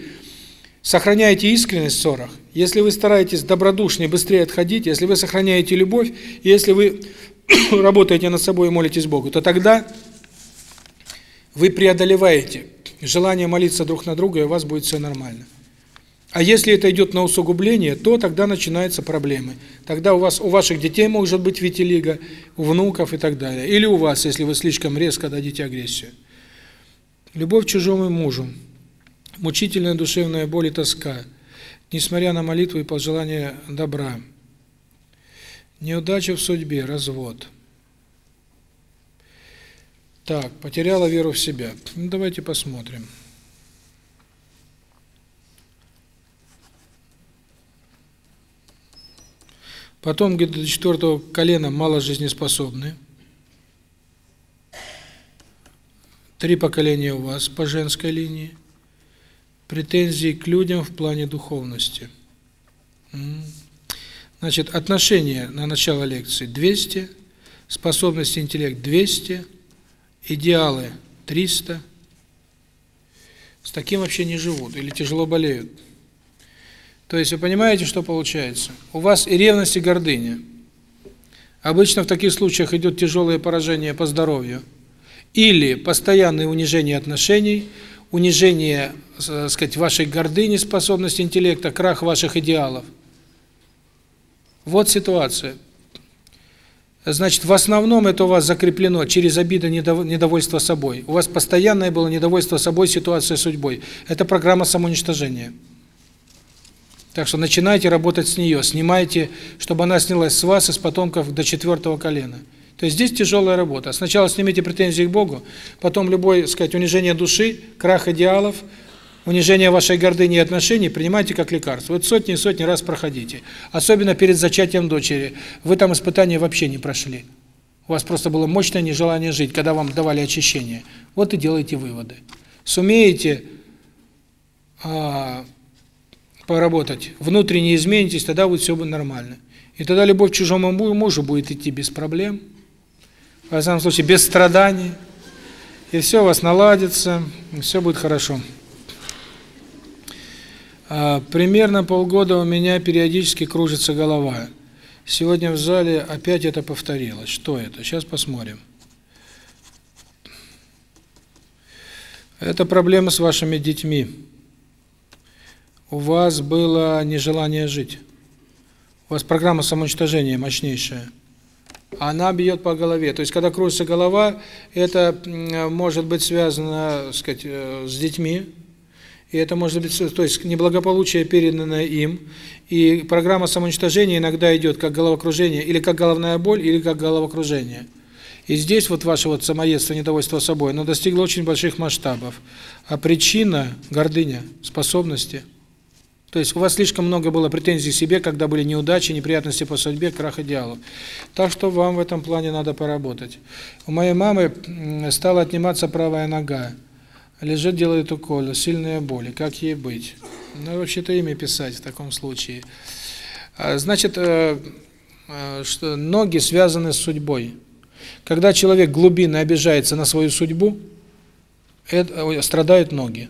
сохраняете искренность в ссорах, если вы стараетесь добродушнее, быстрее отходить, если вы сохраняете любовь, если вы <coughs> работаете над собой и молитесь Богу, то тогда вы преодолеваете желание молиться друг на друга, и у вас будет все нормально. А если это идет на усугубление, то тогда начинаются проблемы. Тогда у вас у ваших детей может быть витилиго, у внуков и так далее. Или у вас, если вы слишком резко дадите агрессию. Любовь к чужому мужу, мучительная душевная боль и тоска, несмотря на молитву и пожелание добра – Неудача в судьбе, развод. Так, потеряла веру в себя. Ну, давайте посмотрим. Потом где до четвертого колена мало жизнеспособны. Три поколения у вас по женской линии. Претензии к людям в плане духовности. М. Значит, отношение на начало лекции 200, способности интеллект 200, идеалы 300. С таким вообще не живут или тяжело болеют. То есть вы понимаете, что получается? У вас и ревность, и гордыня. Обычно в таких случаях идет тяжелое поражение по здоровью. Или постоянное унижение отношений, унижение, так сказать, вашей гордыни, способности интеллекта, крах ваших идеалов – вот ситуация. Значит, в основном это у вас закреплено через обиды, недовольство собой. У вас постоянное было недовольство собой, ситуация судьбой. Это программа самоуничтожения. Так что начинайте работать с нее, снимайте, чтобы она снялась с вас, из потомков до четвертого колена. То есть здесь тяжелая работа. Сначала снимите претензии к Богу, потом любое, сказать, унижение души, крах идеалов – унижение вашей гордыни и отношений принимайте как лекарство. Вот сотни и сотни раз проходите. Особенно перед зачатием дочери. Вы там испытания вообще не прошли. У вас просто было мощное нежелание жить, когда вам давали очищение. Вот и делайте выводы. Сумеете а, поработать, внутренне изменитесь, тогда будет все будет нормально. И тогда любовь к чужому мужу будет идти без проблем, в этом случае без страданий, и все у вас наладится, все будет хорошо. Примерно полгода у меня периодически кружится голова. Сегодня в зале опять это повторилось. Что это? Сейчас посмотрим. Это проблема с вашими детьми. У вас было нежелание жить. У вас программа самоуничтожения мощнейшая. Она бьет по голове. То есть, когда кружится голова, это может быть связано, так сказать, э, с детьми, и это может быть, то есть неблагополучие передано им. И программа самоуничтожения иногда идет как головокружение, или как головная боль, или как головокружение. И здесь вот ваше вот самоедство, недовольство собой, оно достигло очень больших масштабов. А причина – гордыня, способности. То есть у вас слишком много было претензий к себе, когда были неудачи, неприятности по судьбе, крах идеалов. Так что вам в этом плане надо поработать. У моей мамы стала отниматься правая нога лежит, делает укол, сильные боли. как ей быть? Ну, вообще-то имя писать в таком случае. А, значит, э, э, что ноги связаны с судьбой. Когда человек глубинно обижается на свою судьбу, это, страдают ноги.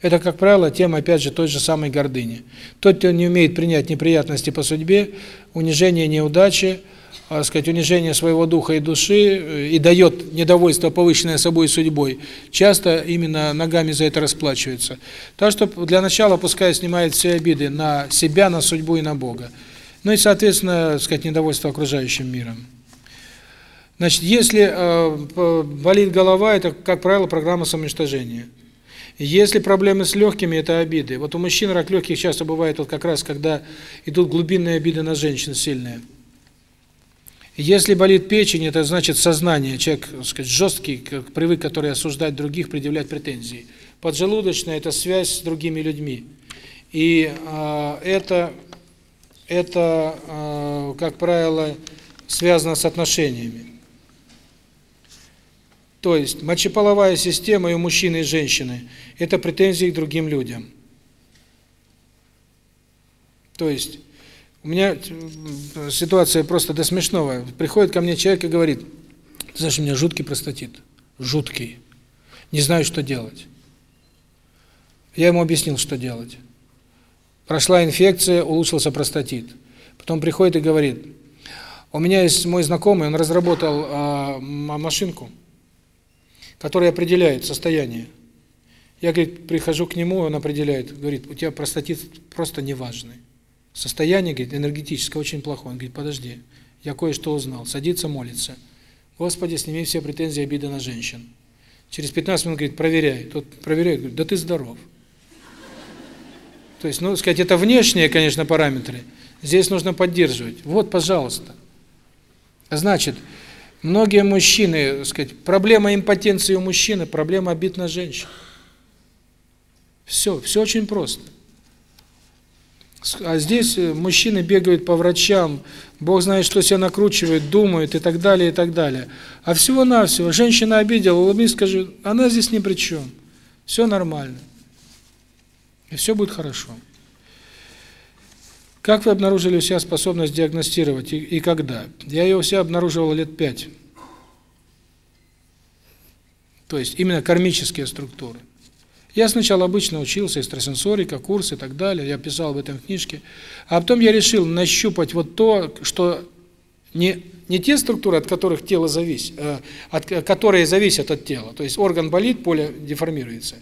Это, как правило, тема, опять же, той же самой гордыни. Тот, кто не умеет принять неприятности по судьбе, унижение, неудачи – сказать, унижение своего духа и души э, и дает недовольство повышенное собой судьбой, часто именно ногами за это расплачивается. Так что для начала пускай снимает все обиды на себя, на судьбу и на Бога. Ну и, соответственно, сказать, недовольство окружающим миром. Значит, если э, болит голова, это, как правило, программа самоуничтожения. Если проблемы с легкими, это обиды. Вот у мужчин рак легких часто бывает вот как раз, когда идут глубинные обиды на женщин сильные. Если болит печень, это значит сознание, человек, так сказать, жесткий, как привык, который осуждать других, предъявлять претензии. Поджелудочная – это связь с другими людьми. И э, это, это э, как правило, связано с отношениями. То есть мочеполовая система и у мужчины и женщины – это претензии к другим людям. То есть у меня э, ситуация просто до смешного. Приходит ко мне человек и говорит, ты знаешь, у меня жуткий простатит, жуткий, не знаю, что делать. Я ему объяснил, что делать. Прошла инфекция, улучшился простатит. Потом приходит и говорит, у меня есть мой знакомый, он разработал э, машинку, которая определяет состояние. Я, говорит, прихожу к нему, он определяет, говорит, у тебя простатит просто неважный. Состояние, говорит, энергетическое очень плохое. Он говорит, подожди, я кое-что узнал. Садится, молится. Господи, сними все претензии обиды на женщин. Через 15 минут, говорит, проверяй. Тот проверяет, говорит, да ты здоров. То есть, ну, сказать, это внешние, конечно, параметры. Здесь нужно поддерживать. Вот, пожалуйста. Значит, многие мужчины, сказать, проблема импотенции у мужчины, проблема обид на женщин. Все, все очень просто. А здесь э, мужчины бегают по врачам, Бог знает, что себя накручивают, думают и так далее, и так далее. А всего-навсего, женщина обидела, улыбнись, скажи, она здесь ни при чем. Все нормально. И все будет хорошо. Как вы обнаружили у себя способность диагностировать и, и когда? Я ее у себя обнаруживал лет пять. То есть именно кармические структуры. Я сначала обычно учился, экстрасенсорика, курсы и так далее, я писал об этом в книжке. А потом я решил нащупать вот то, что не не те структуры, от которых тело зависит, э, от э, которые зависят от тела. То есть орган болит, поле деформируется.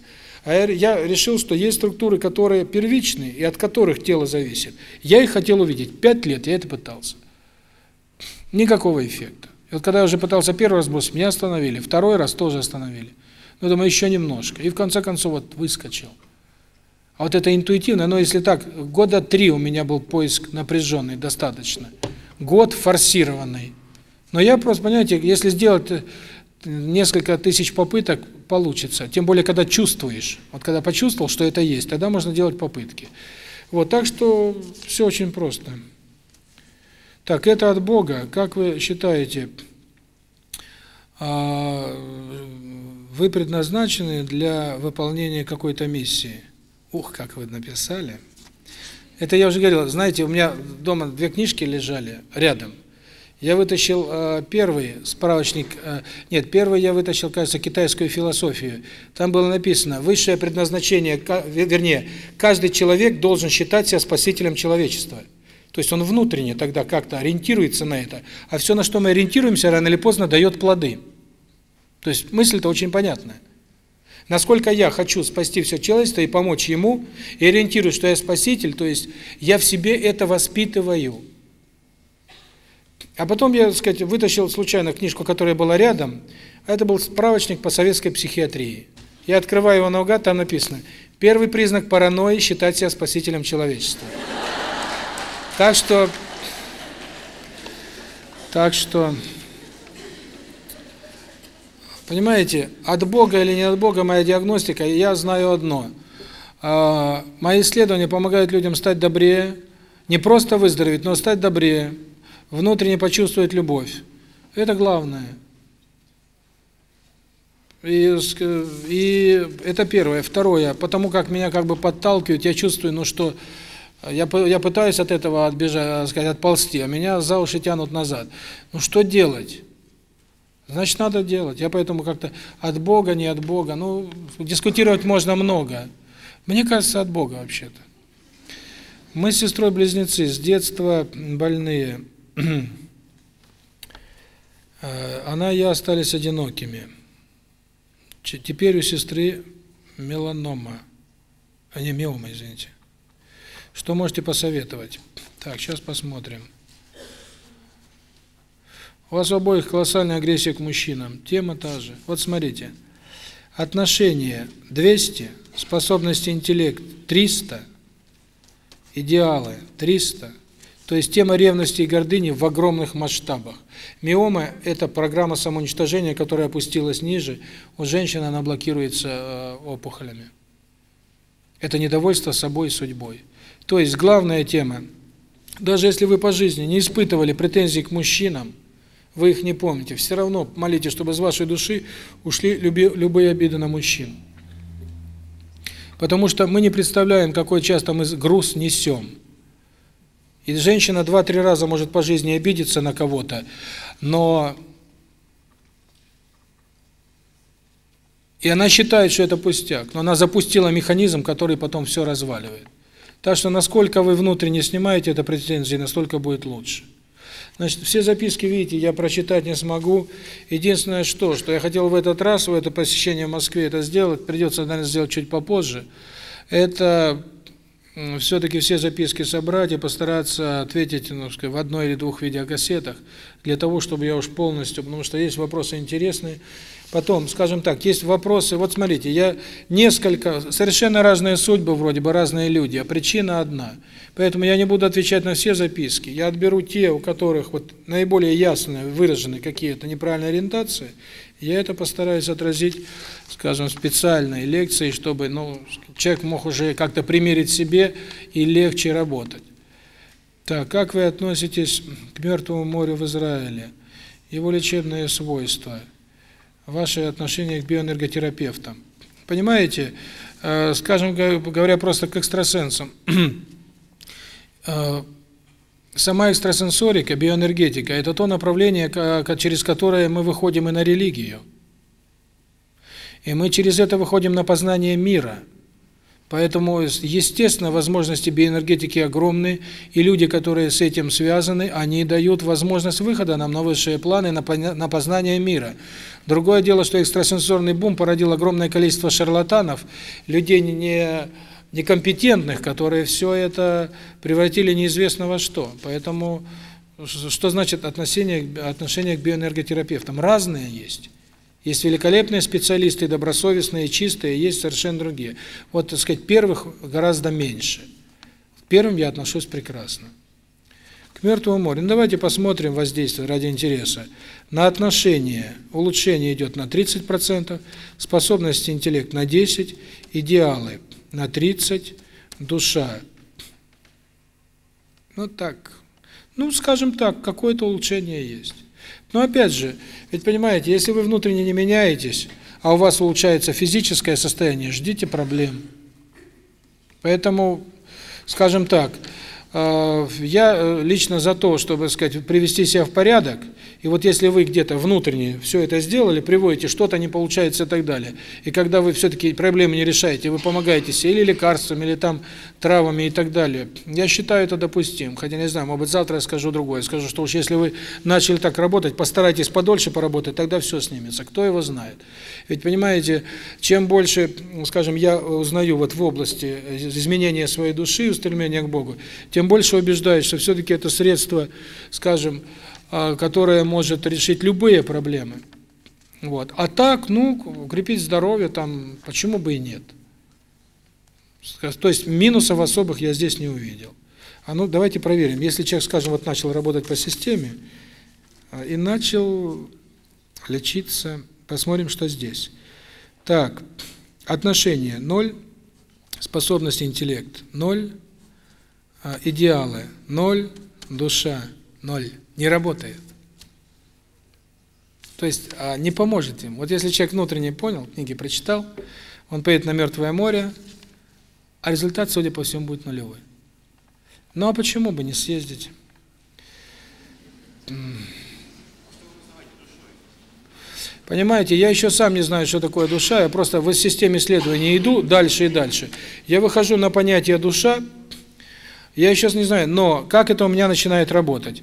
А я решил, что есть структуры, которые первичные и от которых тело зависит. Я их хотел увидеть. Пять лет я это пытался. Никакого эффекта. И вот когда я уже пытался первый раз бросить, меня остановили. Второй раз тоже остановили но ну, там еще немножко. И в конце концов вот выскочил. А вот это интуитивно, но если так, года три у меня был поиск напряженный достаточно. Год форсированный. Но я просто, понимаете, если сделать несколько тысяч попыток, получится. Тем более, когда чувствуешь. Вот когда почувствовал, что это есть, тогда можно делать попытки. Вот, так что все очень просто. Так, это от Бога. Как вы считаете, вы предназначены для выполнения какой-то миссии. Ух, как вы написали. Это я уже говорил, знаете, у меня дома две книжки лежали рядом. Я вытащил э, первый справочник, э, нет, первый я вытащил, кажется, китайскую философию. Там было написано, высшее предназначение, вернее, каждый человек должен считать себя спасителем человечества. То есть он внутренне тогда как-то ориентируется на это. А все, на что мы ориентируемся, рано или поздно дает плоды. То есть мысль-то очень понятная. Насколько я хочу спасти все человечество и помочь ему, и ориентируюсь, что я спаситель, то есть я в себе это воспитываю. А потом я, так сказать, вытащил случайно книжку, которая была рядом, это был справочник по советской психиатрии. Я открываю его наугад, там написано «Первый признак паранойи – считать себя спасителем человечества». Так что... Так что... Понимаете, от Бога или не от Бога моя диагностика, я знаю одно. А, мои исследования помогают людям стать добрее, не просто выздороветь, но стать добрее, внутренне почувствовать любовь. Это главное. И, и это первое. Второе, потому как меня как бы подталкивают, я чувствую, ну что, я, я пытаюсь от этого отбежать, э, сказать, отползти, а меня за уши тянут назад. Ну что делать? значит надо делать. Я поэтому как-то от Бога, не от Бога. Ну, дискутировать можно много. Мне кажется, от Бога вообще-то. Мы с сестрой близнецы с детства больные. <clears throat> Э, она и я остались одинокими. Теперь у сестры меланома. А не миома, извините. Что можете посоветовать? Так, сейчас посмотрим. У вас у обоих колоссальная агрессия к мужчинам. Тема та же. Вот смотрите. Отношения 200, способности интеллект 300, идеалы 300. То есть тема ревности и гордыни в огромных масштабах. Миома – это программа самоуничтожения, которая опустилась ниже. У женщины она блокируется э, опухолями. Это недовольство собой и судьбой. То есть главная тема, даже если вы по жизни не испытывали претензий к мужчинам, вы их не помните. Все равно молите, чтобы из вашей души ушли любые обиды на мужчин. Потому что мы не представляем, какой часто мы груз несем. И женщина два-три раза может по жизни обидеться на кого-то, но... И она считает, что это пустяк, но она запустила механизм, который потом все разваливает. Так что насколько вы внутренне снимаете это претензии, настолько будет лучше. Значит, все записки, видите, я прочитать не смогу. Единственное, что, что я хотел в этот раз, в это посещение в Москве это сделать, придется, наверное, сделать чуть попозже, это все-таки все записки собрать и постараться ответить ну, в одной или двух видеокассетах, для того, чтобы я уж полностью, потому что есть вопросы интересные, Потом, скажем так, есть вопросы. Вот смотрите, я несколько, совершенно разные судьбы вроде бы, разные люди, а причина одна. Поэтому я не буду отвечать на все записки. Я отберу те, у которых вот наиболее ясно выражены какие-то неправильные ориентации. Я это постараюсь отразить, скажем, в специальной лекции, чтобы ну, человек мог уже как-то примерить себе и легче работать. Так, как вы относитесь к Мертвому морю в Израиле? Его лечебные свойства – ваше отношение к биоэнерготерапевтам. Понимаете, э, скажем, говоря просто к экстрасенсам, <clears throat> э, сама экстрасенсорика, биоэнергетика – это то направление, через которое мы выходим и на религию. И мы через это выходим на познание мира – Поэтому, естественно, возможности биоэнергетики огромны, и люди, которые с этим связаны, они дают возможность выхода нам на высшие планы, на познание мира. Другое дело, что экстрасенсорный бум породил огромное количество шарлатанов, людей не некомпетентных, которые все это превратили неизвестно во что. Поэтому что значит отношение отношение к биоэнерготерапевтам? Разные есть. Есть великолепные специалисты, добросовестные, чистые, есть совершенно другие. Вот, так сказать, первых гораздо меньше. К первым я отношусь прекрасно. К Мертвому морю. Ну, давайте посмотрим воздействие ради интереса. На отношения улучшение идет на 30%, способности интеллект на 10%, идеалы на 30%, душа. Ну, так. Ну, скажем так, какое-то улучшение есть. Но опять же, ведь понимаете, если вы внутренне не меняетесь, а у вас улучшается физическое состояние, ждите проблем. Поэтому, скажем так, я лично за то, чтобы сказать, привести себя в порядок. И вот если вы где-то внутренне все это сделали, приводите, что-то не получается и так далее. И когда вы все-таки проблемы не решаете, вы помогаете себе или лекарствами, или там травами и так далее. Я считаю это допустим. Хотя не знаю, может быть, завтра я скажу другое. Скажу, что уж если вы начали так работать, постарайтесь подольше поработать, тогда все снимется. Кто его знает? Ведь понимаете, чем больше, скажем, я узнаю вот в области изменения своей души, устремления к Богу, тем тем больше убеждаюсь, что все-таки это средство, скажем, а, которое может решить любые проблемы. Вот. А так, ну, укрепить здоровье там почему бы и нет. То есть минусов особых я здесь не увидел. А ну давайте проверим. Если человек, скажем, вот начал работать по системе а, и начал лечиться, посмотрим, что здесь. Так, отношения 0, способность интеллект 0, идеалы. Ноль, душа, ноль. Не работает. То есть а, не поможет им. Вот если человек внутренне понял, книги прочитал, он поедет на Мертвое море, а результат, судя по всему, будет нулевой. Ну а почему бы не съездить? Понимаете, я еще сам не знаю, что такое душа, я просто в системе исследования иду дальше и дальше. Я выхожу на понятие душа, я сейчас не знаю, но как это у меня начинает работать?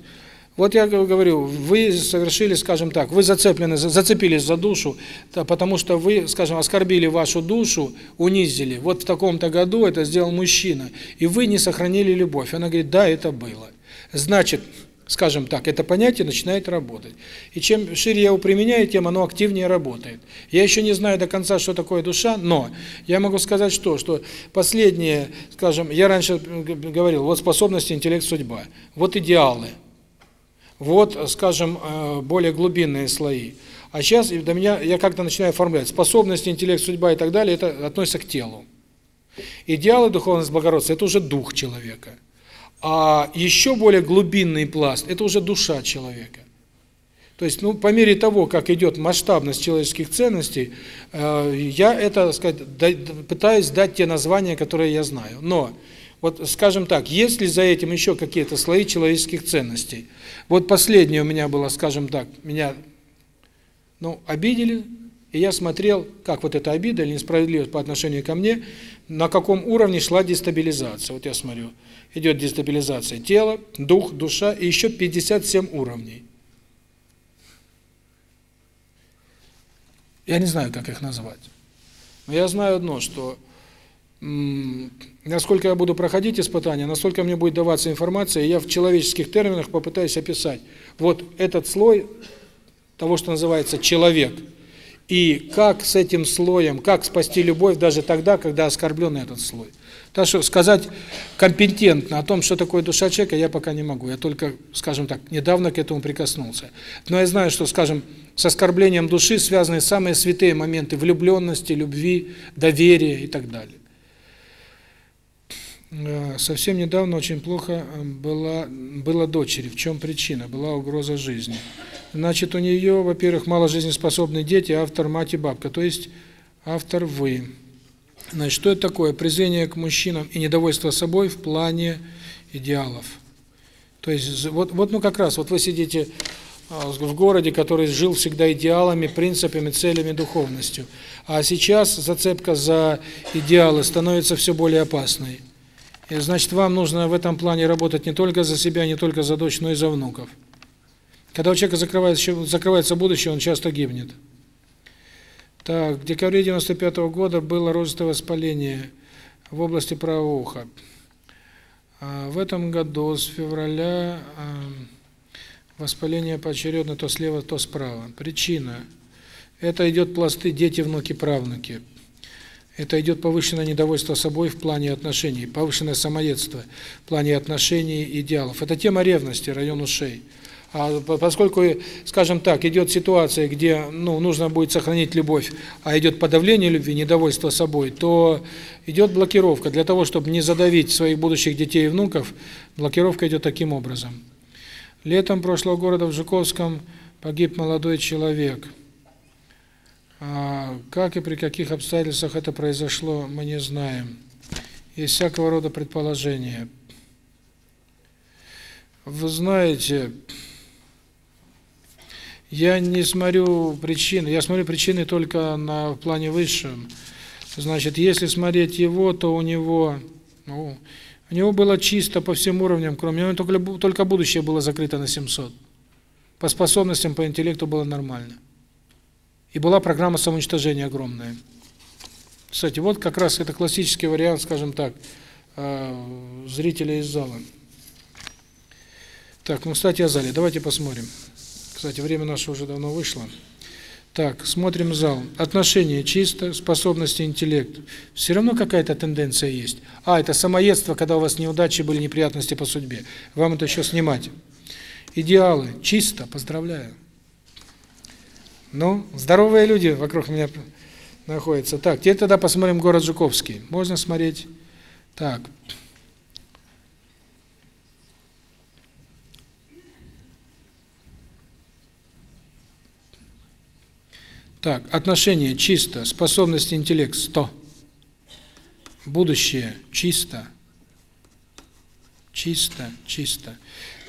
Вот я говорю, вы совершили, скажем так, вы зацеплены, зацепились за душу, потому что вы, скажем, оскорбили вашу душу, унизили. Вот в таком-то году это сделал мужчина, и вы не сохранили любовь. Она говорит, да, это было. Значит, скажем так, это понятие начинает работать. И чем шире я его применяю, тем оно активнее работает. Я еще не знаю до конца, что такое душа, но я могу сказать что, что последние, скажем, я раньше говорил, вот способности, интеллект, судьба, вот идеалы, вот, скажем, э, более глубинные слои. А сейчас до меня, я как-то начинаю оформлять, способности, интеллект, судьба и так далее, это относится к телу. Идеалы духовность, благородство – это уже дух человека – а еще более глубинный пласт – это уже душа человека. То есть, ну, по мере того, как идет масштабность человеческих ценностей, э, я это, сказать, да, пытаюсь дать те названия, которые я знаю. Но, вот, скажем так, если за этим еще какие-то слои человеческих ценностей? Вот последнее у меня было, скажем так, меня, ну, обидели, и я смотрел, как вот эта обида или несправедливость по отношению ко мне, на каком уровне шла дестабилизация. Вот я смотрю – идет дестабилизация тела, дух, душа и еще 57 уровней. Я не знаю, как их назвать. Но я знаю одно, что насколько я буду проходить испытания, настолько мне будет даваться информация, я в человеческих терминах попытаюсь описать. Вот этот слой того, что называется человек, и как с этим слоем, как спасти любовь даже тогда, когда оскорблен этот слой – так что сказать компетентно о том, что такое душа человека, я пока не могу. Я только, скажем так, недавно к этому прикоснулся. Но я знаю, что, скажем, с оскорблением души связаны самые святые моменты влюбленности, любви, доверия и так далее. Э, совсем недавно очень плохо э, было была дочери. В чем причина? Была угроза жизни. Значит, у нее, во-первых, мало жизнеспособные дети, автор мать и бабка, то есть автор вы. Значит, что это такое? Презрение к мужчинам и недовольство собой в плане идеалов. То есть вот вот ну как раз вот вы сидите а, в городе, который жил всегда идеалами, принципами, целями, духовностью. А сейчас зацепка за идеалы становится все более опасной. И значит, вам нужно в этом плане работать не только за себя, не только за дочь, но и за внуков. Когда у человека закрывается закрывается будущее, он часто гибнет. Так, в декабре 95 года было розовое воспаление в области правого уха. А, в этом году с февраля а, воспаление поочередно то слева, то справа. Причина – это идет пласты дети, внуки, правнуки. Это идет повышенное недовольство собой в плане отношений, повышенное самоедство в плане отношений и идеалов. Это тема ревности, район ушей. А, поскольку, скажем так, идет ситуация, где ну, нужно будет сохранить любовь, а идет подавление любви, недовольство собой, то идет блокировка. Для того, чтобы не задавить своих будущих детей и внуков, блокировка идет таким образом. Летом прошлого года в Жуковском погиб молодой человек. А как и при каких обстоятельствах это произошло, мы не знаем. Есть всякого рода предположения. Вы знаете... Я не смотрю причины, я смотрю причины только на плане высшем. Значит, если смотреть его, то у него, ну, у него было чисто по всем уровням, кроме него только только будущее было закрыто на 700. По способностям, по интеллекту было нормально. И была программа самоуничтожения огромная. Кстати, вот как раз это классический вариант, скажем так, э, зрителя из зала. Так, ну, кстати, о зале. Давайте посмотрим. Кстати, время наше уже давно вышло. Так, смотрим зал. Отношение чисто, способности, интеллект. Все равно какая-то тенденция есть. А, это самоедство, когда у вас неудачи были, неприятности по судьбе. Вам это еще снимать. Идеалы. Чисто. Поздравляю. Ну, здоровые люди вокруг меня находятся. Так, где тогда посмотрим город Жуковский. Можно смотреть. Так. Так, отношение чисто, способность интеллект 100. Будущее чисто. Чисто, чисто.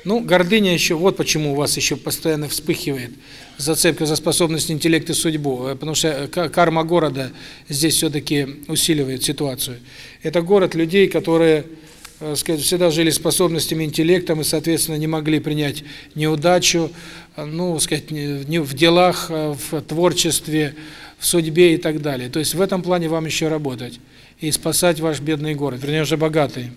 Ну, гордыня еще, вот почему у вас еще постоянно вспыхивает зацепка за способность интеллект и судьбу, э, потому что э, карма города здесь все-таки усиливает ситуацию. Это город людей, которые сказать, всегда жили способностями интеллектом и соответственно, не могли принять неудачу, ну, сказать, не в делах, а в творчестве, в судьбе и так далее. То есть в этом плане вам еще работать и спасать ваш бедный город, вернее, уже богатый.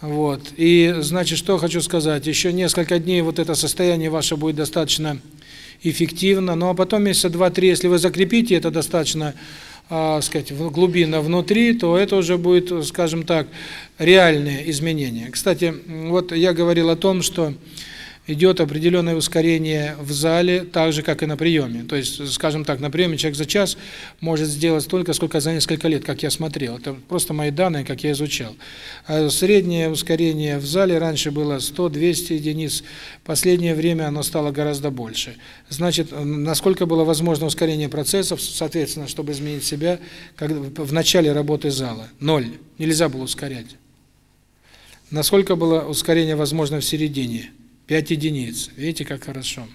Вот. И, значит, что хочу сказать, еще несколько дней вот это состояние ваше будет достаточно эффективно, но ну, а потом месяца два-три, если вы закрепите это достаточно а, сказать, глубина внутри, то это уже будет, скажем так, реальное изменение. Кстати, вот я говорил о том, что идет определенное ускорение в зале, так же, как и на приеме. То есть, скажем так, на приеме человек за час может сделать столько, сколько за несколько лет, как я смотрел. Это просто мои данные, как я изучал. А среднее ускорение в зале раньше было 100-200 единиц, последнее время оно стало гораздо больше. Значит, насколько было возможно ускорение процессов, соответственно, чтобы изменить себя, как в начале работы зала. Ноль. Нельзя было ускорять. Насколько было ускорение возможно в середине? 5 единиц. Видите, как хорошо.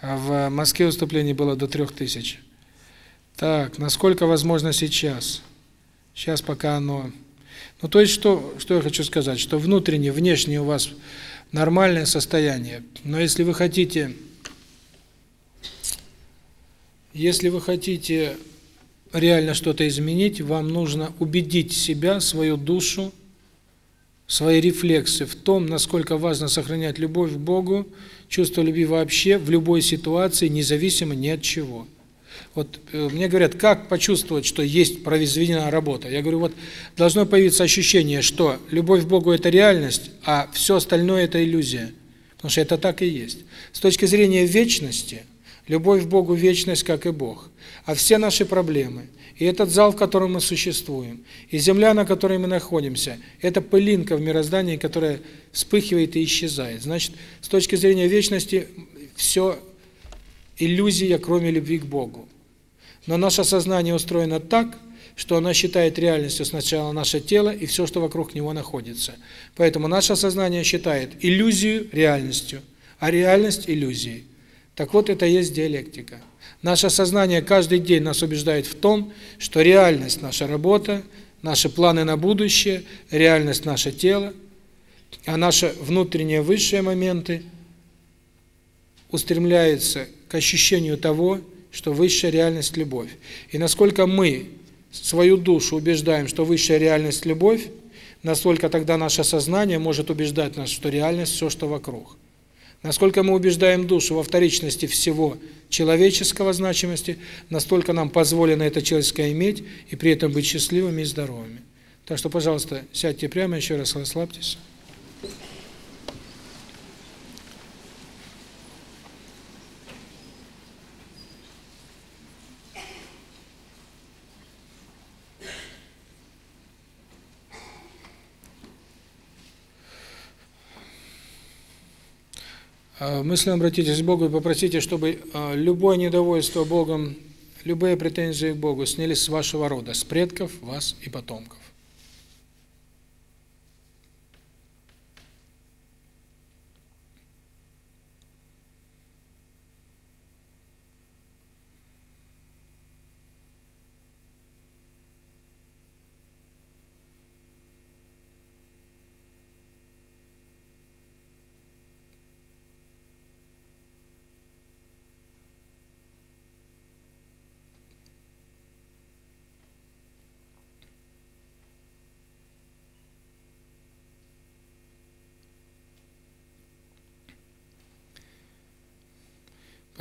А в Москве выступлений было до 3000. Так, насколько возможно сейчас? Сейчас пока оно... Ну, то есть, что, что я хочу сказать, что внутренне, внешне у вас нормальное состояние, но если вы хотите... Если вы хотите реально что-то изменить, вам нужно убедить себя, свою душу, свои рефлексы в том, насколько важно сохранять любовь к Богу, чувство любви вообще в любой ситуации, независимо ни от чего. Вот э, мне говорят, как почувствовать, что есть произведена работа? Я говорю, вот должно появиться ощущение, что любовь к Богу – это реальность, а все остальное – это иллюзия. Потому что это так и есть. С точки зрения вечности, любовь к Богу – вечность, как и Бог. А все наши проблемы – и этот зал, в котором мы существуем, и земля, на которой мы находимся, это пылинка в мироздании, которая вспыхивает и исчезает. Значит, с точки зрения вечности, все иллюзия, кроме любви к Богу. Но наше сознание устроено так, что оно считает реальностью сначала наше тело и все, что вокруг него находится. Поэтому наше сознание считает иллюзию реальностью, а реальность иллюзией. Так вот, это и есть диалектика. Наше сознание каждый день нас убеждает в том, что реальность – наша работа, наши планы на будущее, реальность – наше тело, а наши внутренние высшие моменты устремляются к ощущению того, что высшая реальность – любовь. И насколько мы свою душу убеждаем, что высшая реальность – любовь, настолько тогда наше сознание может убеждать нас, что реальность – все, что вокруг. Насколько мы убеждаем душу во вторичности всего человеческого значимости, настолько нам позволено это человеческое иметь и при этом быть счастливыми и здоровыми. Так что, пожалуйста, сядьте прямо, еще раз расслабьтесь. Э, мысленно обратитесь к Богу и попросите, чтобы э, любое недовольство Богом, любые претензии к Богу снялись с вашего рода, с предков, вас и потомков.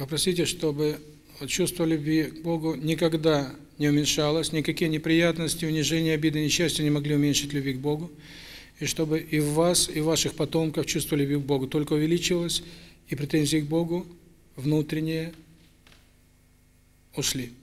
попросите, чтобы чувство любви к Богу никогда не уменьшалось, никакие неприятности, унижения, обиды, несчастья не могли уменьшить любви к Богу, и чтобы и в вас, и в ваших потомков чувство любви к Богу только увеличилось, и претензии к Богу внутренние ушли.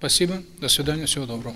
спасибо до свидания всего доброго